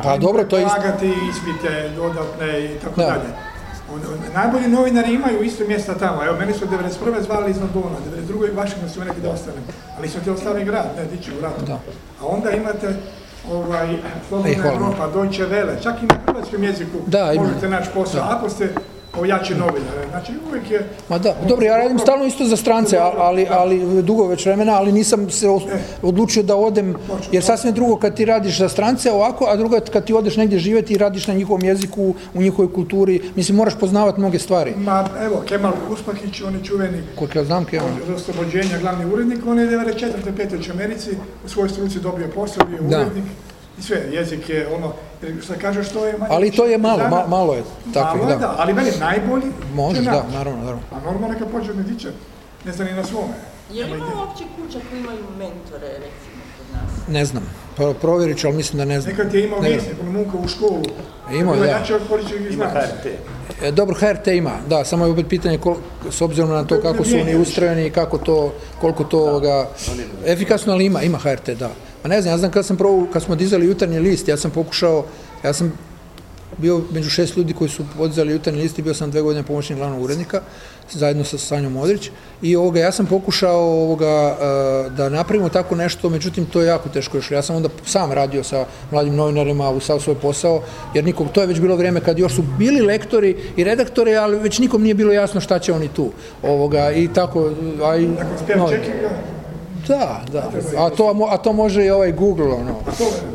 Pa dobro, to je isto. Polagati ispite dodatne i tako Da. dalje. Najbolji novinari imaju isto mjesta tamo. Evo, meni su 91. zvali iz Londona, 92. u Washington su mi rekli da ostanem. Ali su ti ostali grad, ne, dići u ratu. Da. A onda imate ovaj, Slobodna. Europa, Deutsche Welle, čak i na hrvatskom jeziku Da, možete naći posao. Da. Ako ste ojači novinare, znači uvijek je... Ma da, dobro, ja radim stalno isto za strance, ali, ali dugo već vremena, ali nisam se os- odlučio da odem, jer sasvim drugo kad ti radiš za strance ovako, a drugo je kad ti odeš negdje živjeti i radiš na njihovom jeziku, u njihovoj kulturi, mislim, moraš poznavati mnoge stvari. Ma, evo, Kemal Uspakić, on je čuveni Koliko ja znam, Kemal. od oslobođenja glavni urednik, on je 94. 5. u Americi u svojoj struci dobio posao, bio Da. I sve, jezik je ono, šta kažeš što je manje Ali to je malo, ma- malo je takvih, malo je, da. ali meni najbolji Možeš, da, naravno, naravno. A normalno neka pođe od diče, ne zna ni na svome. Je li ima uopće kuća koji imaju mentore, recimo, kod nas? Ne znam, Pro- provjerit ću, ali mislim da ne znam. Nekad je imao Ne mjesec, ono munka u školu. Imao da. Poličevih Ima. HRT. E, dobro, HRT ima, da, samo je opet pitanje kol, s obzirom na to kako su oni ustrojeni i kako to, koliko to ovoga, efikasno, ali ima, ima HRT, da. Pa ne znam, ja znam kad sam probao, kad smo dizali jutarnji list, ja sam pokušao, ja sam bio među šest ljudi koji su podizali jutarnji list i bio sam dve godine pomoćnik glavnog urednika zajedno sa Sanjom Modrić i ovoga, ja sam pokušao ovoga, e, da napravimo tako nešto, međutim to je jako teško još. Ja sam onda sam radio sa mladim novinarima u sav svoj posao, jer nikog, to je već bilo vrijeme kad još su bili lektori i redaktori, ali već nikom nije bilo jasno šta će oni tu. Ovoga, I tako, a i, no, da, da. A to, a to može i ovaj Google, ono.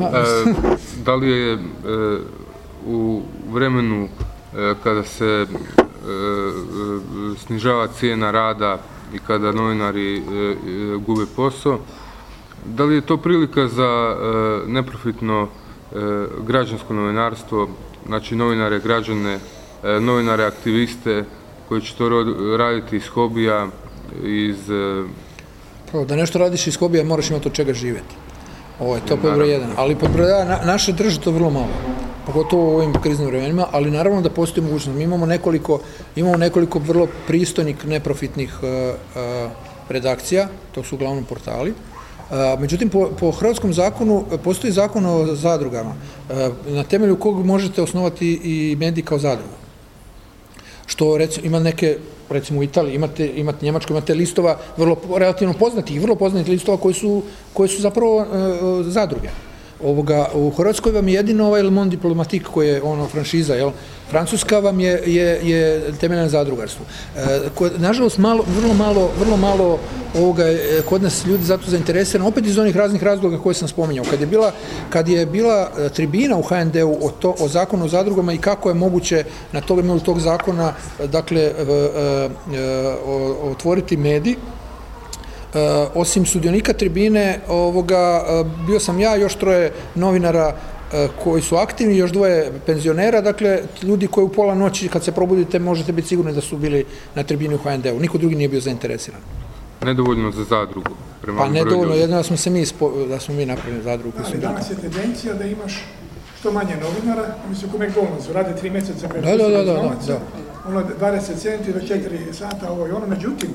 E, da li je e, u vremenu e, kada se snižava cijena rada i kada novinari gube posao, da li je to prilika za neprofitno građansko novinarstvo, znači novinare, građane, novinare, aktiviste koji će to raditi iz hobija, iz... Da nešto radiš iz hobija moraš imati od čega živjeti. Ovo je to pod broj jedan. Ali pod broj jedan, naše drže to vrlo malo pogotovo u ovim kriznim vremenima, ali naravno da postoji mogućnost. Mi imamo nekoliko, imamo nekoliko vrlo pristojnih neprofitnih uh, uh, redakcija, to su uglavnom portali. Uh, međutim, po, po hrvatskom zakonu postoji zakon o zadrugama, na temelju kog možete osnovati i medij kao zadrugu. Što recimo, ima neke, recimo u Italiji, imate, imate imate listova vrlo relativno poznatih vrlo poznatih listova koji su, koji su zapravo zadruge. Ovoga, u Hrvatskoj vam je jedino ovaj Le Monde Diplomatique koji je ono franšiza, jel? Francuska vam je, je, je temeljena zadrugarstvo. E, nažalost, malo, vrlo malo, vrlo malo ovoga, kod nas ljudi zato zainteresirani, opet iz onih raznih razloga koje sam spominjao. Kad je bila, kad je bila e, tribina u HND-u o, to, o zakonu o zadrugama i kako je moguće na tog, tog zakona dakle, e, e, otvoriti medij, osim sudionika tribine, ovoga, eh, bio sam ja, još troje novinara eh, koji su aktivni, još dvoje penzionera, dakle, ljudi koji u pola noći kad se probudite možete biti sigurni da su bili na tribini u HND-u. Niko drugi nije bio zainteresiran. Nedovoljno za zadrugu? Prema pa nedovoljno, jedno da smo se mi, da smo mi napravili zadrugu. Ali danas je tendencija da imaš što manje novinara, oni su kome McDonald'su, rade tri mjeseca pred da, da, da, da, da. ono 20 centi do 4 sata, ovo i ono, međutim,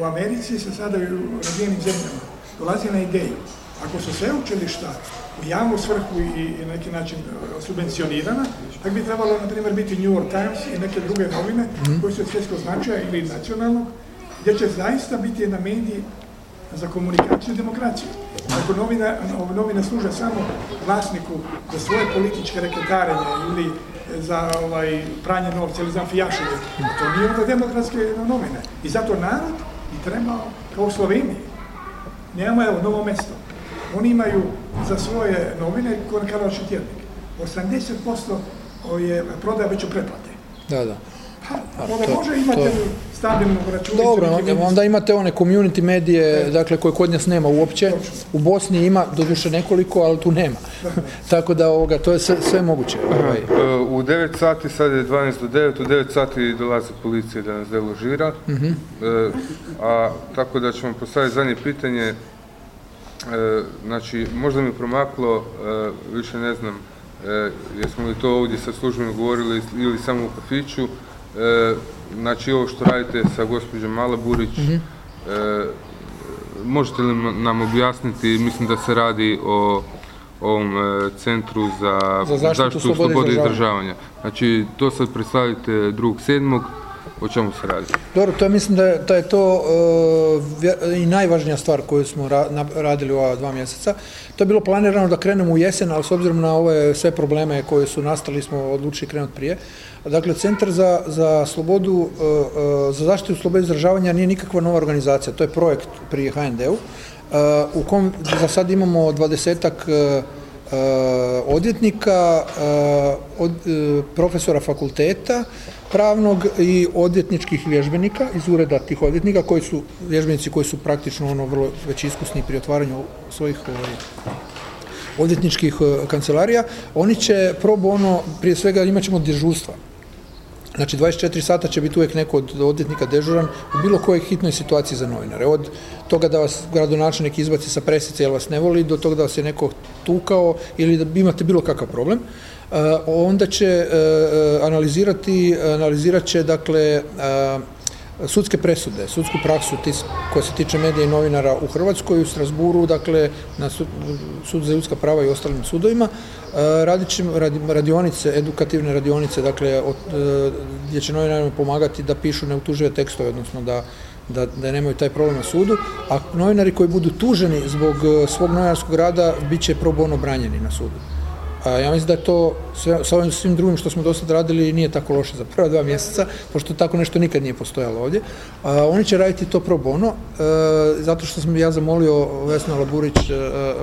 u Americi se sada u razvijenim zemljama dolazi na ideju. Ako su sve učilišta u javnu svrhu i na neki način e, subvencionirana, tak bi trebalo, na primjer, biti New York Times i neke druge novine mm. koje su svjetskog značaja ili nacionalnog, gdje će zaista biti jedna medij za komunikaciju i demokraciju. Ako novina, novine služe samo vlasniku za svoje političke reketarenje ili za ovaj, pranje novca ili za fijašove, to nije onda demokratske novine. I zato narod bi trebao, kao u Sloveniji, nemamo evo novo mjesto. Oni imaju za svoje novine Karlovački tjednik. 80% je prodaja već u pretplate. Da, da. Pa, onda može imati to... stabilnu računicu. Dobro, onda imate one community medije, dakle, koje kod nas nema uopće. U Bosni ima, doduše nekoliko, ali tu nema. Tako da ovoga, to je sve, sve moguće. Ovaj. E, u 9 sati, sad je 12 do 9, u 9 sati dolazi policija da nas deložira. Uh mhm. -huh. e, a tako da ćemo postaviti zadnje pitanje. E, znači, možda mi promaklo, e, više ne znam, e, jesmo li to ovdje sa službeno govorili ili samo u kafiću, E, znači ovo što radite sa gospođom Malaburić, mm možete li nam objasniti, mislim da se radi o ovom e, centru za, za zaštitu, slobode izdržavanja. Znači, to sad predstavite drugog sedmog, o čemu se radi? Dobro, to je, mislim da je, da je to uh, i najvažnija stvar koju smo radili u ova dva mjeseca. To je bilo planirano da krenemo u jesen, ali s obzirom na ove sve probleme koje su nastali smo odlučili krenuti prije. Dakle, Centar za, za slobodu, uh, uh, za zaštitu slobode izražavanja nije nikakva nova organizacija, to je projekt pri HND-u, u kom za sad imamo dvadesetak odvjetnika, od, profesora fakulteta, pravnog i odvjetničkih vježbenika iz ureda tih odvjetnika koji su vježbenici koji su praktično ono vrlo već iskusni pri otvaranju svojih ovaj, odvjetničkih eh, kancelarija, oni će probo ono, prije svega imat ćemo dežurstva. Znači 24 sata će biti uvijek neko od odvjetnika dežuran u bilo kojoj hitnoj situaciji za novinare. Od toga da vas gradonačelnik izbaci sa presice jer vas ne voli, do toga da vas je neko tukao ili da imate bilo kakav problem. onda će analizirati, analizirat će dakle sudske presude, sudsku praksu koja se tiče medija i novinara u Hrvatskoj, u Strasburu, dakle na sud, za ljudska prava i ostalim sudovima. Radit ćemo radionice, edukativne radionice, dakle gdje će novinarima pomagati da pišu neutužive tekstove, odnosno da da, da nemaju taj problem na sudu, a novinari koji budu tuženi zbog e, svog novinarskog rada bit će pro bono branjeni na sudu. A ja mislim da je to sve, sa ovim svim drugim što smo do sad radili nije tako loše za prva dva mjeseca, pošto tako nešto nikad nije postojalo ovdje. A, oni će raditi to pro bono, e, zato što sam ja zamolio Vesna Laburić, e,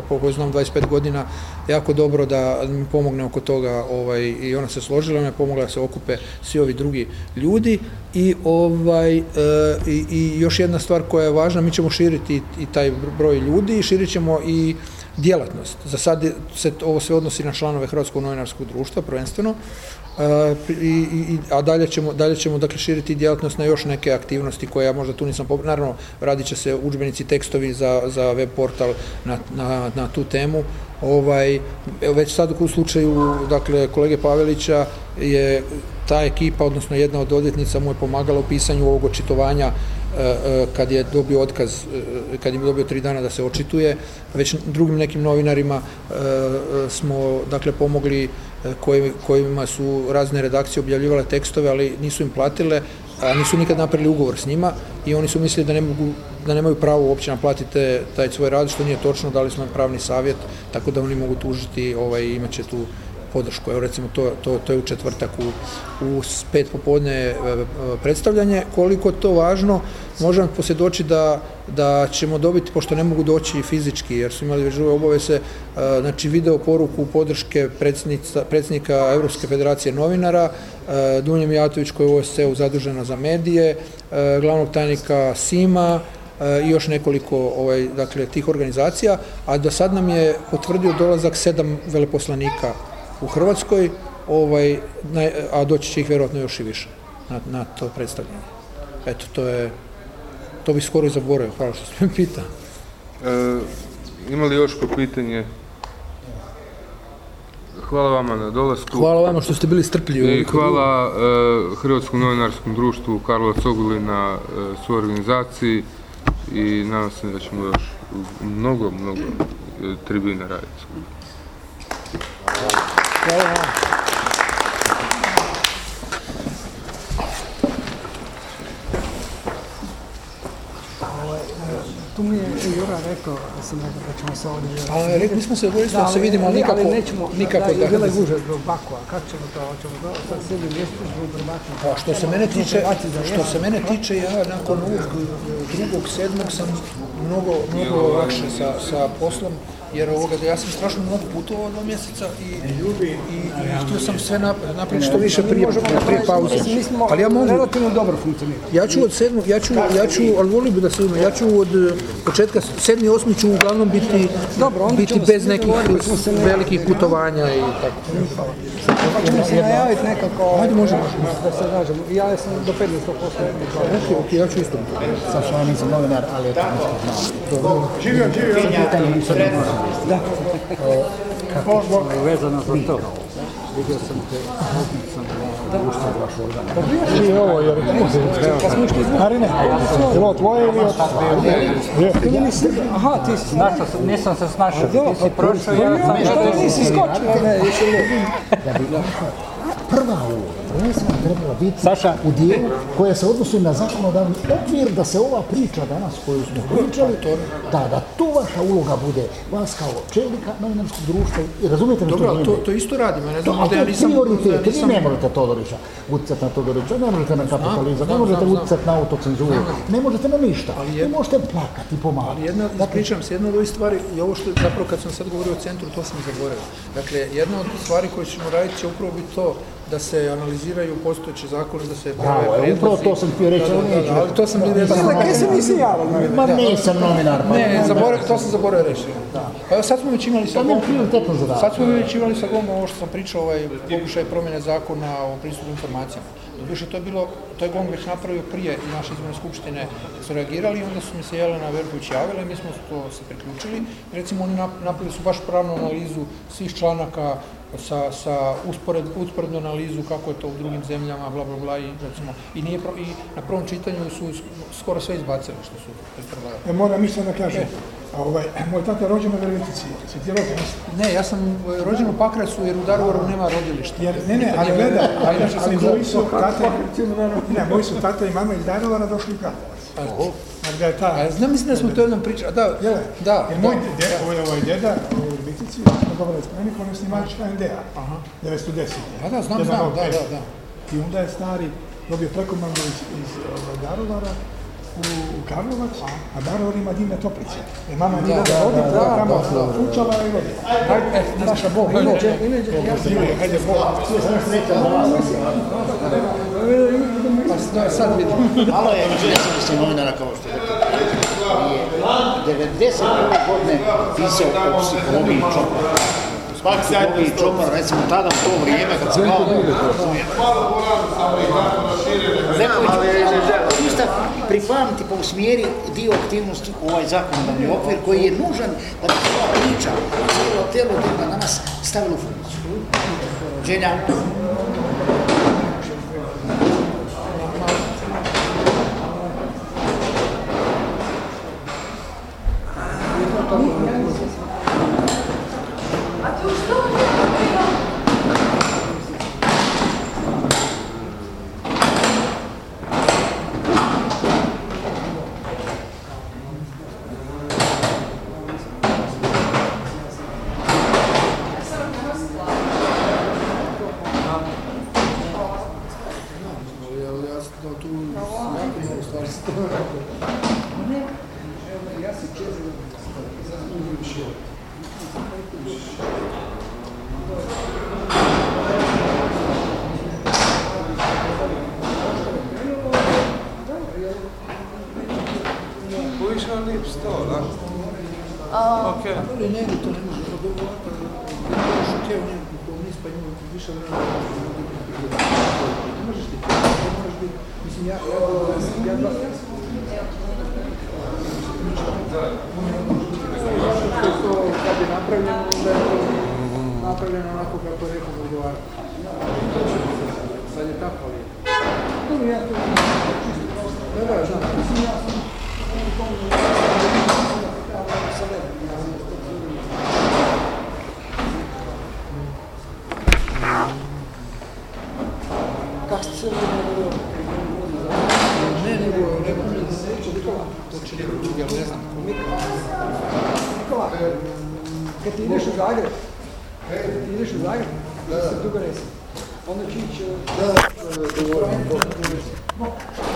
po kojoj znam 25 godina, jako dobro da mi pomogne oko toga ovaj, i ona se složila, ona je pomogla da se okupe svi ovi drugi ljudi i, ovaj, e, i, i još jedna stvar koja je važna, mi ćemo širiti i taj broj ljudi i širit ćemo i djelatnost. Za sad se ovo sve odnosi na članove Hrvatskog novinarskog društva prvenstveno, i, a dalje ćemo, dalje ćemo dakle širiti djelatnost na još neke aktivnosti koje ja možda tu nisam, naravno radit će se udžbenici tekstovi za, za web portal na, na, na tu temu. Ovaj, već sad u slučaju dakle, kolege Pavelića je ta ekipa, odnosno jedna od odvjetnica mu je pomagala u pisanju ovog očitovanja e, e, kad je dobio otkaz, e, kad je dobio tri dana da se očituje, već drugim nekim novinarima smo dakle pomogli kojima su razne redakcije objavljivale tekstove, ali nisu im platile, a nisu nikad napravili ugovor s njima i oni su mislili da ne mogu da nemaju pravo uopće naplatiti taj svoj rad, što nije točno, dali smo im pravni savjet, tako da oni mogu tužiti, ovaj, imat će tu podršku. Evo recimo to, to, to je u četvrtak u, u pet popodne e, e, predstavljanje. Koliko to važno, možemo posvjedoči da, da ćemo dobiti, pošto ne mogu doći fizički, jer su imali već druge obaveze, e, znači video poruku podrške predsjednika Europske federacije novinara, Dunja Mijatović koja je u OSCE-u zadužena za medije, glavnog tajnika Sima, i još nekoliko ovaj, dakle, tih organizacija, a do sad nam je potvrdio dolazak sedam veleposlanika u Hrvatskoj, ovaj, a doći će ih vjerojatno još i više na, na to predstavljanje. Eto, to je, to bi skoro i zaboravio, hvala što ste me pita. E, ima li još ko pitanje? Hvala vama na dolasku. Hvala vama što ste bili strpljivi. I hvala e, Hrvatskom novinarskom društvu Karla Coguli na e, svojoj organizaciji i nadam se da ćemo još mnogo, mnogo e, tribina raditi. Hvala mi je Jura rekao da, sam da ćemo se ovdje... A rekli smo se da se vidimo nikako, ali nikako da... Bila je guža zbog Bakova, ćemo to, hoćemo to, sad sjedi mjesto zbog Brbaka. Pa što se mene tiče, što se mene tiče, ja nakon ovog drugog, sedmog sam mnogo, mnogo lakše sa, sa poslom, jer ovoga, ja sam strašno mnogo putovao dva mjeseca i, i, i, htio sam sve napraviti što više prije, prije pauze. Ali ja mogu... Relativno dobro funkcionirati. Ja ću od sedmu, ja ću, ja ću, ali volio bi da se ima, ja ću od eh, početka, sedmi, osmi ću uglavnom biti, dobro, biti bez nekih velikih putovanja i tako. Pa ćemo se najaviti nekako... Ajde, može, može. Da se nađemo. Ja sam do 15. postoje. Ok, ok, ja ću isto. Saša, ja nisam novinar, ali je to nešto znao. Živio, živio. Da. Kako vezano za to? Vidio sam te odnicom vaš organ. Pa prijaši je ovo, jer Arine, je ovo tvoje ili od... Aha, ti si... Nisam se snašao, ti si prošao, ja sam... Što nisi skočio? Prva uloga prvenstveno trebala biti Saša. u dijelu koje se odnosi na zakonodavni okvir da se ova priča danas koju smo pričali, da, da tu vaša uloga bude vas kao čelnika novinarskog društva i razumijete Dobro, to, to, to isto radimo, ne znam, da ja nisam... Prioritet, vi ne možete Todorića utjecati na Todorića, ne možete na kapitalizam, ne možete utjecati na autocenzuru, ne možete na ništa, vi možete plakati, pomagati. Ali jedna, ispričam se, jedna od ovih stvari, i ovo što zapravo kad sam sad govorio o centru, to sam zaboravio. Dakle, jedna od stvari koje ćemo raditi će upravo biti to da se analiziraju postojeći zakoni, da se prave prijedlozi. Upravo to sam htio reći, ali neću. Ali to sam reći. Kaj se nisi javio? Ma nisam novinar. Pa ne, zaboravio, to sam zaboravio reći. Pa sad smo već imali sa GOM, sad smo već imali sa GOM ovo što sam pričao, ovaj pokušaj promjene zakona o pristupu informacijama. Doduše, to je bilo, to je GONG već napravio prije i naše izborne skupštine su reagirali i onda su mi se Jelena Verković javila i mi smo to se priključili. Recimo, oni napravili su baš pravnu analizu svih članaka sa, sa uspored, usporednu analizu kako je to u drugim zemljama, bla, bla, bla, i recimo, i, nije, pro- i na prvom čitanju su sk- skoro sve izbacili što su predlagali. Ja moram isto da kažem, a ovaj, moj tata je rođen u Virovitici, si ti rođen? Ne, ja sam e, rođen u Pakracu jer u Daruvaru nema rodilišta. Jer, ne, ne, ali nije- gledaj, a inače ali sam moji su tata, ne, moji su tata i mama iz Daruvara došli u Karlovac. Jer je ta, A znam, mislim da smo to jednom pričali, da, da, Jer moj da. dje, ovaj, ovaj djeda u Virovitici, na dobar spremnik, on je snimač HND-a, 910. A da, znam, znam, da, da, da. I onda je stari dobio prekomandu iz, iz ovaj, Daruvara u, u Karlovac, a Daruvar ima divne toplice. Jer mama nije da, rodi, da, da, tamo da, da. učala i rodi. Ajde, e, Saša, Bog, Bog. Inače, inače, ja sam hajde, Bog. Pa sad vidim. Malo je novinara kao što je prije 91. godine pisao o psihologiji Čopara. Psihologiji Čopara, recimo tada u to vrijeme kad se malo... Ništa pripamti pa usmjeri dio aktivnosti u ovaj zakonodavni okvir koji je nužan da bi se ova priča cijelo telo tema danas stavila u funkciju. Ženja,